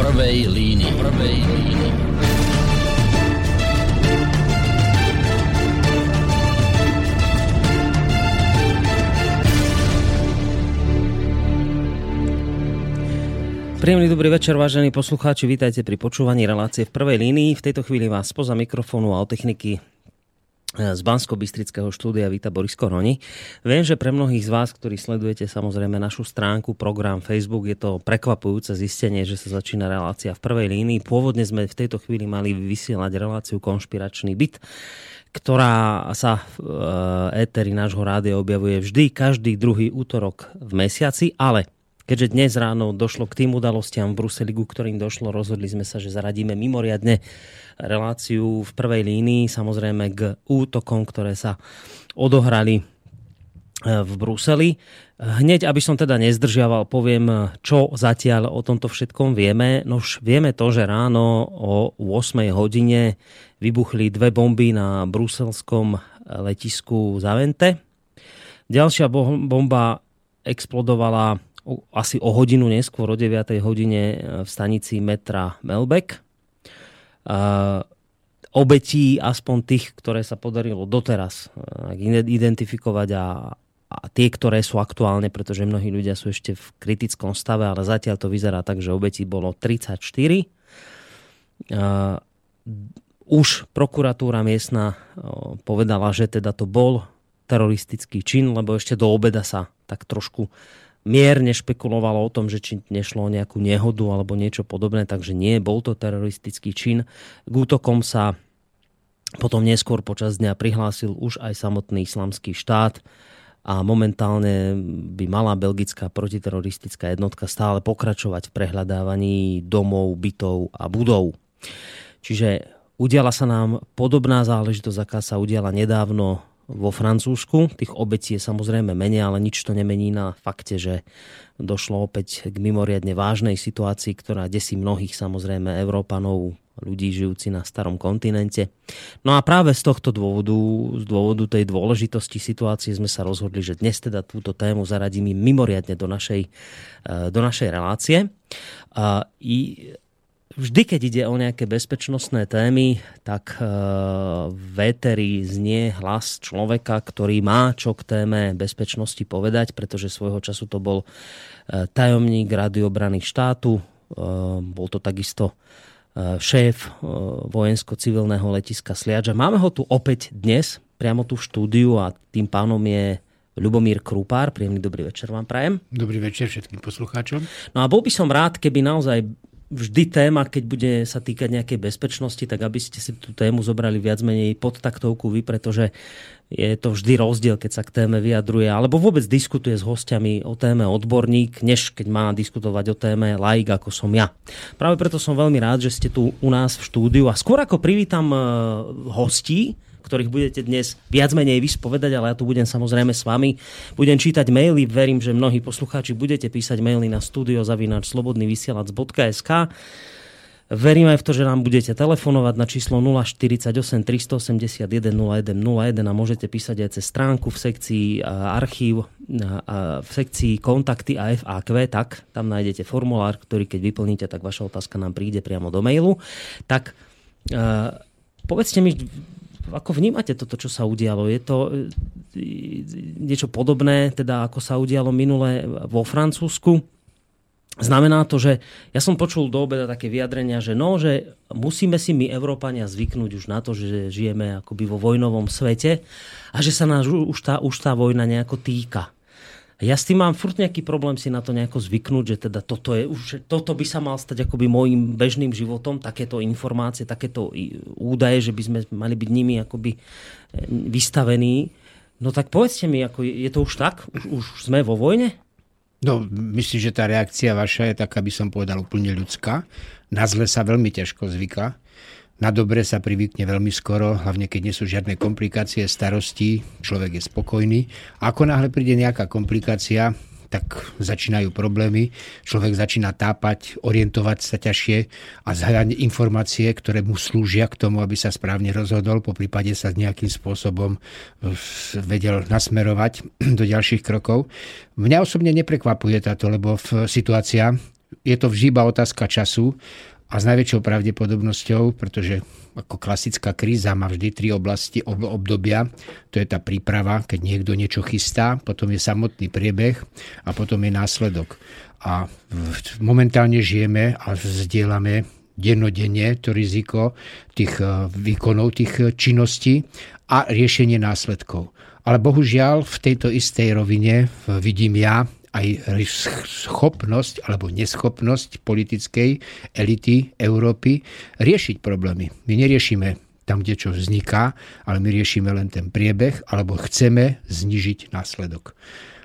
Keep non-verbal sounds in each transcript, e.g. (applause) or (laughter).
prvej línii. Prvej línii. Príjemný dobrý večer, vážení poslucháči. Vítajte pri počúvaní relácie v prvej línii. V tejto chvíli vás spoza mikrofónu a o techniky z bansko bystrického štúdia víta Boris Koroni. Viem, že pre mnohých z vás, ktorí sledujete samozrejme našu stránku, program Facebook, je to prekvapujúce zistenie, že sa začína relácia v prvej línii. Pôvodne sme v tejto chvíli mali vysielať reláciu Konšpiračný byt, ktorá sa v éteri nášho rádia objavuje vždy, každý druhý útorok v mesiaci, ale keďže dnes ráno došlo k tým udalostiam v Bruseli, ku ktorým došlo, rozhodli sme sa, že zaradíme mimoriadne reláciu v prvej línii, samozrejme k útokom, ktoré sa odohrali e, v Bruseli. Hneď, aby som teda nezdržiaval, poviem, čo zatiaľ o tomto všetkom vieme. No už vieme to, že ráno o 8 hodine vybuchli dve bomby na bruselskom letisku Zavente. Ďalšia bomba explodovala asi o hodinu neskôr, o 9 hodine v stanici metra Melbeck obetí, aspoň tých, ktoré sa podarilo doteraz identifikovať a, a tie, ktoré sú aktuálne, pretože mnohí ľudia sú ešte v kritickom stave, ale zatiaľ to vyzerá tak, že obetí bolo 34. Uh, už prokuratúra miestna uh, povedala, že teda to bol teroristický čin, lebo ešte do obeda sa tak trošku mierne špekulovalo o tom, že či nešlo o nejakú nehodu alebo niečo podobné, takže nie, bol to teroristický čin. K útokom sa potom neskôr počas dňa prihlásil už aj samotný islamský štát a momentálne by mala belgická protiteroristická jednotka stále pokračovať v prehľadávaní domov, bytov a budov. Čiže udiala sa nám podobná záležitosť, aká sa udiala nedávno vo Francúzsku. Tých obetí je samozrejme menej, ale nič to nemení na fakte, že došlo opäť k mimoriadne vážnej situácii, ktorá desí mnohých samozrejme Európanov, ľudí žijúci na starom kontinente. No a práve z tohto dôvodu, z dôvodu tej dôležitosti situácie sme sa rozhodli, že dnes teda túto tému zaradím mimoriadne do našej, eh, do našej relácie. I vždy, keď ide o nejaké bezpečnostné témy, tak e, v éteri znie hlas človeka, ktorý má čo k téme bezpečnosti povedať, pretože svojho času to bol e, tajomník radiobrany štátu, e, bol to takisto šéf vojensko-civilného letiska Sliača. Máme ho tu opäť dnes, priamo tu v štúdiu a tým pánom je Ľubomír Krupár. Príjemný dobrý večer vám prajem. Dobrý večer všetkým poslucháčom. No a bol by som rád, keby naozaj vždy téma, keď bude sa týkať nejakej bezpečnosti, tak aby ste si tú tému zobrali viac menej pod taktovku vy, pretože je to vždy rozdiel, keď sa k téme vyjadruje, alebo vôbec diskutuje s hostiami o téme odborník, než keď má diskutovať o téme laik, ako som ja. Práve preto som veľmi rád, že ste tu u nás v štúdiu a skôr ako privítam eh, hostí, ktorých budete dnes viac menej vyspovedať, ale ja tu budem samozrejme s vami. Budem čítať maily, verím, že mnohí poslucháči budete písať maily na studiozavináč.slobodnyvysielac.sk Verím aj v to, že nám budete telefonovať na číslo 048 381 0101 a môžete písať aj cez stránku v sekcii archív, v sekcii kontakty a FAQ, tak tam nájdete formulár, ktorý keď vyplníte, tak vaša otázka nám príde priamo do mailu. Tak povedzte mi, ako vnímate toto, čo sa udialo? Je to e, niečo podobné, teda ako sa udialo minule vo Francúzsku? Znamená to, že ja som počul do obeda také vyjadrenia, že no, že musíme si my, Európania, zvyknúť už na to, že žijeme akoby vo vojnovom svete a že sa nás už tá, už tá vojna nejako týka. Ja s tým mám furt nejaký problém si na to nejako zvyknúť, že teda toto, je, už, toto by sa mal stať akoby môjim bežným životom, takéto informácie, takéto údaje, že by sme mali byť nimi akoby e, vystavení. No tak povedzte mi, ako je, je to už tak? Už, už sme vo vojne? No, myslím, že tá reakcia vaša je taká, by som povedal, úplne ľudská. Na zle sa veľmi ťažko zvyka. Na dobre sa privykne veľmi skoro, hlavne keď nie sú žiadne komplikácie, starosti, človek je spokojný. Ako náhle príde nejaká komplikácia, tak začínajú problémy, človek začína tápať, orientovať sa ťažšie a zhľadať informácie, ktoré mu slúžia k tomu, aby sa správne rozhodol, po prípade sa nejakým spôsobom vedel nasmerovať (clears throat) do ďalších krokov. Mňa osobne neprekvapuje táto, lebo v situácia je to vždy iba otázka času a s najväčšou pravdepodobnosťou, pretože ako klasická kríza má vždy tri oblasti, ob, obdobia. To je tá príprava, keď niekto niečo chystá, potom je samotný priebeh a potom je následok. A momentálne žijeme a vzdielame dennodenne to riziko tých eh, výkonov, tých činností a riešenie následkov. Ale bohužiaľ v tejto istej rovine vidím ja aj schopnosť alebo neschopnosť politickej elity Európy riešiť problémy. My neriešime tam, kde čo vzniká, ale my riešime len ten priebeh alebo chceme znižiť následok.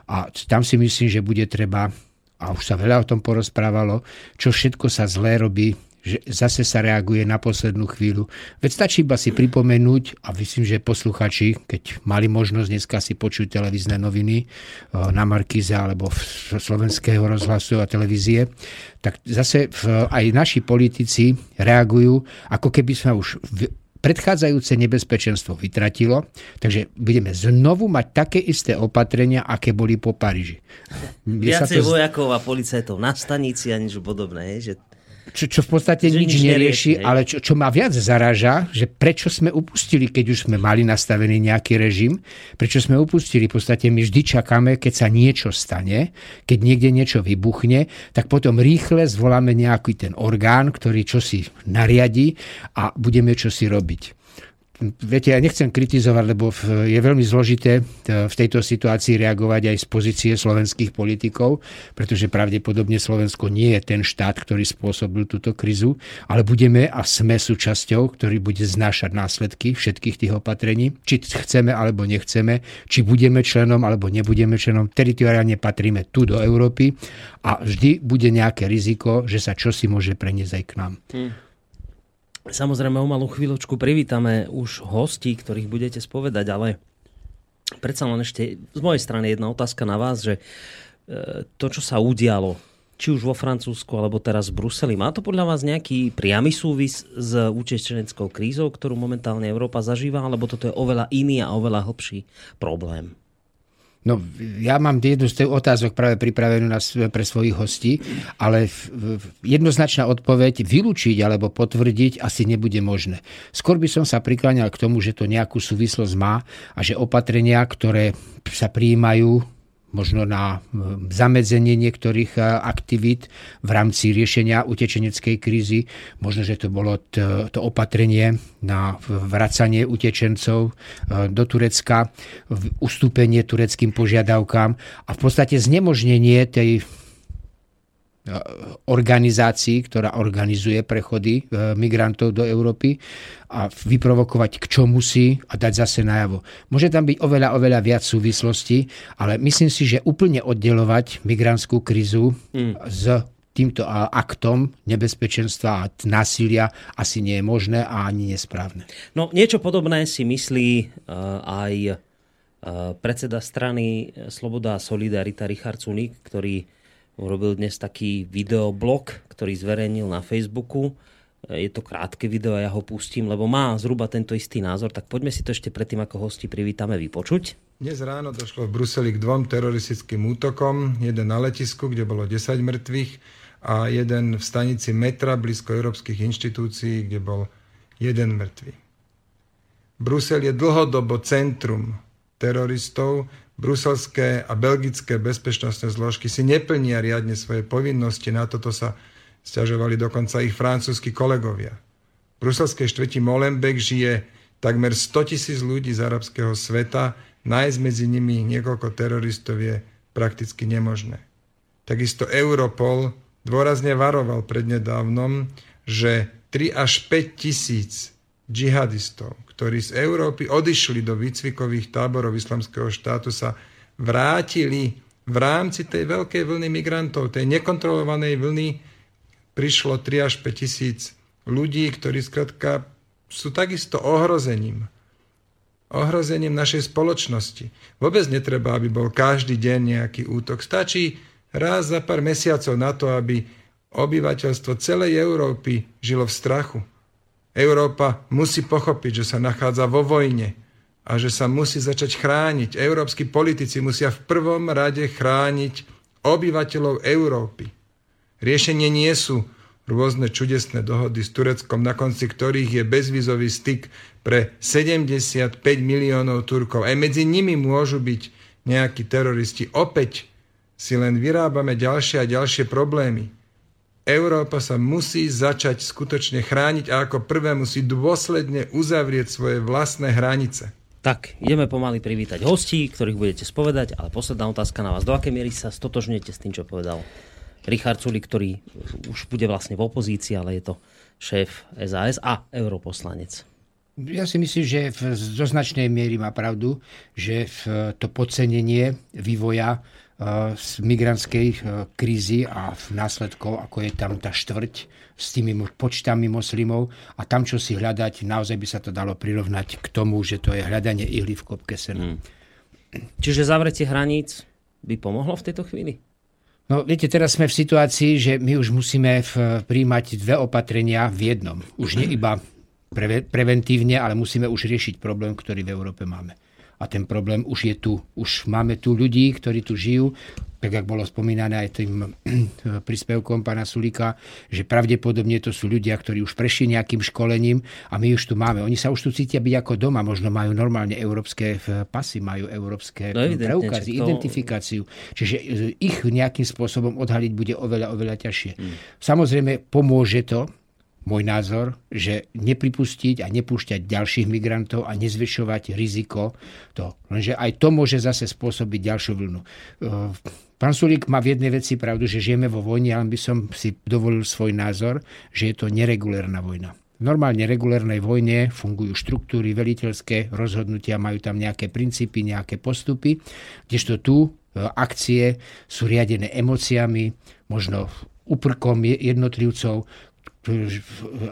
A tam si myslím, že bude treba, a už sa veľa o tom porozprávalo, čo všetko sa zlé robí že zase sa reaguje na poslednú chvíľu. Veď stačí iba si pripomenúť, a myslím, že posluchači, keď mali možnosť dneska si počuť televízne noviny eh, na Markize alebo v slovenského rozhlasu a televízie, tak zase aj naši politici reagujú, ako keby sme už predchádzajúce nebezpečenstvo vytratilo, takže budeme znovu mať také isté opatrenia, aké boli po Paríži. Viacej to... vojakov a policajtov na stanici a nič podobné. Že čo, čo v podstate nič, nič nerieši, ale čo, čo ma viac zaraža, že prečo sme upustili, keď už sme mali nastavený nejaký režim, prečo sme upustili, v podstate my vždy čakáme, keď sa niečo stane, keď niekde niečo vybuchne, tak potom rýchle zvoláme nejaký ten orgán, ktorý čosi nariadi a budeme čosi robiť viete, ja nechcem kritizovať, lebo je veľmi zložité e, v tejto situácii reagovať aj z pozície slovenských politikov, pretože pravdepodobne Slovensko nie je ten štát, ktorý spôsobil túto krizu, ale budeme a sme súčasťou, ktorý bude znášať následky všetkých tých opatrení, či chceme alebo nechceme, či budeme členom alebo nebudeme členom. Teritoriálne patríme tu do Európy a vždy bude nejaké riziko, že sa čosi môže preniesť aj k nám. Hmm. Samozrejme o malú chvíľočku privítame už hostí, ktorých budete spovedať, ale predsa len ešte z mojej strany jedna otázka na vás, že e, to, čo sa udialo, či už vo Francúzsku, alebo teraz v Bruseli, má to podľa vás nejaký priamy súvis s utečeneckou krízou, ktorú momentálne Európa zažíva, alebo toto je oveľa iný a oveľa hlbší problém? No, ja mám jednu z tých otázok práve pripravenú na, pre svojich hostí, ale jednoznačná odpoveď vylúčiť alebo potvrdiť asi nebude možné. Skôr by som sa prikláňal k tomu, že to nejakú súvislosť má a že opatrenia, ktoré sa prijímajú možno na zamedzenie niektorých aktivít v rámci riešenia utečeneckej krízy. Možno, že to bolo to, to opatrenie na vracanie utečencov do Turecka, ustúpenie tureckým požiadavkám a v podstate znemožnenie tej organizácií, ktorá organizuje prechody e, migrantov do Európy a vyprovokovať k čomu si a dať zase najavo. Môže tam byť oveľa, oveľa viac súvislostí, ale myslím si, že úplne oddelovať migrantskú krizu mm. s týmto aktom nebezpečenstva a násilia asi nie je možné a ani nesprávne. No niečo podobné si myslí uh, aj predseda strany Sloboda a Solidarita Richard Sunik, ktorý urobil dnes taký videoblog, ktorý zverejnil na Facebooku. Je to krátke video, ja ho pustím, lebo má zhruba tento istý názor, tak poďme si to ešte predtým, ako hosti privítame, vypočuť. Dnes ráno došlo v Bruseli k dvom teroristickým útokom. Jeden na letisku, kde bolo 10 mŕtvych a jeden v stanici metra blízko európskych inštitúcií, kde bol jeden mŕtvy. Brusel je dlhodobo centrum teroristov, bruselské a belgické bezpečnostné zložky si neplnia riadne svoje povinnosti, na toto sa stiažovali dokonca ich francúzski kolegovia. V bruselskej štvrti Molenbeek žije takmer 100 tisíc ľudí z arabského sveta, nájsť medzi nimi niekoľko teroristov je prakticky nemožné. Takisto Europol dôrazne varoval prednedávnom, že 3 až 5 tisíc džihadistov, ktorí z Európy odišli do výcvikových táborov islamského štátu, sa vrátili v rámci tej veľkej vlny migrantov, tej nekontrolovanej vlny, prišlo 3 až 5 tisíc ľudí, ktorí skrátka sú takisto ohrozením. Ohrozením našej spoločnosti. Vôbec netreba, aby bol každý deň nejaký útok. Stačí raz za pár mesiacov na to, aby obyvateľstvo celej Európy žilo v strachu. Európa musí pochopiť, že sa nachádza vo vojne a že sa musí začať chrániť. Európsky politici musia v prvom rade chrániť obyvateľov Európy. Riešenie nie sú rôzne čudesné dohody s Tureckom, na konci ktorých je bezvizový styk pre 75 miliónov Turkov. Aj medzi nimi môžu byť nejakí teroristi. Opäť si len vyrábame ďalšie a ďalšie problémy. Európa sa musí začať skutočne chrániť a ako prvé musí dôsledne uzavrieť svoje vlastné hranice. Tak, ideme pomaly privítať hostí, ktorých budete spovedať, ale posledná otázka na vás. Do akej miery sa stotožňujete s tým, čo povedal Richard Sulik, ktorý už bude vlastne v opozícii, ale je to šéf SAS a europoslanec? Ja si myslím, že v, do značnej miery má pravdu, že v to podcenenie vývoja z migrantskej uh, krízy a v následkov, ako je tam tá štvrť, s tými počtami moslimov a tam, čo si hľadať, naozaj by sa to dalo prirovnať k tomu, že to je hľadanie ihly v kopke sena. Hmm. Čiže zavretie hraníc by pomohlo v tejto chvíli? No, viete, teraz sme v situácii, že my už musíme v, príjmať dve opatrenia v jednom. Už nie iba pre, preventívne, ale musíme už riešiť problém, ktorý v Európe máme. A ten problém už je tu. Už máme tu ľudí, ktorí tu žijú tak ako bolo spomínané aj tým príspevkom pána Sulika, že pravdepodobne to sú ľudia, ktorí už prešli nejakým školením a my už tu máme. Oni sa už tu cítia byť ako doma, možno majú normálne európske pasy, majú európske no, preukazy, to... identifikáciu. Čiže e, ich nejakým spôsobom odhaliť bude oveľa, oveľa ťažšie. Hmm. Samozrejme, pomôže to, môj názor, že nepripustiť a nepúšťať ďalších migrantov a nezvyšovať riziko to. Lenže aj to môže zase spôsobiť ďalšiu vlnu. E, pán Sulík má v jednej veci pravdu, že žijeme vo vojne, ale by som si dovolil svoj názor, že je to neregulérna vojna. V normálne regulérnej vojne fungujú štruktúry, veliteľské rozhodnutia, majú tam nejaké princípy, nejaké postupy, kdežto tu e, akcie sú riadené emóciami, možno úprkom jednotlivcov,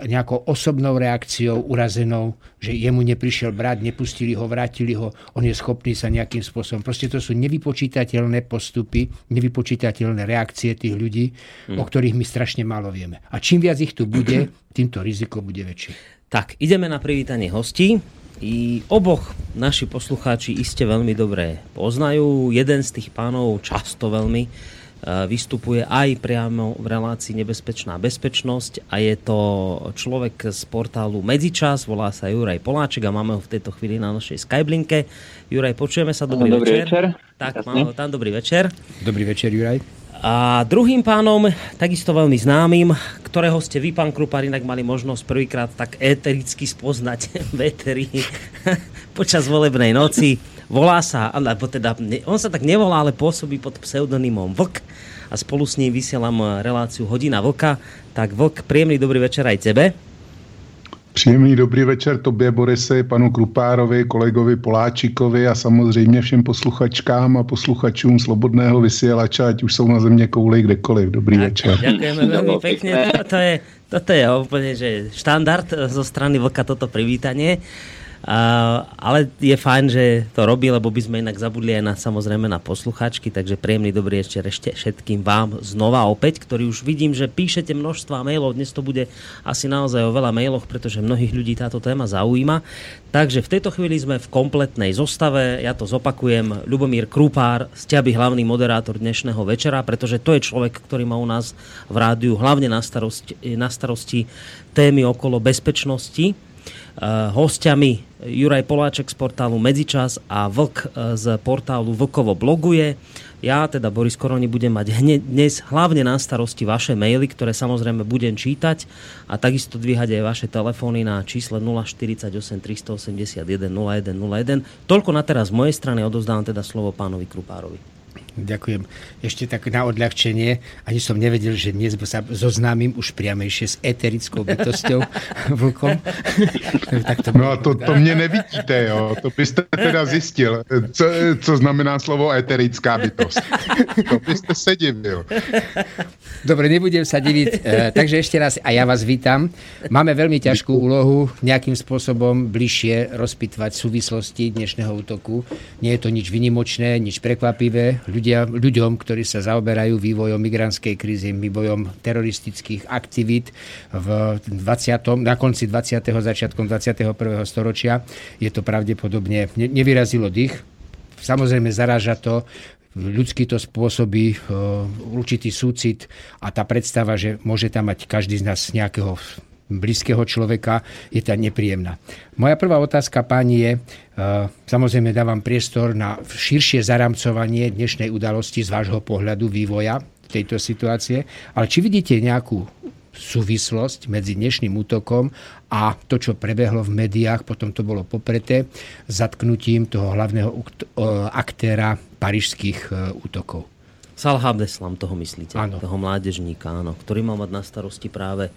nejakou osobnou reakciou urazenou, že jemu neprišiel brat, nepustili ho, vrátili ho, on je schopný sa nejakým spôsobom. Proste to sú nevypočítateľné postupy, nevypočítateľné reakcie tých ľudí, hmm. o ktorých my strašne málo vieme. A čím viac ich tu bude, (clears throat) týmto riziko bude väčšie. Tak, ideme na privítanie hostí. I oboch naši poslucháči iste veľmi dobre poznajú. Jeden z tých pánov často veľmi vystupuje aj priamo v relácii Nebezpečná bezpečnosť a je to človek z portálu Medzičas, volá sa Juraj Poláček a máme ho v tejto chvíli na našej Skyblinke. Juraj, počujeme sa, dobrý, dobrý večer. večer. Tak, máme ho tam, dobrý večer. Dobrý večer, Juraj. A druhým pánom, takisto veľmi známym, ktorého ste vy, pán Krupar, inak mali možnosť prvýkrát tak etericky spoznať (laughs) v (laughs) počas volebnej noci, Volá sa, alebo teda, on sa tak nevolá, ale pôsobí pod pseudonymom Vlk a spolu s ním vysielam reláciu Hodina Vlka. Tak Vlk, príjemný dobrý večer aj tebe. Příjemný dobrý večer tobě, Borise, panu Krupárovi, kolegovi Poláčikovi a samozřejmě všem posluchačkám a posluchačům Slobodného vysielača, ať už jsou na země kouli kdekoliv. Dobrý tak, večer. Ďakujeme veľmi pekne. Toto je, toto je úplne že štandard zo strany Vlka toto privítanie. Uh, ale je fajn, že to robí, lebo by sme inak zabudli aj na, samozrejme na posluchačky, takže príjemný dobrý ešte ešte všetkým vám znova opäť, ktorí už vidím, že píšete množstva mailov, dnes to bude asi naozaj o veľa mailoch, pretože mnohých ľudí táto téma zaujíma. Takže v tejto chvíli sme v kompletnej zostave, ja to zopakujem, Ľubomír Krupár, Sťaby hlavný moderátor dnešného večera, pretože to je človek, ktorý má u nás v rádiu hlavne na starosti, na starosti témy okolo bezpečnosti hostiami Juraj Poláček z portálu Medzičas a Vlk eh, z portálu Vlkovo bloguje. Ja, teda Boris Koroni, budem mať dnes hlavne na starosti vaše maily, ktoré samozrejme budem čítať a takisto dvíhať aj vaše telefóny na čísle 048 381 0101. Toľko na teraz z mojej strany odozdávam teda slovo pánovi Krupárovi. Ďakujem. Ešte tak na odľahčenie. Ani som nevedel, že dnes sa zoznámim už priamejšie s eterickou bytosťou (laughs) vlkom. (laughs) tak to no to, to mě nevidíte, jo. To byste teda zjistil, co, co znamená slovo eterická bytost. To byste se divil. Dobre, nebudem sa diviť. E, takže ešte raz a ja vás vítam. Máme veľmi ťažkú úlohu nejakým spôsobom bližšie rozpitvať súvislosti dnešného útoku. Nie je to nič vynimočné, nič prekvapivé. Ľudia ľudia, ľuďom, ktorí sa zaoberajú vývojom migrantskej krízy, vývojom teroristických aktivít v 20. na konci 20. začiatkom 21. storočia. Je to pravdepodobne, nevyrazilo dých. Samozrejme zaráža to ľudský to spôsobí určitý súcit a tá predstava, že môže tam mať každý z nás nejakého blízkeho človeka, je tá nepríjemná. Moja prvá otázka, páni, je, samozrejme dávam priestor na širšie zaramcovanie dnešnej udalosti z vášho pohľadu vývoja tejto situácie, ale či vidíte nejakú súvislosť medzi dnešným útokom a to, čo prebehlo v médiách, potom to bolo popreté, zatknutím toho hlavného aktéra parížských e, útokov. Salah Abdeslam, toho myslíte? Áno. Toho mládežníka, áno, ktorý mal mať na starosti práve e,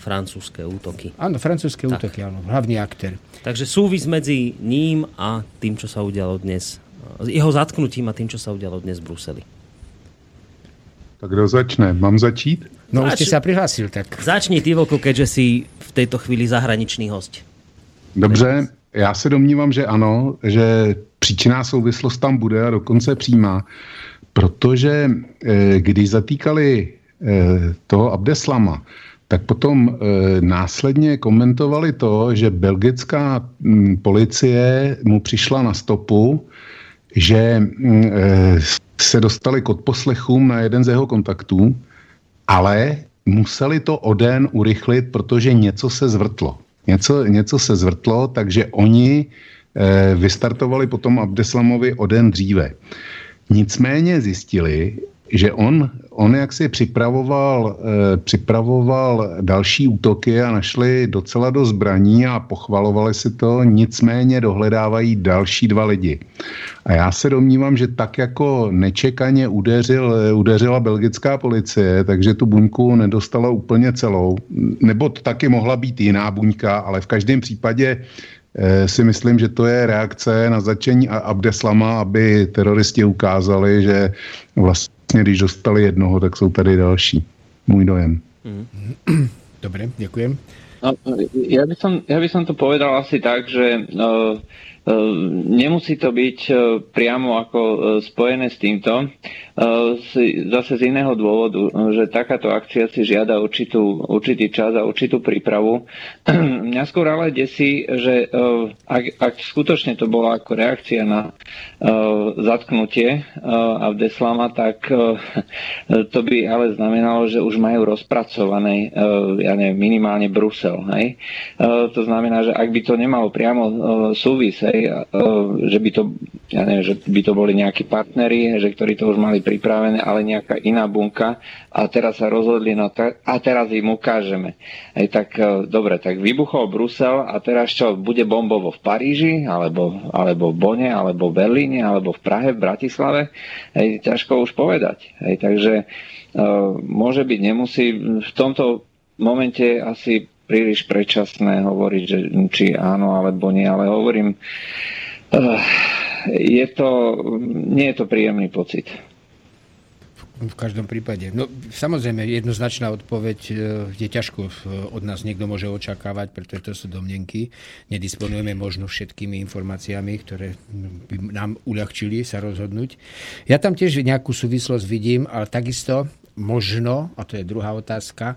francúzske útoky. Áno, francúzske tak. útoky, áno, hlavný aktér. Takže súvis medzi ním a tým, čo sa udialo dnes, e, jeho zatknutím a tým, čo sa udialo dnes v Bruseli. Tak kdo začne? Mám začít? No Zač... už ste sa prihlásil, tak... Začni ty, Vlku, keďže si v tejto chvíli zahraničný host. Dobře, já se domnívám, že ano, že příčinná souvislost tam bude a dokonce přímá, protože eh, když zatýkali eh, toho Abdeslama, tak potom e, následně komentovali to, že belgická m, policie mu přišla na stopu, že e, se dostali k odposlechům na jeden z jeho kontaktů, ale museli to o den urychlit, protože něco se zvrtlo. Něco, něco se zvrtlo, takže oni e, vystartovali potom Abdeslamovi o den dříve. Nicméně zjistili, že on, on jak si připravoval, eh, připravoval další útoky a našli docela do zbraní a pochvalovali si to, nicméně dohledávají další dva lidi. A já se domnívám, že tak jako nečekaně udeřil, udeřila belgická policie, takže tu buňku nedostala úplně celou. Nebo to taky mohla být jiná buňka, ale v každém případě eh, si myslím, že to je reakce na začení Abdeslama, aby teroristi ukázali, že vlastně, když dostali jednoho, tak jsou tady další. Můj dojem. Dobre, ďakujem. No, ja, by som, ja by som to povedal asi tak, že uh, Nemusí to byť priamo ako spojené s týmto. Zase z iného dôvodu, že takáto akcia si žiada určitú, určitý čas a určitú prípravu. (clears throat) Mňa skôr ale desí, že ak, ak skutočne to bola ako reakcia na zatknutie Abdeslama, tak to by ale znamenalo, že už majú rozpracované ja neviem, minimálne Brusel. Hej? To znamená, že ak by to nemalo priamo súvis hej, že by to, ja neviem, že by to boli nejakí partneri, že ktorí to už mali pripravené, ale nejaká iná bunka a teraz sa rozhodli, no ta, a teraz im ukážeme. Hej, tak e, dobre, tak vybuchol Brusel a teraz čo, bude bombovo v Paríži, alebo, alebo v Bone, alebo v Berlíne, alebo v Prahe, v Bratislave? Hej, ťažko už povedať. Hej, takže uh, môže byť, nemusí. V tomto momente asi príliš predčasné hovoriť, že či áno alebo nie, ale hovorím, uh, je to, nie je to príjemný pocit. V každom prípade. No, samozrejme, jednoznačná odpoveď eh, je ťažko eh, od nás niekto môže očakávať, pretože to sú domnenky. Nedisponujeme možno všetkými informáciami, ktoré by nám uľahčili sa rozhodnúť. Ja tam tiež nejakú súvislosť vidím, ale takisto možno, a to je druhá otázka, e,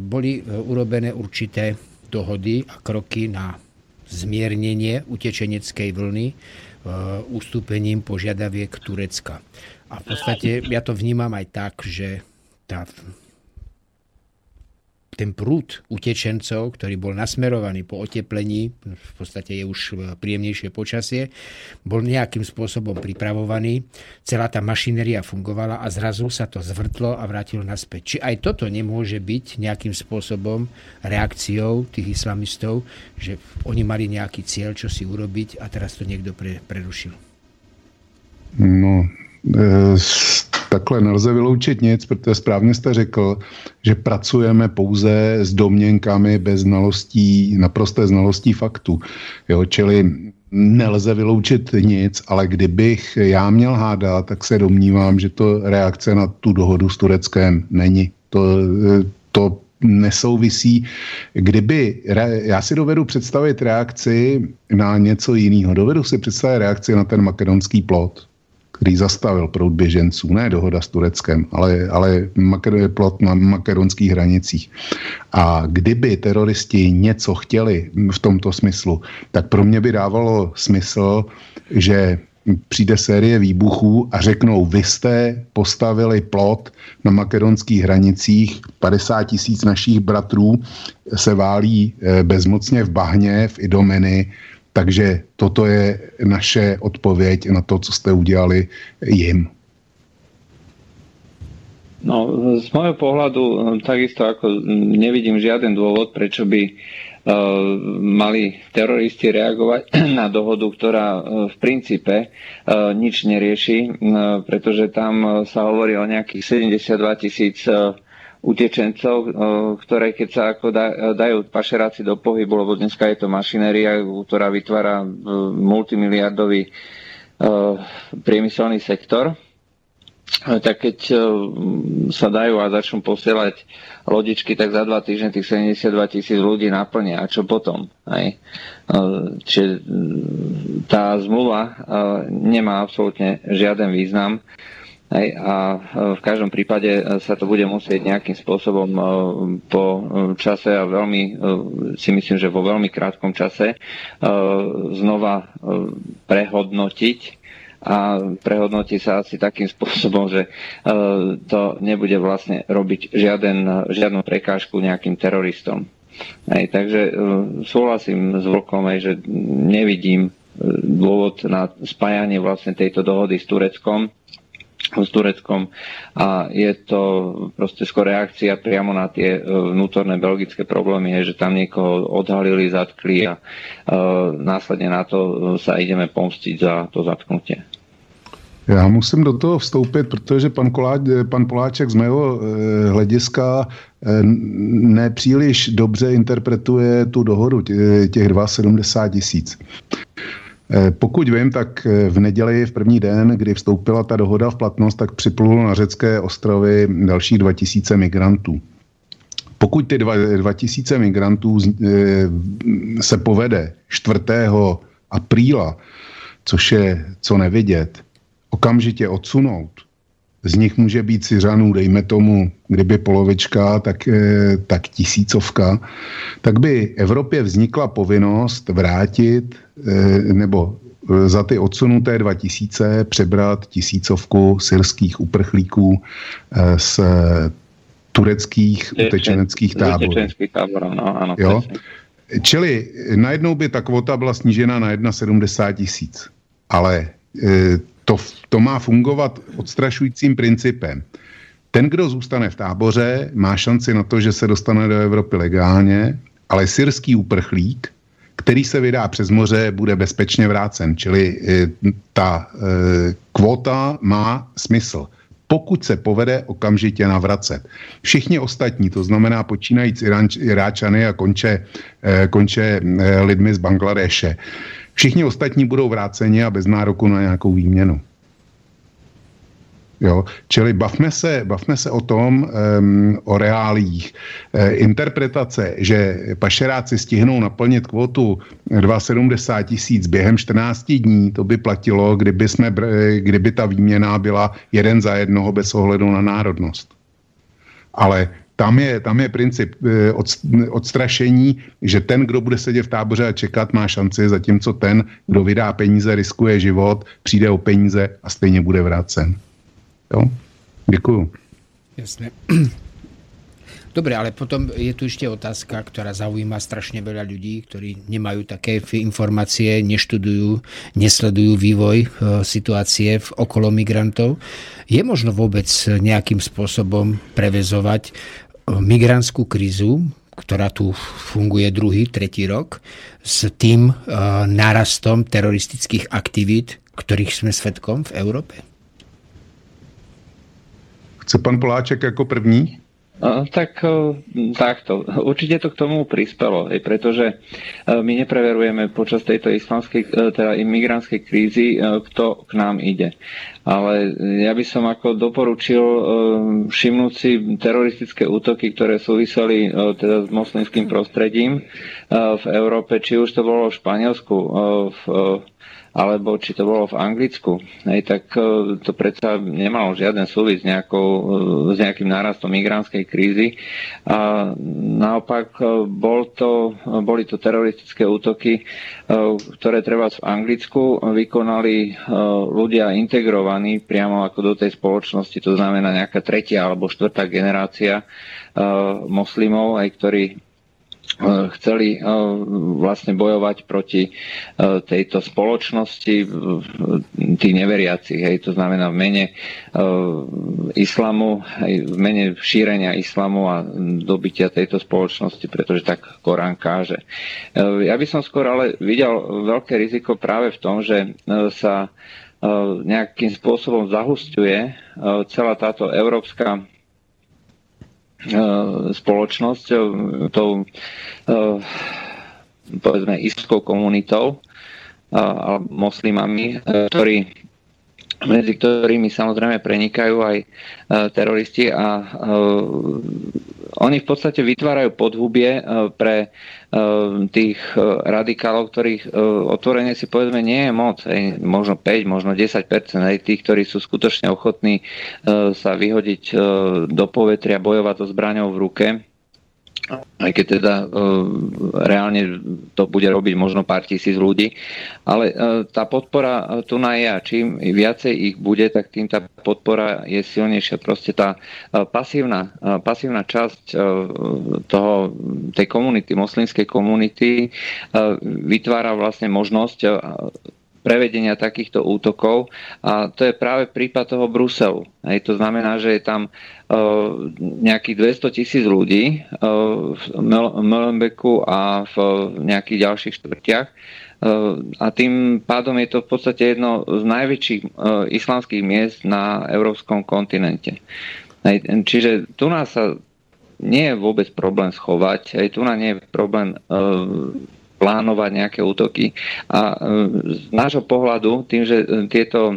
boli e, urobené určité dohody a kroky na zmiernenie utečeneckej vlny e, ustúpením požiadaviek Turecka. A v podstate ja to vnímam aj tak, že tá ten prúd utečencov, ktorý bol nasmerovaný po oteplení, v podstate je už príjemnejšie počasie, bol nejakým spôsobom pripravovaný, celá tá mašinéria fungovala a zrazu sa to zvrtlo a vrátilo naspäť. Či aj toto nemôže byť nejakým spôsobom reakciou tých islamistov, že oni mali nejaký cieľ, čo si urobiť a teraz to niekto pre, prerušil? No, e, Takhle nelze vyloučit nic, protože správně jste řekl, že pracujeme pouze s domněnkami bez znalostí, naprosté znalostí faktů. Jo, čili nelze vyloučit nic, ale kdybych já měl hádat, tak se domnívám, že to reakce na tu dohodu s Tureckem není. To, to nesouvisí. Kdyby, já si dovedu představit reakci na něco jiného. Dovedu si představit reakci na ten makedonský plot který zastavil proud běženců, ne dohoda s Tureckem, ale, ale plot na makedonských hranicích. A kdyby teroristi něco chtěli v tomto smyslu, tak pro mě by dávalo smysl, že přijde série výbuchů a řeknou, vy jste postavili plot na makedonských hranicích, 50 tisíc našich bratrů se válí eh, bezmocně v bahně, v Idomeny, takže toto je naše odpověď na to, co jste udělali jim. No, z môjho pohľadu takisto ako nevidím žiaden dôvod, prečo by Eh, mali teroristi reagovať (clears throat) na dohodu, ktorá eh, v princípe eh, nič nerieši, pretože tam sa hovorí o nejakých 72 tisíc utečencov, ktoré keď sa ako dajú pašeráci do pohybu, lebo dneska je to mašinéria, ktorá vytvára multimiliardový priemyselný sektor, tak keď sa dajú a začnú posielať lodičky, tak za dva týždne tých 72 tisíc ľudí naplnia. A čo potom? Hej? Čiže tá zmluva nemá absolútne žiaden význam. Hej, a v každom prípade sa to bude musieť nejakým spôsobom po čase a veľmi, si myslím, že vo veľmi krátkom čase znova prehodnotiť a prehodnotí sa asi takým (laughs) spôsobom, že e, to nebude vlastne robiť žiaden, žiadnu prekážku nejakým teroristom. Hej, takže e, súhlasím s Vlkom, aj, že nevidím e, dôvod na spájanie vlastne tejto dohody s Tureckom s Tureckom a je to proste skôr reakcia priamo na tie vnútorné belgické problémy, že tam niekoho odhalili, zatkli a následne na to sa ideme pomstiť za to zatknutie. Já musím do toho vstoupit, protože pan, Koláč, pan Poláček z mého eh, hlediska eh, nepříliš dobře interpretuje tu dohodu těch 2,70 tisíc. Eh, pokud vím, tak eh, v neděli, v první den, kdy vstoupila ta dohoda v platnost, tak připlulo na řecké ostrovy dalších 2000 migrantů. Pokud ty 2000 migrantů eh, se povede 4. apríla, což je co nevidět, okamžitě odsunout, z nich může být Syřanů, dejme tomu, kdyby polovička, tak, eh, tak tisícovka, tak by Evropě vznikla povinnost vrátit eh, nebo eh, za ty odsunuté 2000 přebrat tisícovku syrských uprchlíků z tureckých utečeneckých táborů. No, jo? Čili najednou by ta kvota byla snížena na 1,70 tisíc. Ale to, to má fungovat odstrašujícím principem. Ten, kdo zůstane v táboře, má šanci na to, že se dostane do Evropy legálně, ale syrský uprchlík, který se vydá přes moře, bude bezpečně vrácen. Čili e, ta e, kvota má smysl. Pokud se povede okamžitě navracet. Všichni ostatní, to znamená počínajíc Iráčany a konče, e, konče lidmi z Bangladeše, Všichni ostatní budou vráceni a bez nároku na nějakou výměnu. Jo? Čili bavme se, bavme se o tom, um, o reálích. E, interpretace, že pašeráci stihnou naplnit kvotu 2,70 tisíc během 14 dní, to by platilo, kdyby, jsme, kdyby ta výměna byla jeden za jednoho bez ohledu na národnost. Ale tam je, tam je princip od, odstrašení, že ten, kdo bude sedět v táboře a čekat, má šanci, zatímco ten, kdo vydá peníze, riskuje život, přijde o peníze a stejně bude vrácen. Jo? Děkuju. Jasné. (clears throat) Dobre, ale potom je tu ešte otázka, ktorá zaujíma strašne veľa ľudí, ktorí nemajú také informácie, neštudujú, nesledujú vývoj e, situácie v okolo migrantov. Je možno vôbec nejakým spôsobom prevezovať migrantskú krízu, ktorá tu funguje druhý, tretí rok, s tým uh, nárastom teroristických aktivít, ktorých sme svetkom v Európe? Chce pan Poláček ako první? Tak takto. Určite to k tomu prispelo, hej, pretože e, my nepreverujeme počas tejto islamskej, e, teda imigrantskej krízy, e, kto k nám ide. Ale ja by som ako doporučil všimnúť si teroristické útoky, ktoré súviseli teda s moslimským prostredím v Európe, či už to bolo v Španielsku, v alebo či to bolo v Anglicku, hej, tak to predsa nemalo žiaden súvis s, nejakou, s nejakým nárastom migrantskej krízy. A naopak bol to, boli to teroristické útoky, ktoré treba v Anglicku vykonali ľudia integrovaní priamo ako do tej spoločnosti, to znamená nejaká tretia alebo štvrtá generácia moslimov, aj ktorí chceli eh, vlastne bojovať proti eh, tejto spoločnosti tých neveriacich. Hej, to znamená v mene islamu, v mene šírenia islamu a dobytia tejto spoločnosti, pretože tak Korán káže. Ja by som skôr ale videl veľké riziko práve v tom, že sa nejakým spôsobom zahustuje celá táto európska spoločnosť, e, tou e, povedzme istskou komunitou moslimami, ktorí medzi ktorými samozrejme prenikajú aj teroristi a oni v podstate vytvárajú podhubie pre tých radikálov, ktorých otvorenie si povedzme nie je moc, možno 5, možno 10 aj tých, ktorí sú skutočne ochotní sa vyhodiť do povetria, bojovať so zbraňou v ruke aj keď teda e, reálne to bude robiť možno pár tisíc ľudí, ale e, tá podpora tu na je a čím viacej ich bude, tak tým tá podpora je silnejšia. Proste tá e, pasívna, e, pasívna časť e, toho, tej komunity, moslimskej komunity e, vytvára vlastne možnosť e, prevedenia takýchto útokov a to je práve prípad toho Bruselu. Hej, to znamená, že je tam uh, nejakých 200 tisíc ľudí uh, v Molenbeku a v nejakých ďalších štvrtiach uh, a tým pádom je to v podstate jedno z najväčších uh, islamských miest na európskom kontinente. Hej, čiže tu nás sa nie je vôbec problém schovať, aj tu nás nie je problém uh, plánovať nejaké útoky. A e, z nášho pohľadu, tým, že e, tieto e,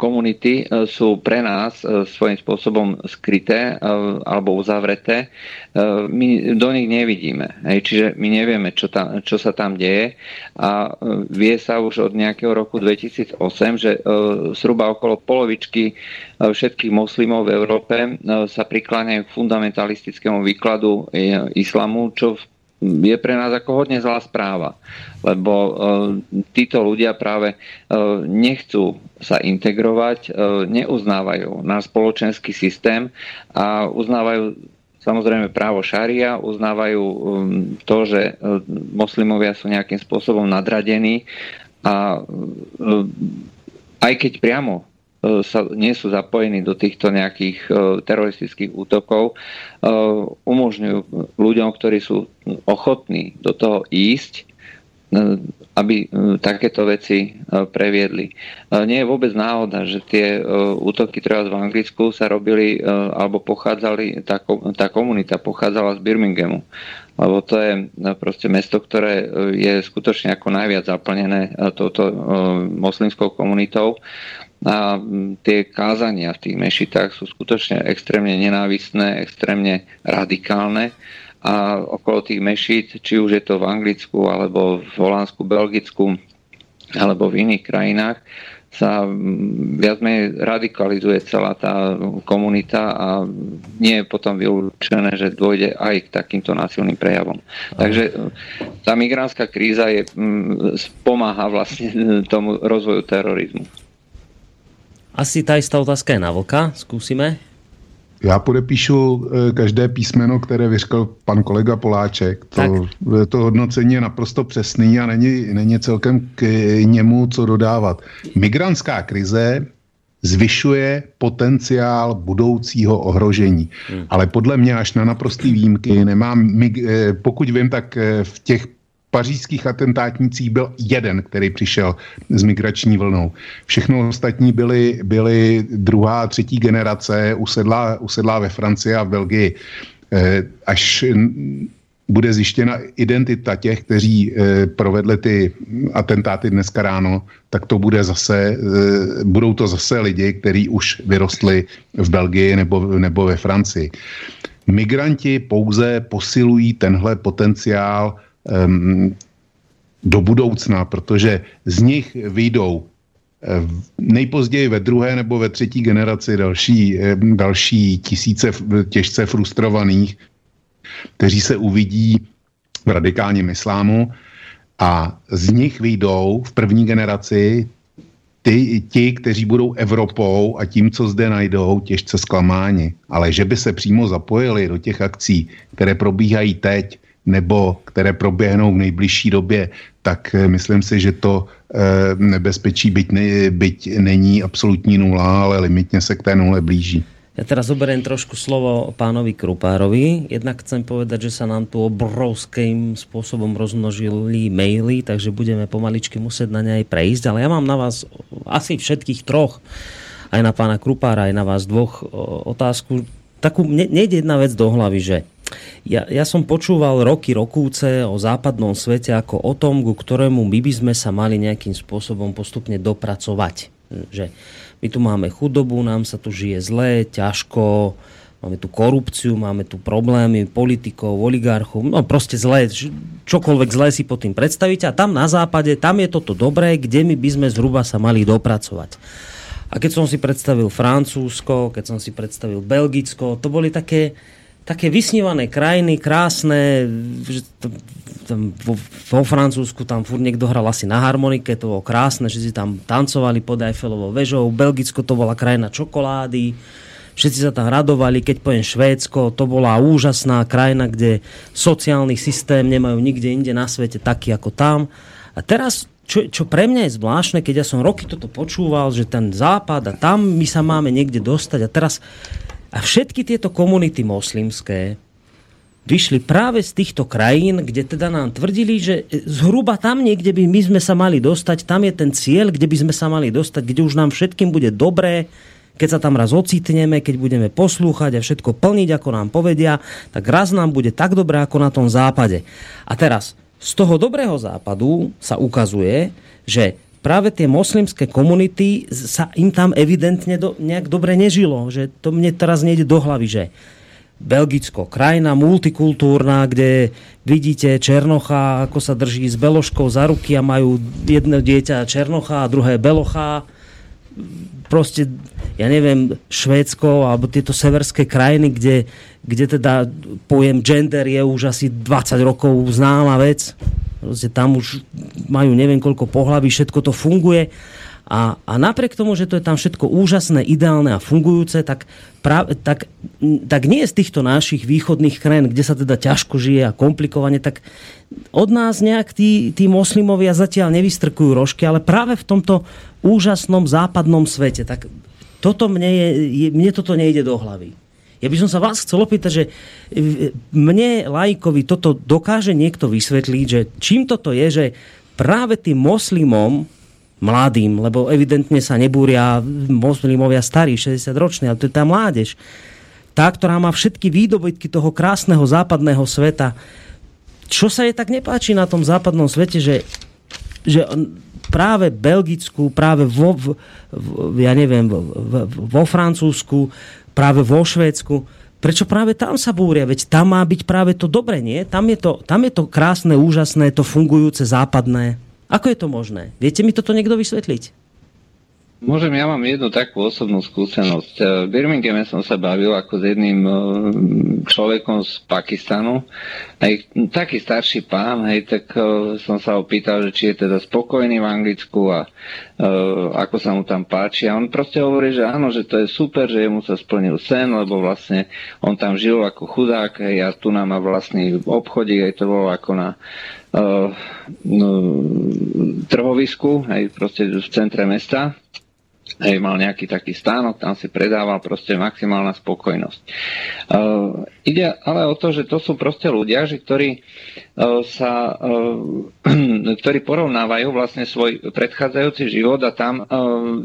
komunity sú pre nás svojím spôsobom skryté alebo uzavreté, my do nich nevidíme. Čiže my nevieme, čo, tam, čo sa tam deje a vie sa už od nejakého roku 2008, že zhruba okolo polovičky všetkých moslimov v Európe sa prikláňajú k fundamentalistickému výkladu islamu, čo v je pre nás ako hodne zlá správa, lebo e, títo ľudia práve e, nechcú sa integrovať, e, neuznávajú náš spoločenský systém a uznávajú samozrejme právo šaria, uznávajú to, že moslimovia sú nejakým spôsobom nadradení a aj keď priamo sa, nie sú zapojení do týchto nejakých e, teroristických útokov, e, umožňujú ľuďom, ktorí sú ochotní do toho ísť, aby takéto veci previedli. Nie je vôbec náhoda, že tie útoky treba v Anglicku sa robili alebo pochádzali, tá, tá komunita pochádzala z Birminghamu lebo to je proste mesto, ktoré je skutočne ako najviac zaplnené touto moslimskou komunitou a tie kázania v tých mešitách sú skutočne extrémne nenávistné, extrémne radikálne a okolo tých mešít, či už je to v Anglicku, alebo v Holandsku, Belgicku, alebo v iných krajinách, sa viac menej radikalizuje celá tá komunita a nie je potom vylúčené, že dôjde aj k takýmto násilným prejavom. Takže tá migránska kríza je, pomáha vlastne tomu rozvoju terorizmu. Asi tá istá otázka je na Vlka. Skúsime. Já podepíšu eh, každé písmeno, které vyřkl pan kolega Poláček. To, eh, to hodnocení je naprosto přesný a není, není celkem k němu co dodávat. Migrantská krize zvyšuje potenciál budoucího ohrožení. Hmm. Ale podle mě až na naprostý výjimky nemám, eh, pokud vím, tak v těch pařížských atentátnících byl jeden, který přišel s migrační vlnou. Všechno ostatní byly, byly druhá a třetí generace, usedlá, usedlá ve Francii a v Belgii. Eh, až bude zjištěna identita těch, kteří eh, provedli ty atentáty dneska ráno, tak to bude zase, eh, budou to zase lidi, kteří už vyrostli v Belgii nebo, nebo ve Francii. Migranti pouze posilují tenhle potenciál do budoucna, protože z nich vyjdou nejpozději ve druhé nebo ve třetí generaci další, další tisíce těžce frustrovaných, kteří se uvidí v radikálním islámu a z nich vyjdou v první generaci ty, ti, kteří budou Evropou a tím, co zde najdou, těžce zklamáni. Ale že by se přímo zapojili do těch akcí, které probíhají teď, nebo které proběhnou v nejbližší době, tak eh, myslím si, že to e, nebezpečí byť, ne, byť není absolutní nula, ale limitně se k té nule blíží. Ja teraz zoberiem trošku slovo pánovi Krupárovi. Jednak chcem povedať, že sa nám tu obrovským spôsobom rozmnožili maily, takže budeme pomaličky musieť na ne aj prejsť. Ale ja mám na vás asi všetkých troch, aj na pána Krupára, aj na vás dvoch otázku. Takú, ne, nejde jedna vec do hlavy, že ja, ja som počúval roky, rokúce o západnom svete ako o tom, ku ktorému my by sme sa mali nejakým spôsobom postupne dopracovať. Že my tu máme chudobu, nám sa tu žije zle, ťažko, máme tu korupciu, máme tu problémy politikov, oligarchov, no proste zlé, čokoľvek zlé si pod tým predstavíte a tam na západe, tam je toto dobré, kde my by sme zhruba sa mali dopracovať. A keď som si predstavil Francúzsko, keď som si predstavil Belgicko, to boli také, také vysnívané krajiny, krásne, že tam vo, vo Francúzsku tam furt niekto hral asi na harmonike, to bolo krásne, že si tam tancovali pod Eiffelovou vežou, Belgicko to bola krajina čokolády, všetci sa tam radovali, keď poviem Švédsko, to bola úžasná krajina, kde sociálny systém nemajú nikde inde na svete taký ako tam. A teraz čo, čo pre mňa je zvláštne, keď ja som roky toto počúval, že ten západ a tam my sa máme niekde dostať a teraz a všetky tieto komunity moslimské vyšli práve z týchto krajín, kde teda nám tvrdili, že zhruba tam niekde by my sme sa mali dostať, tam je ten cieľ, kde by sme sa mali dostať, kde už nám všetkým bude dobré, keď sa tam raz ocitneme, keď budeme poslúchať a všetko plniť, ako nám povedia, tak raz nám bude tak dobré, ako na tom západe. A teraz, z toho dobrého západu sa ukazuje, že práve tie moslimské komunity sa im tam evidentne do, nejak dobre nežilo. Že to mne teraz nejde do hlavy, že Belgicko, krajina multikultúrna, kde vidíte Černocha, ako sa drží s Beloškou za ruky a majú jedno dieťa Černocha a druhé Belocha. Proste, ja neviem, Švédsko alebo tieto severské krajiny, kde, kde teda pojem gender je už asi 20 rokov známa vec Proste tam už majú neviem koľko pohlaví, všetko to funguje. A, a napriek tomu, že to je tam všetko úžasné, ideálne a fungujúce, tak, pra, tak, tak nie z týchto našich východných krajín, kde sa teda ťažko žije a komplikovane, tak od nás nejak tí, tí moslimovia zatiaľ nevystrkujú rožky, ale práve v tomto úžasnom západnom svete. Tak toto mne, je, je, mne toto nejde do hlavy. Ja by som sa vás chcel opýtať, že e, mne, lajkovi, toto dokáže niekto vysvetliť, že čím toto je, že práve tým moslimom, mladým, lebo evidentne sa nebúria moslimovia starí, 60 roční, ale to je tá mládež, tá, ktorá má všetky výdobytky toho krásneho západného sveta. Čo sa je tak nepáči na tom západnom svete, že, že práve Belgicku, práve vo, v, ja neviem, vo, vo Francúzsku, práve vo Švédsku. Prečo práve tam sa búria? Veď tam má byť práve to dobre, nie? Tam je to, tam je to krásne, úžasné, to fungujúce, západné. Ako je to možné? Viete mi toto niekto vysvetliť? Môžem, ja mám jednu takú osobnú skúsenosť. E, v Birminghame som sa bavil ako s jedným e, človekom z Pakistanu. Aj taký starší pán, hej, tak e, som sa opýtal, že či je teda spokojný v Anglicku a ako sa mu tam páči. A on proste hovorí, že áno, že to je super, že mu sa splnil sen, lebo vlastne on tam žil ako chudák hej, a tu nám má vlastný obchodík, aj to bolo ako na trhovisku, hej, proste v centre mesta hej, mal nejaký taký stánok, tam si predával proste maximálna spokojnosť. Uh, ide ale o to, že to sú proste ľudia, že ktorí uh, sa uh, (clears throat) ktorí porovnávajú vlastne svoj predchádzajúci život a tam uh,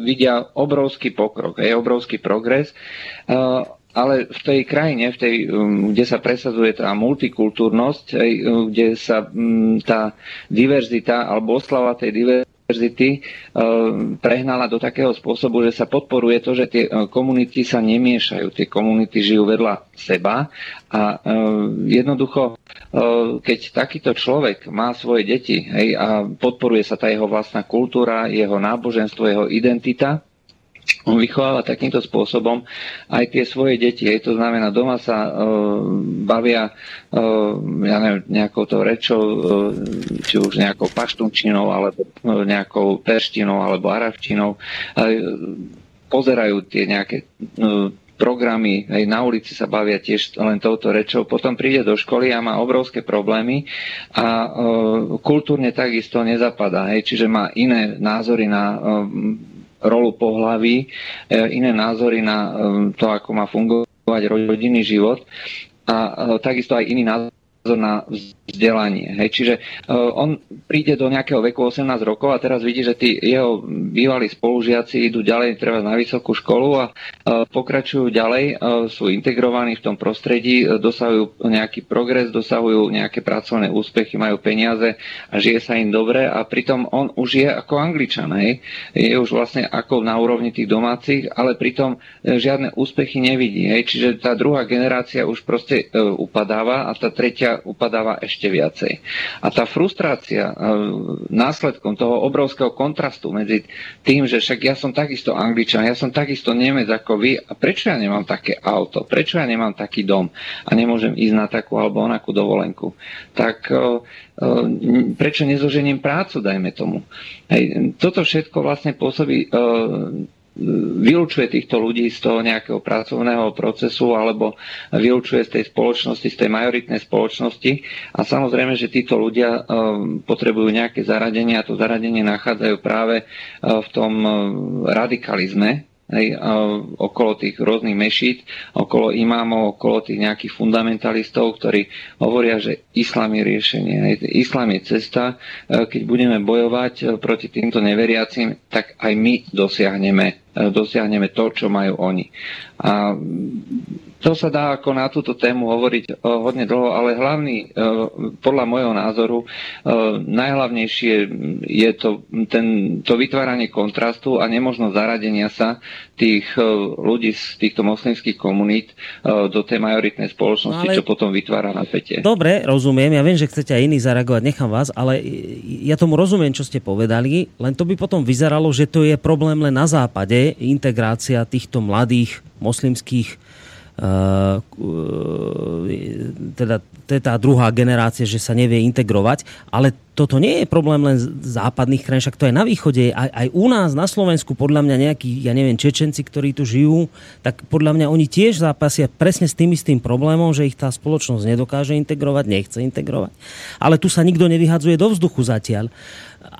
vidia obrovský pokrok, hej, obrovský progres. Uh, ale v tej krajine, v tej, um, kde sa presadzuje tá multikultúrnosť, kde sa um, tá diverzita alebo oslava tej diverzity prehnala do takého spôsobu, že sa podporuje to, že tie komunity sa nemiešajú, tie komunity žijú vedľa seba a jednoducho, keď takýto človek má svoje deti hej, a podporuje sa tá jeho vlastná kultúra, jeho náboženstvo, jeho identita, on vychováva takýmto spôsobom aj tie svoje deti. Hej, to znamená, doma sa uh, bavia uh, ja neviem, nejakou to rečou, uh, či už nejakou paštunčinou, alebo uh, nejakou perštinou, alebo arabčinou. Uh, pozerajú tie nejaké uh, programy, aj na ulici sa bavia tiež len touto rečou, potom príde do školy a má obrovské problémy a e, kultúrne takisto nezapadá, hej, čiže má iné názory na e, rolu pohlaví, e, iné názory na e, to, ako má fungovať rodinný život a e, takisto aj iný názor na vzdelanie. Hej. Čiže on príde do nejakého veku 18 rokov a teraz vidí, že tí jeho bývalí spolužiaci idú ďalej treba na vysokú školu a pokračujú ďalej, uh, sú integrovaní v tom prostredí, uh, dosahujú nejaký progres, dosahujú nejaké pracovné úspechy, majú peniaze a žije sa im dobre a pritom on už je ako angličan, hej. je už vlastne ako na úrovni tých domácich, ale pritom žiadne úspechy nevidí. Hej. Čiže tá druhá generácia už proste upadáva a tá tretia upadáva ešte viacej. A tá frustrácia e, následkom toho obrovského kontrastu medzi tým, že však ja som takisto angličan, ja som takisto Nemec ako vy, a prečo ja nemám také auto, prečo ja nemám taký dom a nemôžem ísť na takú alebo onakú dovolenku, tak e, e, prečo nezoženiem prácu, dajme tomu. Hej, toto všetko vlastne pôsobí vylúčuje týchto ľudí z toho nejakého pracovného procesu alebo vylúčuje z tej spoločnosti, z tej majoritnej spoločnosti. A samozrejme, že títo ľudia potrebujú nejaké zaradenie a to zaradenie nachádzajú práve v tom radikalizme, hej, okolo tých rôznych mešít, okolo imámov, okolo tých nejakých fundamentalistov, ktorí hovoria, že islám je riešenie. Hej. Islám je cesta. Uh, keď budeme bojovať proti týmto neveriacim, tak aj my dosiahneme dosiahneme to, čo majú oni. A to sa dá ako na túto tému hovoriť eh, hodne dlho, ale hlavný, eh, podľa môjho názoru, eh, najhlavnejšie je to, ten, to vytváranie kontrastu a nemožnosť zaradenia sa tých ľudí z týchto moslimských komunít do tej majoritnej spoločnosti, no ale... čo potom vytvára napätie. Dobre, rozumiem, ja viem, že chcete aj iní zareagovať, nechám vás, ale ja tomu rozumiem, čo ste povedali, len to by potom vyzeralo, že to je problém len na západe, integrácia týchto mladých moslimských teda to je tá druhá generácia, že sa nevie integrovať, ale toto nie je problém len západných krajín, však to je na východe, aj, aj u nás na Slovensku, podľa mňa nejakí, ja neviem, Čečenci, ktorí tu žijú, tak podľa mňa oni tiež zápasia presne s tým istým problémom, že ich tá spoločnosť nedokáže integrovať, nechce integrovať. Ale tu sa nikto nevyhadzuje do vzduchu zatiaľ.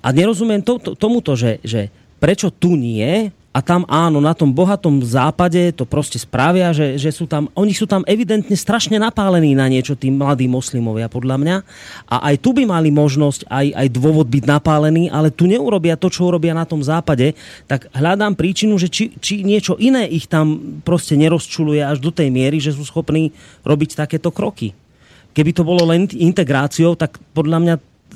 A nerozumiem to, to, tomuto, že, že prečo tu nie a tam áno, na tom bohatom západe to proste spravia, že, že sú tam, oni sú tam evidentne strašne napálení na niečo, tí mladí moslimovia, podľa mňa. A aj tu by mali možnosť, aj, aj dôvod byť napálení, ale tu neurobia to, čo urobia na tom západe, tak hľadám príčinu, že či, či niečo iné ich tam proste nerozčuluje až do tej miery, že sú schopní robiť takéto kroky. Keby to bolo len integráciou, tak podľa mňa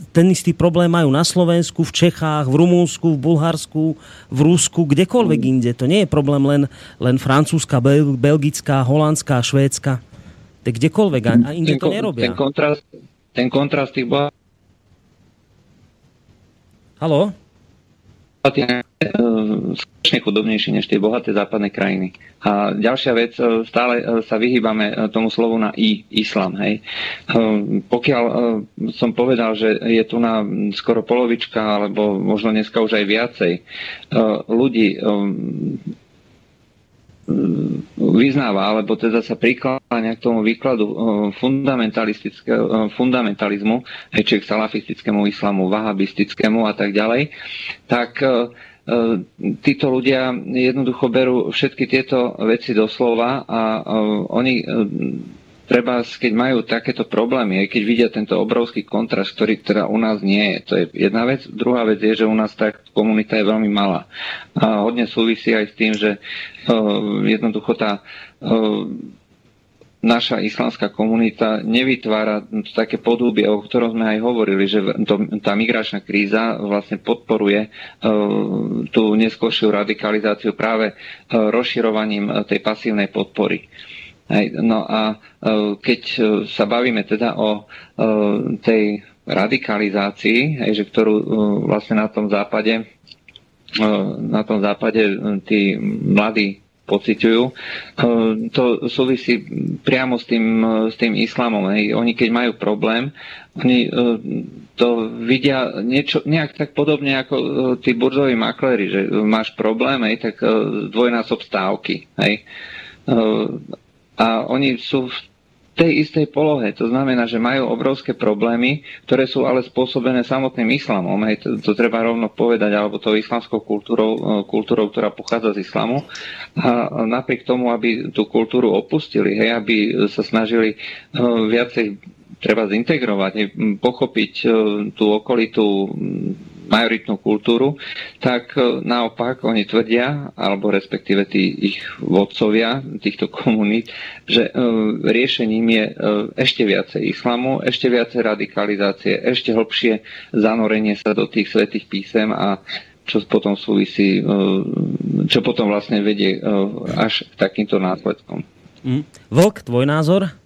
ten istý problém majú na Slovensku, v Čechách, v Rumúnsku, v Bulharsku, v Rusku, kdekoľvek inde. To nie je problém len, len francúzska, bel, belgická, holandská, švédska. To kdekoľvek a, a inde to nerobia. Ten kontrast, ten kontrast tých bohatých... Haló? Skutočne chudobnejší než tie bohaté západné krajiny. A ďalšia vec, e, stále e, sa vyhýbame tomu slovu na i, islam. Hej. Pokiaľ som povedal, že je tu na skoro polovička, alebo možno dneska už aj viacej ľudí vyznáva, alebo teda sa prikláňa k tomu výkladu fundamentalistického fundamentalizmu, či k salafistickému islamu, vahabistickému a tak ďalej, tak E, títo ľudia jednoducho berú všetky tieto veci doslova a oni treba, keď majú takéto problémy, aj keď vidia tento obrovský kontrast, ktorý teda u nás nie je, to je jedna vec. Druhá vec je, že u nás tá komunita je veľmi malá. A hodne súvisí aj s tým, že uh, jednoducho tá uh, naša islamská komunita nevytvára také podúbie, o ktorom sme aj hovorili, že to, tá migračná kríza vlastne podporuje uh, tú neskôršiu radikalizáciu práve uh, rozširovaním uh, tej pasívnej podpory. Hej, no a uh, keď uh, sa bavíme teda o uh, tej radikalizácii, hej, že ktorú vlastne na tom západe na tom západe tí mladí pociťujú. E, to súvisí priamo s tým, s tým islamom. Hej. Oni keď majú problém, oni e, to vidia niečo, nejak tak podobne ako e, tí burzoví makléri, že máš problém, hej, tak dvojnásob stávky. Hej. A oni sú v tej istej polohe. To znamená, že majú obrovské problémy, ktoré sú ale spôsobené samotným islamom. Hej, to, to treba rovno povedať, alebo tou islamskou kultúrou, e, kultúrou, ktorá pochádza z islamu. A napriek tomu, aby tú kultúru opustili, hej, aby sa snažili uh, viacej treba zintegrovať, pochopiť uh, tú okolitú majoritnú kultúru, tak e, naopak oni tvrdia, alebo respektíve tí ich vodcovia týchto komunít, že e, riešením je e, ešte viacej islamu, ešte viacej radikalizácie, ešte hlbšie zanorenie sa do tých svetých písem a čo potom súvisí, čo potom vlastne vedie až k takýmto následkom. Mm. Vlk, tvoj názor?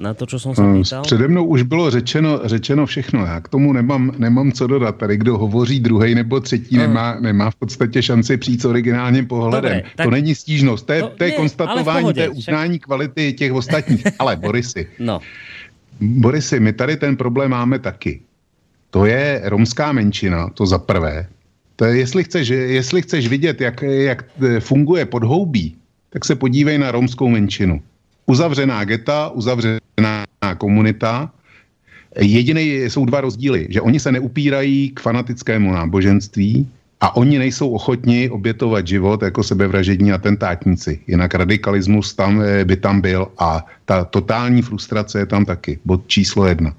Na to, co jsem se hm, pýtal? Přede mnou už bylo řečeno, řečeno všechno. Já k tomu nemám, nemám co dodat. Tady kdo hovoří druhý nebo třetí, uh. nemá, nemá v podstatě šanci přijít s originálním pohledem. Dobre, tak... To není stížnost, to je, to, to je nie, konstatování, to je uznání však... kvality těch ostatních. (laughs) Ale Borisy, no. Borisy, my tady ten problém máme taky. To je romská menšina, to za prvé. To je, jestli, chceš, jestli chceš vidět, jak, jak funguje podhoubí, tak se podívej na romskou menšinu uzavřená geta, uzavřená komunita. Jediný jsou dva rozdíly, že oni se neupírají k fanatickému náboženství a oni nejsou ochotni obětovat život jako sebevražední atentátníci. Jinak radikalismus tam eh, by tam byl a ta totální frustrace je tam taky. Bod číslo jedna.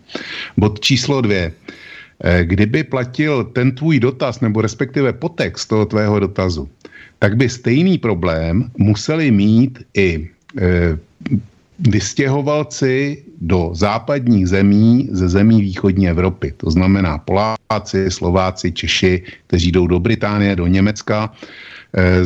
Bod číslo dvě. Eh, kdyby platil ten tvůj dotaz, nebo respektive potext toho tvého dotazu, tak by stejný problém museli mít i vystěhovalci do západních zemí ze zemí východní Evropy. To znamená Poláci, Slováci, Češi, kteří jdou do Británie, do Německa e,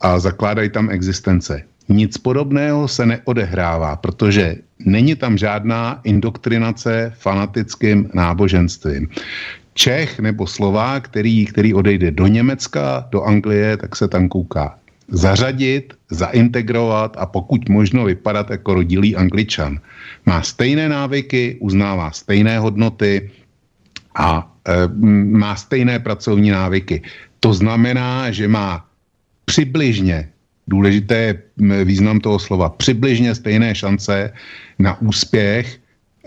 a zakládají tam existence. Nic podobného se neodehrává, protože není tam žádná indoktrinace fanatickým náboženstvím. Čech nebo Slovák, který, který odejde do Německa, do Anglie, tak se tam kouká zařadit, zaintegrovat a pokud možno vypadat jako rodilý angličan. Má stejné návyky, uznává stejné hodnoty a e, má stejné pracovní návyky. To znamená, že má přibližně, důležité je význam toho slova, přibližně stejné šance na úspěch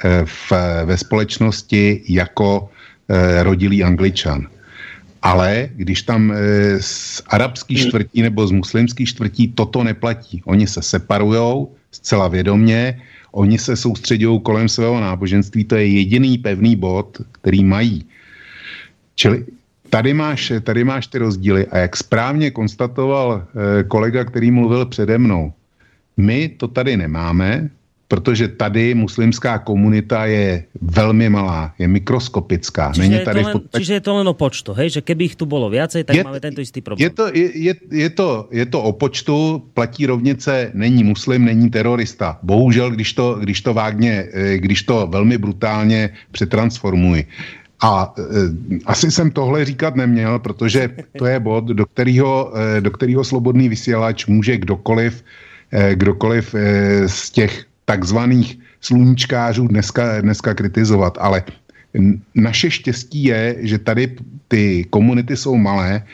e, v, ve společnosti jako e, rodilý angličan. Ale když tam e, z arabských hmm. čtvrtí nebo z muslimských čtvrtí toto neplatí. Oni se separujou zcela vědomně, oni se soustředují kolem svého náboženství, to je jediný pevný bod, který mají. Čili tady máš, tady máš ty rozdíly a jak správně konstatoval e, kolega, který mluvil přede mnou, my to tady nemáme, protože tady muslimská komunita je velmi malá, je mikroskopická. Čiže, Není je, tady to len, podpad... čiže je to len o počtu, hej? že keby ich tu bolo viacej, tak je, máme tento istý problém. Je to, je, je, je, to, je to o počtu, platí rovnice, není muslim, není terorista. Bohužel, když to, když to vágně, eh, když to velmi brutálně přetransformuji. A e, asi jsem tohle říkat neměl, protože to je bod, do kterého, e, do kterého slobodný vysílač může kdokoliv, e, kdokoliv e, z těch takzvaných sluníčkářů dneska, dneska kritizovat, ale naše štěstí je, že tady ty komunity jsou malé,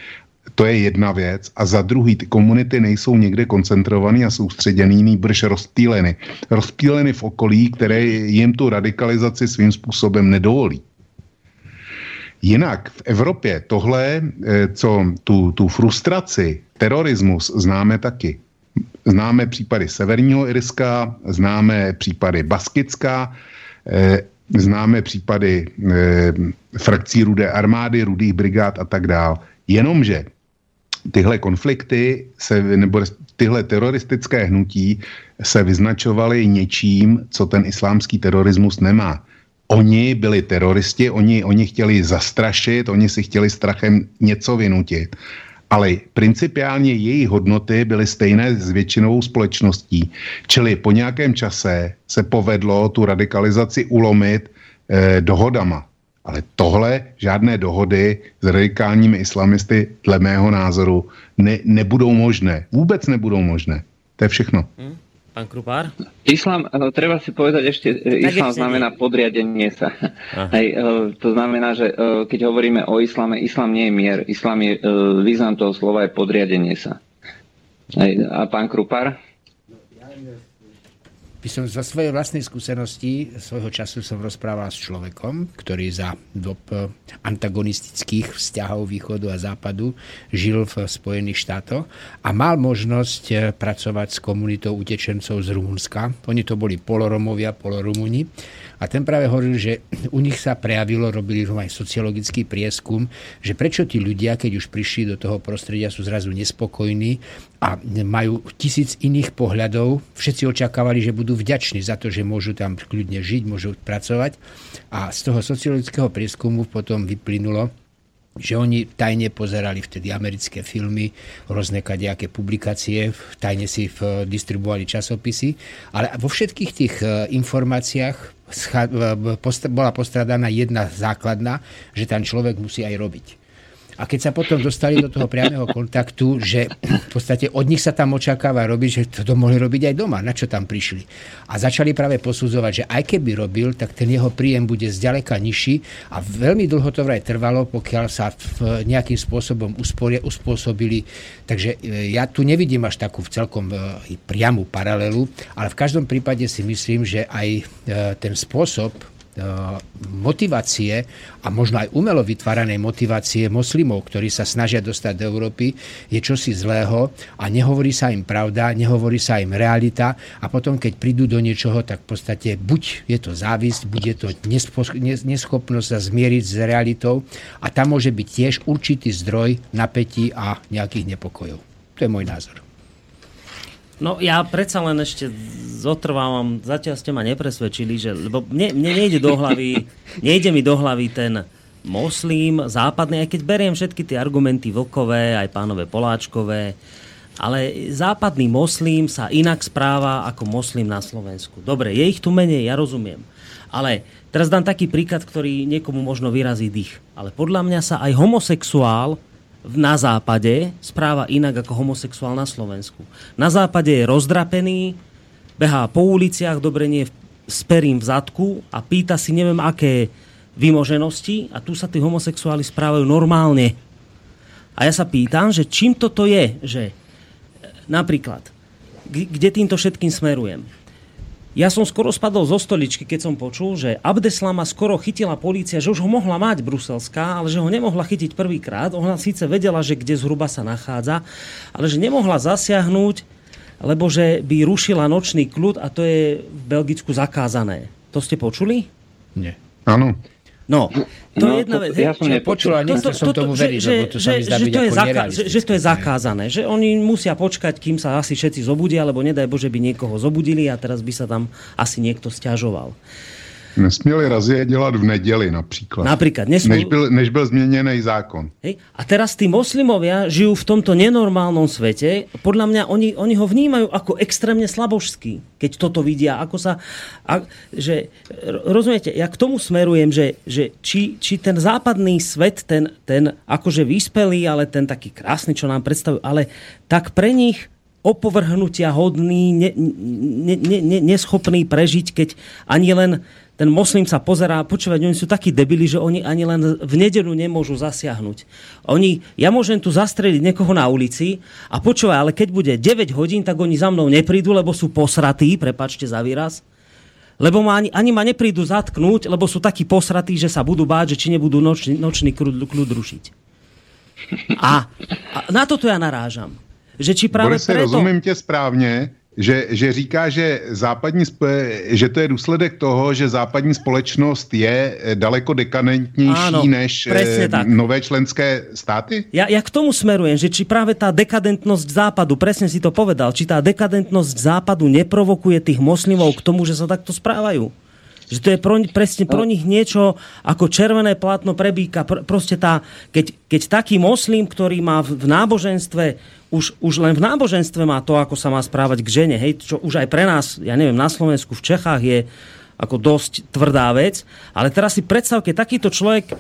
to je jedna věc. A za druhý, ty komunity nejsou někde koncentrovaný a soustředěný, nýbrž rozptýleny. Rozptýleny v okolí, které jim tu radikalizaci svým způsobem nedovolí. Jinak v Evropě tohle, eh, co tu, tu frustraci, terorismus známe taky. Známe případy Severního Irska, známe případy Baskická, eh, známe případy eh, frakcí Rudé armády, Rudých brigád a tak dál. Jenomže tyhle konflikty se, nebo tyhle teroristické hnutí se vyznačovaly něčím, co ten islámský terorismus nemá. Oni byli teroristi, oni, oni chtěli zastrašit, oni si chtěli strachem něco vynutit. Ale principiálně jejich hodnoty byly stejné s většinou společností. Čili po nějakém čase se povedlo tu radikalizaci ulomit eh, dohodama. Ale tohle, žádné dohody s radikálními islamisty, dle mého názoru, ne, nebudou možné. Vůbec nebudou možné. To je všechno. Hmm. Pán Krupár? Islám, eh, treba si povedať ešte, eh, tak islám ešte znamená nie. podriadenie sa. Hej, eh, to znamená, že keď hovoríme o islame, islám nie je mier. Islám je, význam toho slova je podriadenie sa. Hej, a pán Krupár? By som za svojej vlastnej skúsenosti svojho času som rozprával s človekom, ktorý za dob antagonistických vzťahov východu a západu žil v Spojených štátoch a mal možnosť eh, pracovať s komunitou utečencov z Rumunska. Oni to boli poloromovia, polorumuni a ten práve hovoril, že u nich sa prejavilo, robili aj sociologický prieskum, že prečo tí ľudia, keď už prišli do toho prostredia, sú zrazu nespokojní a majú tisíc iných pohľadov. Všetci očakávali, že budú vďační za to, že môžu tam kľudne žiť, môžu pracovať. A z toho sociologického prieskumu potom vyplynulo, že oni tajne pozerali vtedy americké filmy, rôzne kadejaké publikácie, tajne si distribuovali časopisy, ale vo všetkých tých e, informáciách bola postradaná jedna základná, že ten človek musí aj robiť. A keď sa potom dostali do toho priamého kontaktu, že v podstate od nich sa tam očakáva robiť, že to mohli robiť aj doma, na čo tam prišli. A začali práve posudzovať, že aj keby robil, tak ten jeho príjem bude zďaleka nižší a veľmi dlho to vraj trvalo, pokiaľ sa nejakým spôsobom usporia, uspôsobili. Takže e, ja tu nevidím až takú celkom e, priamu paralelu, ale v každom prípade si myslím, že aj e, ten spôsob, motivácie a možno aj umelo vytváranej motivácie moslimov, ktorí sa snažia dostať do Európy, je čosi zlého a nehovorí sa im pravda, nehovorí sa im realita a potom, keď prídu do niečoho, tak v podstate buď je to závisť, buď je to neschopnosť sa zmieriť s realitou a tam môže byť tiež určitý zdroj napätí a nejakých nepokojov. To je môj názor. No ja predsa len ešte zotrvávam, zatiaľ ste ma nepresvedčili, že, lebo mne, mne nejde do hlavy, nejde mi do hlavy ten moslím západný, aj keď beriem všetky tie argumenty Vlkové, aj pánové Poláčkové, ale západný moslím sa inak správa ako moslím na Slovensku. Dobre, je ich tu menej, ja rozumiem. Ale teraz dám taký príklad, ktorý niekomu možno vyrazí dých. Ale podľa mňa sa aj homosexuál na západe správa inak ako homosexuál na Slovensku. Na západe je rozdrapený, behá po uliciach, dobre nie s v zadku a pýta si neviem aké vymoženosti a tu sa tí homosexuáli správajú normálne. A ja sa pýtam, že čím toto je, že napríklad, kde týmto všetkým smerujem? Ja som skoro spadol zo stoličky, keď som počul, že Abdeslama skoro chytila polícia, že už ho mohla mať bruselská, ale že ho nemohla chytiť prvýkrát. Ona síce vedela, že kde zhruba sa nachádza, ale že nemohla zasiahnuť, lebo že by rušila nočný kľud a to je v Belgicku zakázané. To ste počuli? Nie. Áno. No, to no, je jedna vec. Ja som nepočul a nechcel som tomu veriť, že, lebo to sa mi zdá byť to je zaka- že, že to je zakázané. Že oni musia počkať, kým sa asi všetci zobudia, lebo nedaj Bože by niekoho zobudili a teraz by sa tam asi niekto stiažoval. Nesměli razie dělat v neděli například. Napríklad. Nesmú... Než, byl, než byl změněný zákon. Hej. A teraz tí moslimovia žijú v tomto nenormálnom svete. Podľa mňa oni, oni ho vnímajú ako extrémne slabožský, keď toto vidia. Ako sa, a, že, rozumiete, ja k tomu smerujem, že, že či, či ten západný svet, ten, ten akože vyspelý, ale ten taký krásny, čo nám predstavujú, ale tak pre nich opovrhnutia hodný, ne, ne, ne, ne, neschopný prežiť, keď ani len ten moslim sa pozerá, počúvať, oni sú takí debili, že oni ani len v nedelu nemôžu zasiahnuť. Oni, ja môžem tu zastreliť niekoho na ulici a počúvaj, ale keď bude 9 hodín, tak oni za mnou neprídu, lebo sú posratí, prepačte za výraz, lebo ma ani, ani ma neprídu zatknúť, lebo sú takí posratí, že sa budú báť, že či nebudú nočný, nočný kľud, kľud rušiť. A, a na toto ja narážam. Že či práve Boris, preto... rozumím tě správně, že, že říká, že, západní, že to je důsledek toho, že západní společnost je daleko dekadentnější Áno, než tak. nové členské státy? Ja, ja k tomu smerujem, že či práve tá dekadentnosť západu, presne si to povedal, či tá dekadentnosť západu neprovokuje tých moslimov k tomu, že sa takto správajú. Že to je pro, presne pro nich niečo ako červené plátno prebíka. Pr- proste tá, keď, keď taký moslim, ktorý má v, v náboženstve, už, už len v náboženstve má to, ako sa má správať k žene, hej, čo už aj pre nás, ja neviem, na Slovensku, v Čechách je ako dosť tvrdá vec. Ale teraz si predstav, keď takýto človek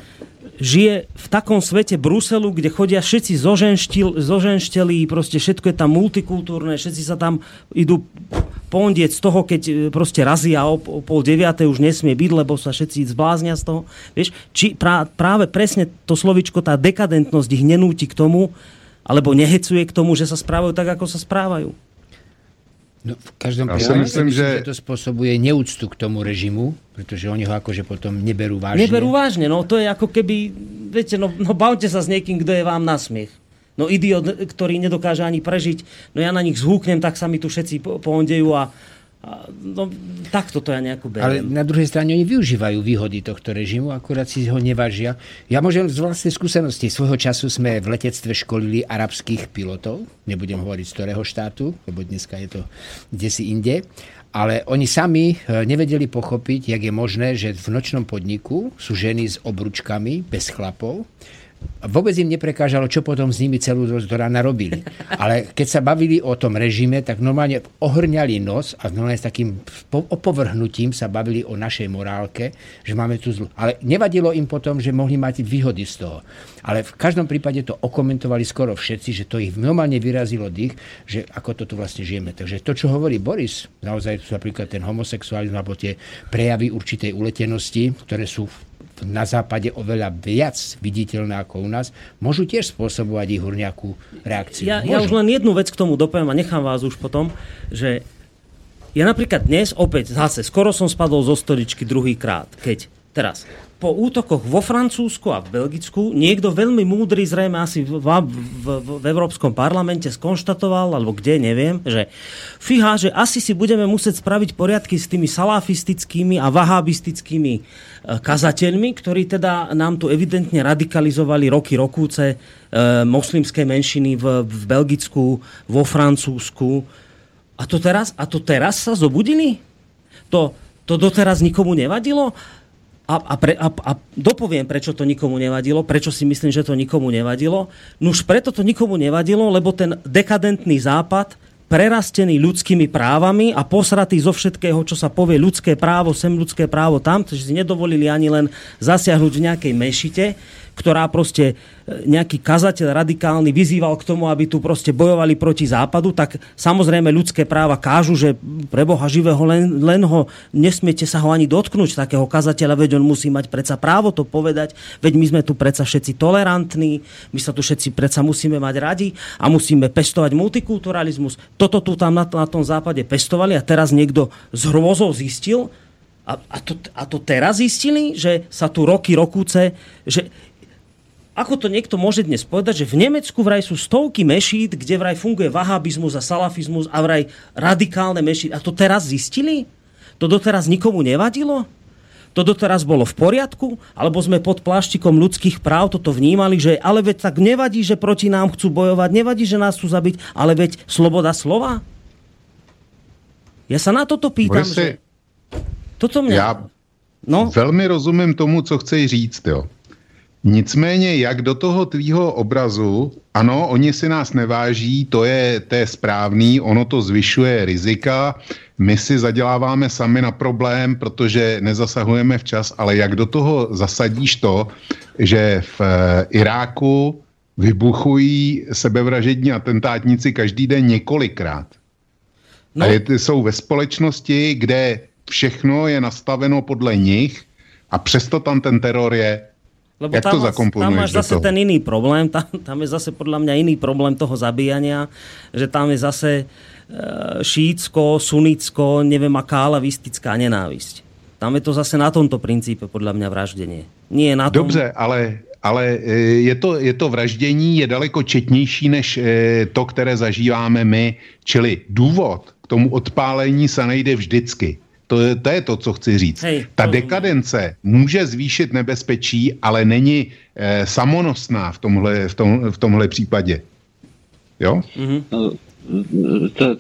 žije v takom svete Bruselu, kde chodia všetci zoženšteli, proste všetko je tam multikultúrne, všetci sa tam idú pondieť z toho, keď e, proste razia o, o pol deviate už nesmie byť, lebo sa všetci zbláznia z toho. Vieš, či prá, práve presne to slovičko, tá dekadentnosť ich nenúti k tomu, alebo nehecuje k tomu, že sa správajú tak, ako sa správajú. No, v každom prípade myslím, že... že to spôsobuje neúctu k tomu režimu, pretože oni ho akože potom neberú vážne. Neberú vážne, no to je ako keby, viete, no, no bavte sa s niekým, kto je vám na smiech. No idiot, ktorý nedokáže ani prežiť, no ja na nich zhúknem, tak sa mi tu všetci poondejú a, No, takto to ja nejako beriem. Ale na druhej strane oni využívajú výhody tohto režimu, akurát si ho nevážia. Ja môžem z vlastnej skúsenosti. Svojho času sme v letectve školili arabských pilotov. Nebudem hovoriť z ktorého štátu, lebo dneska je to kde si inde. Ale oni sami e, nevedeli pochopiť, jak je možné, že v nočnom podniku sú ženy s obručkami, bez chlapov, vôbec im neprekážalo, čo potom s nimi celú noc rána robili. Ale keď sa bavili o tom režime, tak normálne ohrňali nos a normálne s takým opovrhnutím sa bavili o našej morálke, že máme tu zlu. Ale nevadilo im potom, že mohli mať výhody z toho. Ale v každom prípade to okomentovali skoro všetci, že to ich normálne vyrazilo dých, že ako to tu vlastne žijeme. Takže to, čo hovorí Boris, naozaj sú napríklad ten homosexualizmus alebo tie prejavy určitej uletenosti, ktoré sú na západe oveľa viac viditeľné ako u nás, môžu tiež spôsobovať ich nejakú reakciu. Ja, ja už len jednu vec k tomu dopoviem a nechám vás už potom, že ja napríklad dnes opäť zase, skoro som spadol zo stoličky druhýkrát, keď teraz po útokoch vo Francúzsku a v Belgicku niekto veľmi múdry, zrejme asi v, v, v, v Európskom parlamente skonštatoval, alebo kde, neviem, že fíha, že asi si budeme musieť spraviť poriadky s tými salafistickými a vahabistickými e, kazateľmi, ktorí teda nám tu evidentne radikalizovali roky rokúce e, moslimské menšiny v, v Belgicku, vo Francúzsku. A to teraz, a to teraz sa zobudili? To, to doteraz nikomu nevadilo? A, a, pre, a, a dopoviem, prečo to nikomu nevadilo, prečo si myslím, že to nikomu nevadilo. Nuž preto to nikomu nevadilo, lebo ten dekadentný západ, prerastený ľudskými právami a posratý zo všetkého, čo sa povie ľudské právo, sem ľudské právo tam, že si nedovolili ani len zasiahnuť v nejakej mešite, ktorá proste e, nejaký kazateľ radikálny vyzýval k tomu, aby tu proste bojovali proti západu, tak samozrejme ľudské práva kážu, že pre Boha živého len, len ho, nesmiete sa ho ani dotknúť, takého kazateľa, veď on musí mať predsa právo to povedať, veď my sme tu predsa všetci tolerantní, my sa tu všetci predsa musíme mať radi a musíme pestovať multikulturalizmus. Toto tu tam na, na tom západe pestovali a teraz niekto z hrôzou zistil, a, to, a to teraz zistili, že sa tu roky, rokúce, že ako to niekto môže dnes povedať, že v Nemecku vraj sú stovky mešít, kde vraj funguje vahabizmus a salafizmus a vraj radikálne mešít. A to teraz zistili? To doteraz nikomu nevadilo? To doteraz bolo v poriadku? Alebo sme pod pláštikom ľudských práv toto vnímali, že ale veď tak nevadí, že proti nám chcú bojovať, nevadí, že nás chcú zabiť, ale veď sloboda slova? Ja sa na toto pýtam, že... Toto mňa... Ja no? velmi rozumím tomu, co chceš říct, jo. Nicméně, jak do toho tvýho obrazu, ano, oni si nás neváží, to je, to je správný, ono to zvyšuje rizika, my si zaděláváme sami na problém, protože nezasahujeme včas, ale jak do toho zasadíš to, že v eh, Iráku vybuchují sebevražední atentátníci každý den několikrát. No. A je, jsou ve společnosti, kde všechno je nastaveno podle nich a přesto tam ten teror je. Lebo Jak tam, to tam máš zase ten iný problém, (laughs) tam, tam je zase podľa mňa iný problém toho zabíjania, že tam je zase e, šítsko, sunicko, neviem aká alavistická nenávisť. Tam je to zase na tomto princípe podľa mňa vraždenie. Nie na tom... Dobře, ale, ale je to, je to vraždění je daleko četnější než to, které zažíváme my. Čili důvod k tomu odpálení se nejde vždycky. To je, to je to, co chci říct. Hej, Ta dekadence může zvýšit nebezpečí, ale není eh, samonosná v tomhle, v, tom, v tomhle případě. Jo? Mm-hmm.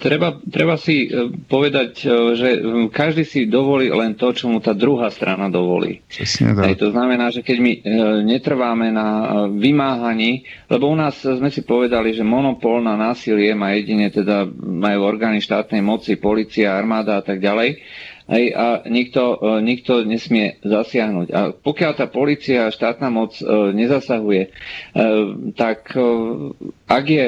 Treba, treba si e, povedať, e, že každý si dovolí len to, čo mu tá druhá strana dovolí. Aj to znamená, že keď my e, netrváme na vymáhaní, lebo u nás sme si povedali, že monopol na násilie má jedine teda majú orgány štátnej moci, policia, armáda a tak ďalej Hej, a nikto, e, nikto nesmie zasiahnuť. A pokiaľ tá policia a štátna moc e, nezasahuje, e, tak ak je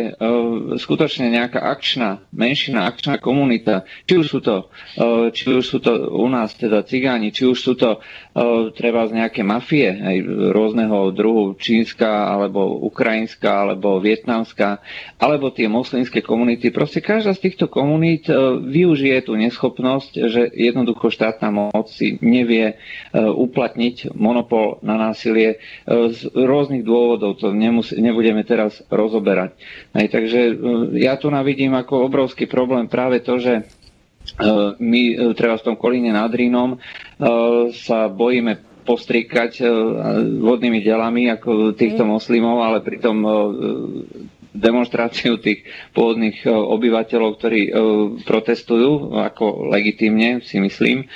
skutočne nejaká akčná, menšina, akčná komunita, či už sú to, či už sú to u nás teda cigáni, či už sú to treba z nejaké mafie, aj rôzneho druhu, čínska, alebo ukrajinská, alebo vietnamská, alebo tie moslimské komunity, proste každá z týchto komunít využije tú neschopnosť, že jednoducho štátna moc si nevie e, uplatniť monopol na násilie e, z rôznych dôvodov. To nemus- nebudeme teraz rozoberať. Aj, takže e, ja tu navidím ako obrovský problém práve to, že my treba v tom Kolíne nad Rínom sa bojíme postrikať vodnými delami ako týchto mm. moslimov, ale pritom demonstráciu tých pôvodných e, obyvateľov, ktorí e, protestujú, ako legitímne si myslím, e,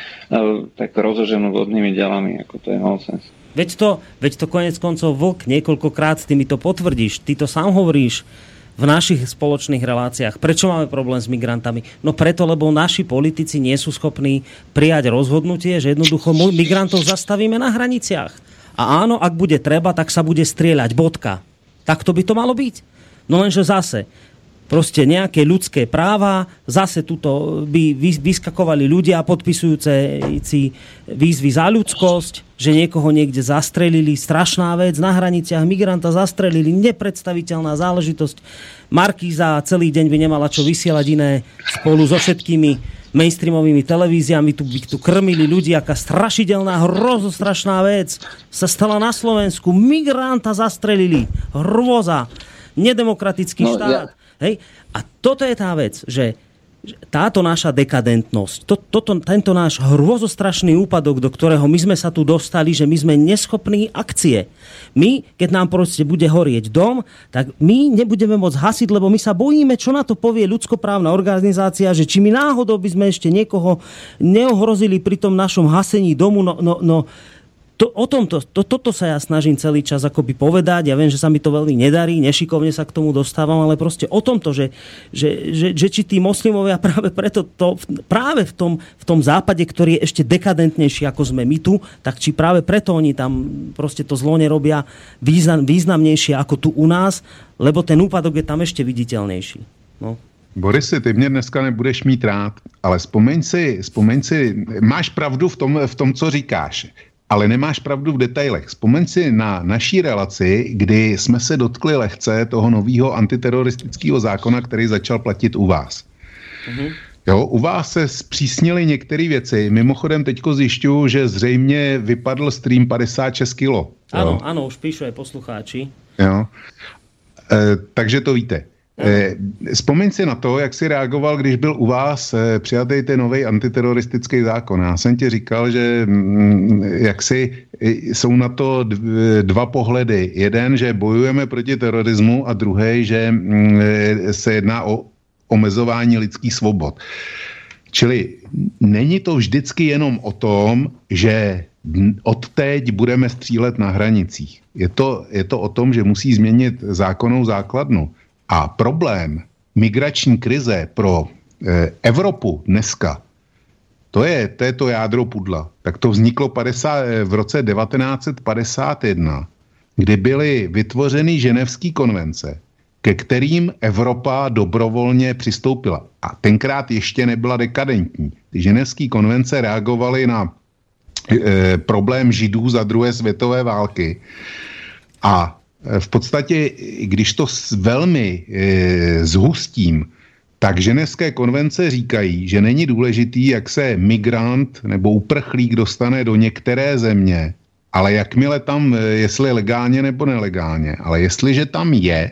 tak rozoženú vodnými delami, ako to je nonsens. Veď to, veď to konec koncov vlk niekoľkokrát s tými to potvrdíš. Ty to sám hovoríš v našich spoločných reláciách. Prečo máme problém s migrantami? No preto, lebo naši politici nie sú schopní prijať rozhodnutie, že jednoducho migrantov zastavíme na hraniciach. A áno, ak bude treba, tak sa bude strieľať. Bodka. Tak to by to malo byť. No lenže zase, proste nejaké ľudské práva, zase tuto by vyskakovali ľudia podpisujúce výzvy za ľudskosť, že niekoho niekde zastrelili, strašná vec, na hraniciach migranta zastrelili, nepredstaviteľná záležitosť. Markíza celý deň by nemala čo vysielať iné spolu so všetkými mainstreamovými televíziami, tu tu krmili ľudí, aká strašidelná, hrozostrašná vec sa stala na Slovensku. Migranta zastrelili. Hrôza nedemokratický no, štát. Ja... Hej? A toto je tá vec, že táto naša dekadentnosť, to, toto, tento náš hrôzostrašný úpadok, do ktorého my sme sa tu dostali, že my sme neschopní akcie. My, keď nám proste bude horieť dom, tak my nebudeme môcť hasiť, lebo my sa bojíme, čo na to povie ľudskoprávna organizácia, že či my náhodou by sme ešte niekoho neohrozili pri tom našom hasení domu, no, no, no to, o tomto, to, toto sa ja snažím celý čas akoby povedať. Ja viem, že sa mi to veľmi nedarí, nešikovne sa k tomu dostávam, ale proste o tomto, že, že, že, že či tí moslimovia (laughs) práve preto to, práve v tom, v tom západe, ktorý je ešte dekadentnejší ako sme my tu, tak či práve preto oni tam proste to zlo nerobia význam, významnejšie ako tu u nás, lebo ten úpadok je tam ešte viditeľnejší. No. Borisy, ty mě dneska nebudeš mít rád, ale vzpomeň si, vzpomeň si máš pravdu v tom, v tom, co říkáš ale nemáš pravdu v detailech. Vzpomeň si na naší relaci, kdy jsme se dotkli lehce toho nového antiteroristického zákona, který začal platit u vás. Mm-hmm. Jo, u vás se zpřísnily některé věci. Mimochodem teďko zjišťuju, že zřejmě vypadl stream 56 kilo. Ano, ano, už píšu aj poslucháči. Jo. E, takže to víte. Eh, vzpomeň si na to, jak jsi reagoval, když byl u vás eh, přijatý ten nový antiteroristický zákon. Já jsem ti říkal, že mm, jak si eh, jsou na to dva pohledy. Jeden, že bojujeme proti terorismu a druhý, že mm, se jedná o omezování lidských svobod. Čili není to vždycky jenom o tom, že od teď budeme střílet na hranicích. Je to, je to o tom, že musí změnit zákonnou základnu. A problém migrační krize pro e, Evropu dneska, to je, to je to jádro pudla. Tak to vzniklo 50, eh, v roce 1951, kdy byly vytvořeny ženevské konvence, ke kterým Evropa dobrovolně přistoupila. A tenkrát ještě nebyla dekadentní. Ty ženevské konvence reagovaly na e, problém židů za druhé světové války. A v podstatě, když to velmi e, zhustím, tak ženevské konvence říkají, že není důležitý, jak se migrant nebo uprchlík dostane do některé země, ale jakmile tam, jestli legálně nebo nelegálně, ale jestliže tam je,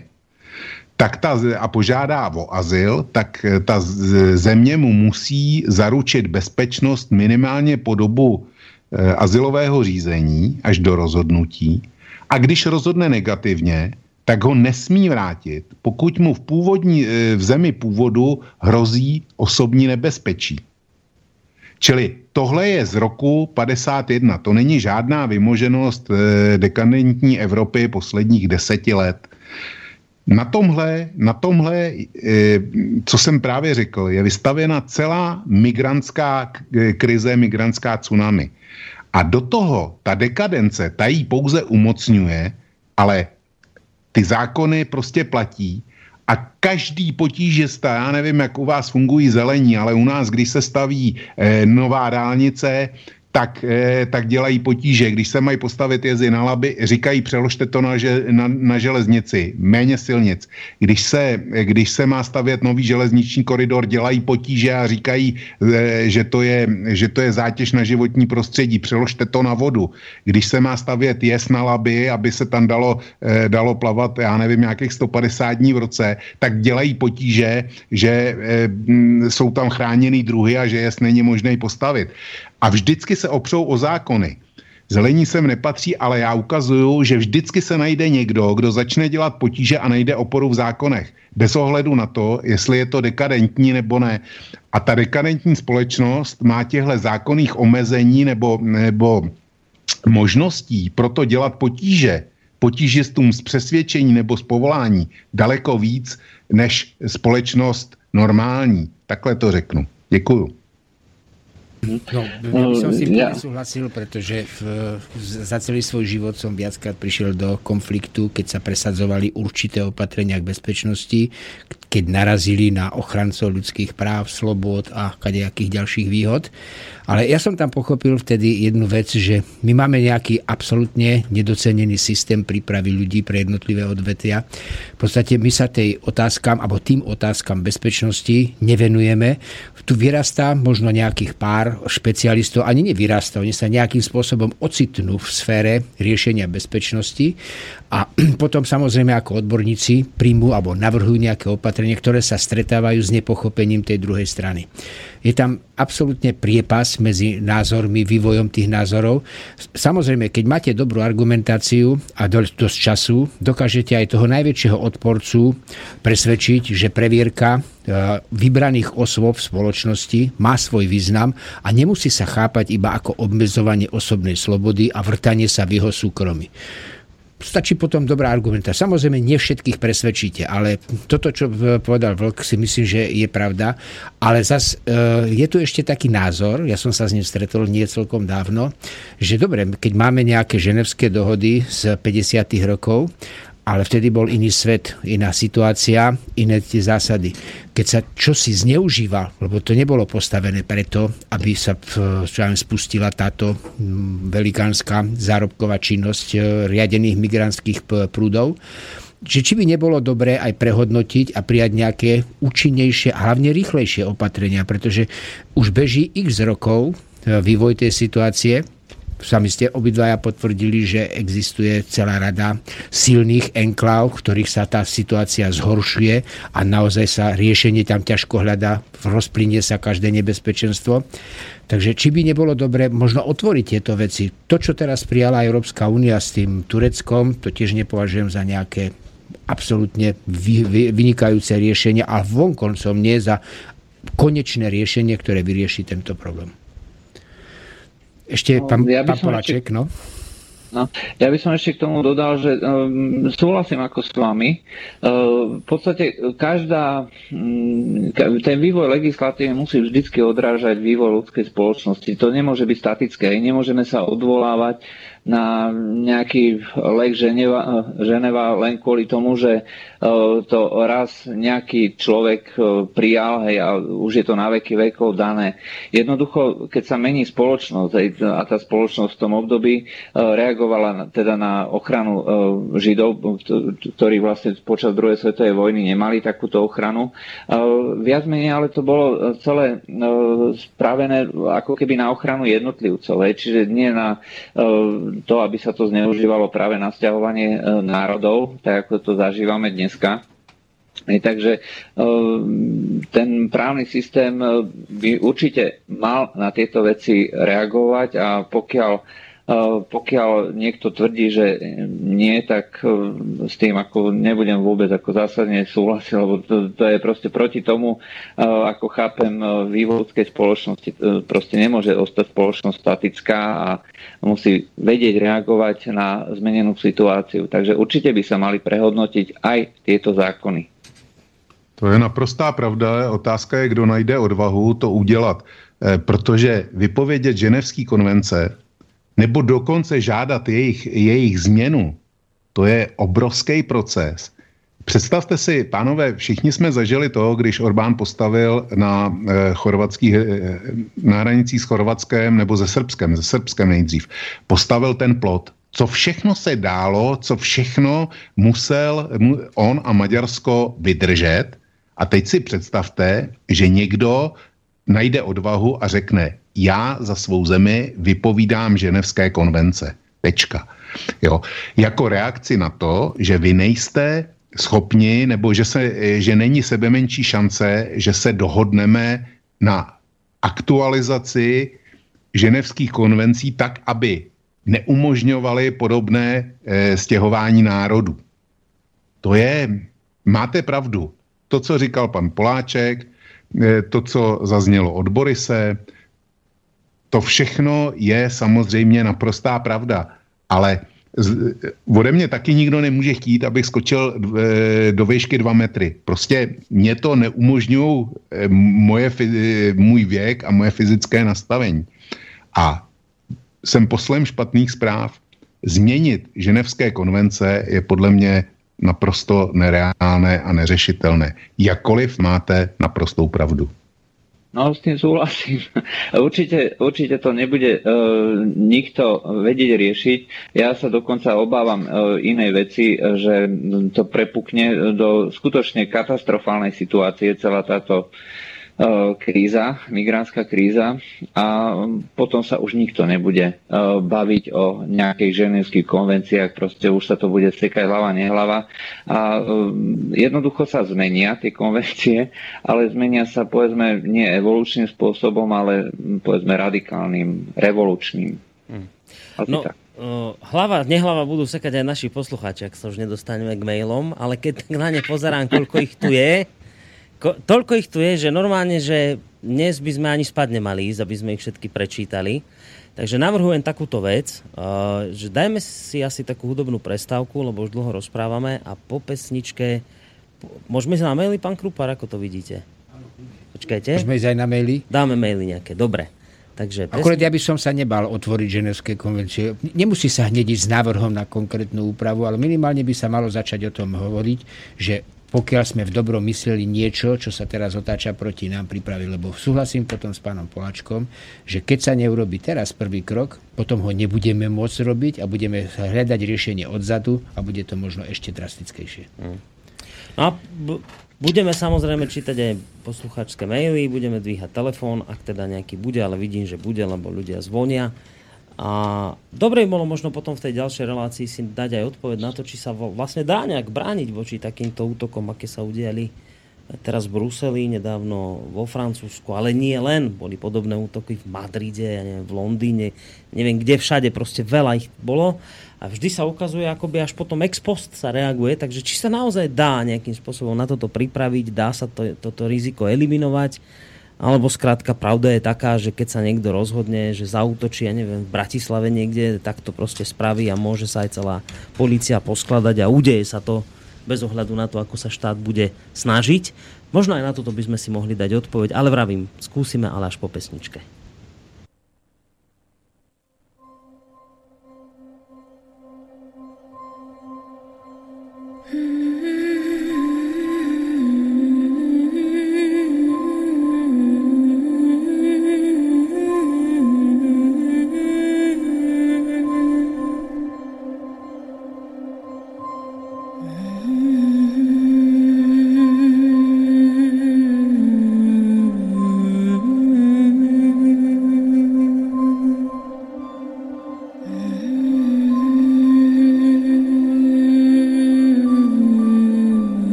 tak ta, a požádá o azyl, tak ta země mu musí zaručit bezpečnost minimálně po dobu e, azylového řízení až do rozhodnutí. A když rozhodne negativně, tak ho nesmí vrátit, pokud mu v, původní, e, v zemi původu hrozí osobní nebezpečí. Čili tohle je z roku 51. To není žádná vymoženost e, dekadentní Evropy posledních deseti let. Na tomhle, na tomhle, co jsem právě řekl, je vystavěna celá migrantská krize, migrantská tsunami. A do toho ta dekadence, ta jí pouze umocňuje, ale ty zákony prostě platí. A každý potížista, já nevím, jak u vás fungují zelení, ale u nás, když se staví eh, nová dálnice, tak, eh, tak dělají potíže. Když se mají postavit jezy na laby, říkají přeložte to na, na, na železnici, méně silnic. Když se, když se má stavět nový železniční koridor, dělají potíže a říkají, eh, že to, je, že to je zátěž na životní prostředí, přeložte to na vodu. Když se má stavět jes na laby, aby se tam dalo, eh, dalo plavat, já nevím, nějakých 150 dní v roce, tak dělají potíže, že jsou tam chráněný druhy a že jes není možné postavit a vždycky se opřou o zákony. Zelení sem nepatří, ale já ukazuju, že vždycky se najde někdo, kdo začne dělat potíže a najde oporu v zákonech. Bez ohledu na to, jestli je to dekadentní nebo ne. A ta dekadentní společnost má těchto zákonných omezení nebo, nebo možností pro to dělat potíže, potížistům z přesvědčení nebo z povolání daleko víc než společnost normální. Takhle to řeknu. Děkuju. No, ja som si ja. nesúhlasil, pretože v, za celý svoj život som viackrát prišiel do konfliktu, keď sa presadzovali určité opatrenia k bezpečnosti, keď narazili na ochrancov ľudských práv, slobod a kadejakých ďalších výhod. Ale ja som tam pochopil vtedy jednu vec, že my máme nejaký absolútne nedocenený systém prípravy ľudí pre jednotlivé odvetia. V podstate my sa tej otázkam, alebo tým otázkam bezpečnosti nevenujeme. Tu vyrastá možno nejakých pár špecialistov, ani nevyrastá, oni sa nejakým spôsobom ocitnú v sfére riešenia bezpečnosti a (clears throat) potom samozrejme ako odborníci príjmu alebo navrhujú nejaké opatrenie, ktoré sa stretávajú s nepochopením tej druhej strany. Je tam absolútne priepas medzi názormi, vývojom tých názorov. Samozrejme, keď máte dobrú argumentáciu a dosť času, dokážete aj toho najväčšieho odporcu presvedčiť, že previerka e, vybraných osôb v spoločnosti má svoj význam a nemusí sa chápať iba ako obmedzovanie osobnej slobody a vrtanie sa v jeho súkromí stačí potom dobrá argumenta. Samozrejme, nie všetkých presvedčíte, ale toto, čo povedal Vlk, si myslím, že je pravda. Ale zas e, je tu ešte taký názor, ja som sa s ním stretol nie celkom dávno, že dobre, keď máme nejaké ženevské dohody z 50. rokov ale vtedy bol iný svet, iná situácia, iné tie zásady. Keď sa čosi zneužíva, lebo to nebolo postavené preto, aby sa viem, spustila táto velikánska zárobková činnosť e, riadených migrantských prúdov, že či by nebolo dobré aj prehodnotiť a prijať nejaké účinnejšie a hlavne rýchlejšie opatrenia, pretože už beží x rokov e, vývoj tej situácie, Sami ste obidvaja potvrdili, že existuje celá rada silných enkláv, ktorých sa tá situácia zhoršuje a naozaj sa riešenie tam ťažko hľadá, rozplynie sa každé nebezpečenstvo. Takže či by nebolo dobre možno otvoriť tieto veci. To, čo teraz prijala Európska únia s tým Tureckom, to tiež nepovažujem za nejaké absolútne vynikajúce riešenie a vonkoncom nie za konečné riešenie, ktoré vyrieši tento problém. Ešte no, pán, ja pán Poláček, ešte... no. No, ja by som ešte k tomu dodal, že um, súhlasím ako s vami. Uh, v podstate každá, um, ten vývoj legislatívy musí vždycky odrážať vývoj ľudskej spoločnosti. To nemôže byť statické. Nemôžeme sa odvolávať na nejaký lek Ženeva, Ženeva len kvôli tomu, že e, to raz nejaký človek e, prijal hej, a už je to na veky vekov dané. Jednoducho, keď sa mení spoločnosť hej, a tá spoločnosť v tom období e, reagovala teda na ochranu Židov, ktorí vlastne počas druhej svetovej vojny nemali takúto ochranu. Viac menej, ale to bolo celé spravené ako keby na ochranu jednotlivcov, hej, čiže nie na to, aby sa to zneužívalo práve na stiahovanie e, národov, tak ako to zažívame dneska. Takže e, ten právny systém e, by určite mal na tieto veci reagovať a pokiaľ pokiaľ niekto tvrdí, že nie, tak s tým ako nebudem vôbec ako zásadne súhlasiť, lebo to, to je proste proti tomu, ako chápem vývoj ľudskej spoločnosti. Proste nemôže ostať spoločnosť statická a musí vedieť reagovať na zmenenú situáciu. Takže určite by sa mali prehodnotiť aj tieto zákony. To je naprostá pravda. Otázka je, kdo najde odvahu to udělat. E, protože vypovědět ženevský konvence nebo dokonce žádat jejich, jejich změnu, to je obrovský proces. Představte si, pánové, všichni jsme zažili to, když Orbán postavil na e, chorvatských, e, na hranicích s Chorvatskem nebo ze Srbskem, ze Srbskem nejdřív, postavil ten plot. Co všechno se dálo, co všechno musel mu, on a Maďarsko vydržet, a teď si představte, že někdo najde odvahu a řekne, já za svou zemi vypovídám ženevské konvence. Tečka. Jo. Jako reakci na to, že vy nejste schopni, nebo že, se, že není sebe menší šance, že se dohodneme na aktualizaci ženevských konvencí tak, aby neumožňovaly podobné e, stěhování národů. To je, máte pravdu, to, co říkal pan Poláček, eh, to, co zaznělo od Borise, to všechno je samozřejmě naprostá pravda, ale ode mě taky nikdo nemůže chtít, abych skočil eh, do výšky 2 metry. Prostě mě to neumožňují eh, moje, můj věk a moje fyzické nastavení. A jsem poslem špatných zpráv. Změnit ženevské konvence je podle mě naprosto nereálné a neřešitelné. Jakkoliv máte naprostou pravdu. No, s tým súhlasím. (laughs) určite, určite to nebude uh, nikto vedieť riešiť. Ja sa dokonca obávam uh, inej veci, že to prepukne do skutočne katastrofálnej situácie celá táto E, kríza, migránska kríza a potom sa už nikto nebude e, baviť o nejakej ženevských konvenciách, proste už sa to bude sekať hlava, nehlava a e, jednoducho sa zmenia tie konvencie, ale zmenia sa povedzme nie evolučným spôsobom, ale povedzme radikálnym, revolučným. Hmm. No, tak. hlava, nehlava budú sekať aj naši poslucháči, ak sa už nedostaneme k mailom, ale keď na ne pozerám, koľko ich tu je, Ko, toľko ich tu je, že normálne, že dnes by sme ani spať nemali ísť, aby sme ich všetky prečítali. Takže navrhujem takúto vec, uh, že dajme si asi takú hudobnú prestávku, lebo už dlho rozprávame a po pesničke... Môžeme ísť na maily, pán Krupar, ako to vidíte? Počkajte. Môžeme ísť aj na maily? Dáme maily nejaké, dobre. Takže pesni... Akurát ja by som sa nebal otvoriť ženevské konvencie. Nemusí sa hneď ísť s návrhom na konkrétnu úpravu, ale minimálne by sa malo začať o tom hovoriť, že pokiaľ sme v dobrom mysleli niečo, čo sa teraz otáča proti nám pripraviť. Lebo súhlasím potom s pánom Polačkom, že keď sa neurobi teraz prvý krok, potom ho nebudeme môcť robiť a budeme hľadať riešenie odzadu a bude to možno ešte drastickejšie. Mm. No a budeme samozrejme čítať aj posluchačské maily, budeme dvíhať telefón, ak teda nejaký bude, ale vidím, že bude, lebo ľudia zvonia. A dobre bolo možno potom v tej ďalšej relácii si dať aj odpoveď na to, či sa vlastne dá nejak brániť voči takýmto útokom, aké sa udiali teraz v Bruseli, nedávno vo Francúzsku, ale nie len. Boli podobné útoky v Madride, ja neviem, v Londýne, neviem kde všade, proste veľa ich bolo. A vždy sa ukazuje, akoby až potom ex post sa reaguje, takže či sa naozaj dá nejakým spôsobom na toto pripraviť, dá sa to, toto riziko eliminovať alebo skrátka pravda je taká, že keď sa niekto rozhodne, že zautočí, ja neviem, v Bratislave niekde, tak to proste spraví a môže sa aj celá policia poskladať a udeje sa to bez ohľadu na to, ako sa štát bude snažiť. Možno aj na toto by sme si mohli dať odpoveď, ale vravím, skúsime ale až po pesničke.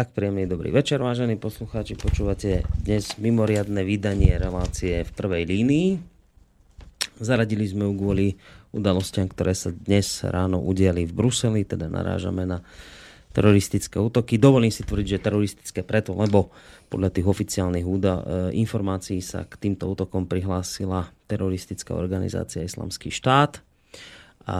Tak príjemný dobrý večer, vážení poslucháči. Počúvate dnes mimoriadne vydanie relácie v prvej línii. Zaradili sme ju kvôli udalostiam, ktoré sa dnes ráno udiali v Bruseli, teda narážame na teroristické útoky. Dovolím si tvrdiť, že teroristické preto, lebo podľa tých oficiálnych úda, e, informácií sa k týmto útokom prihlásila teroristická organizácia Islamský štát. A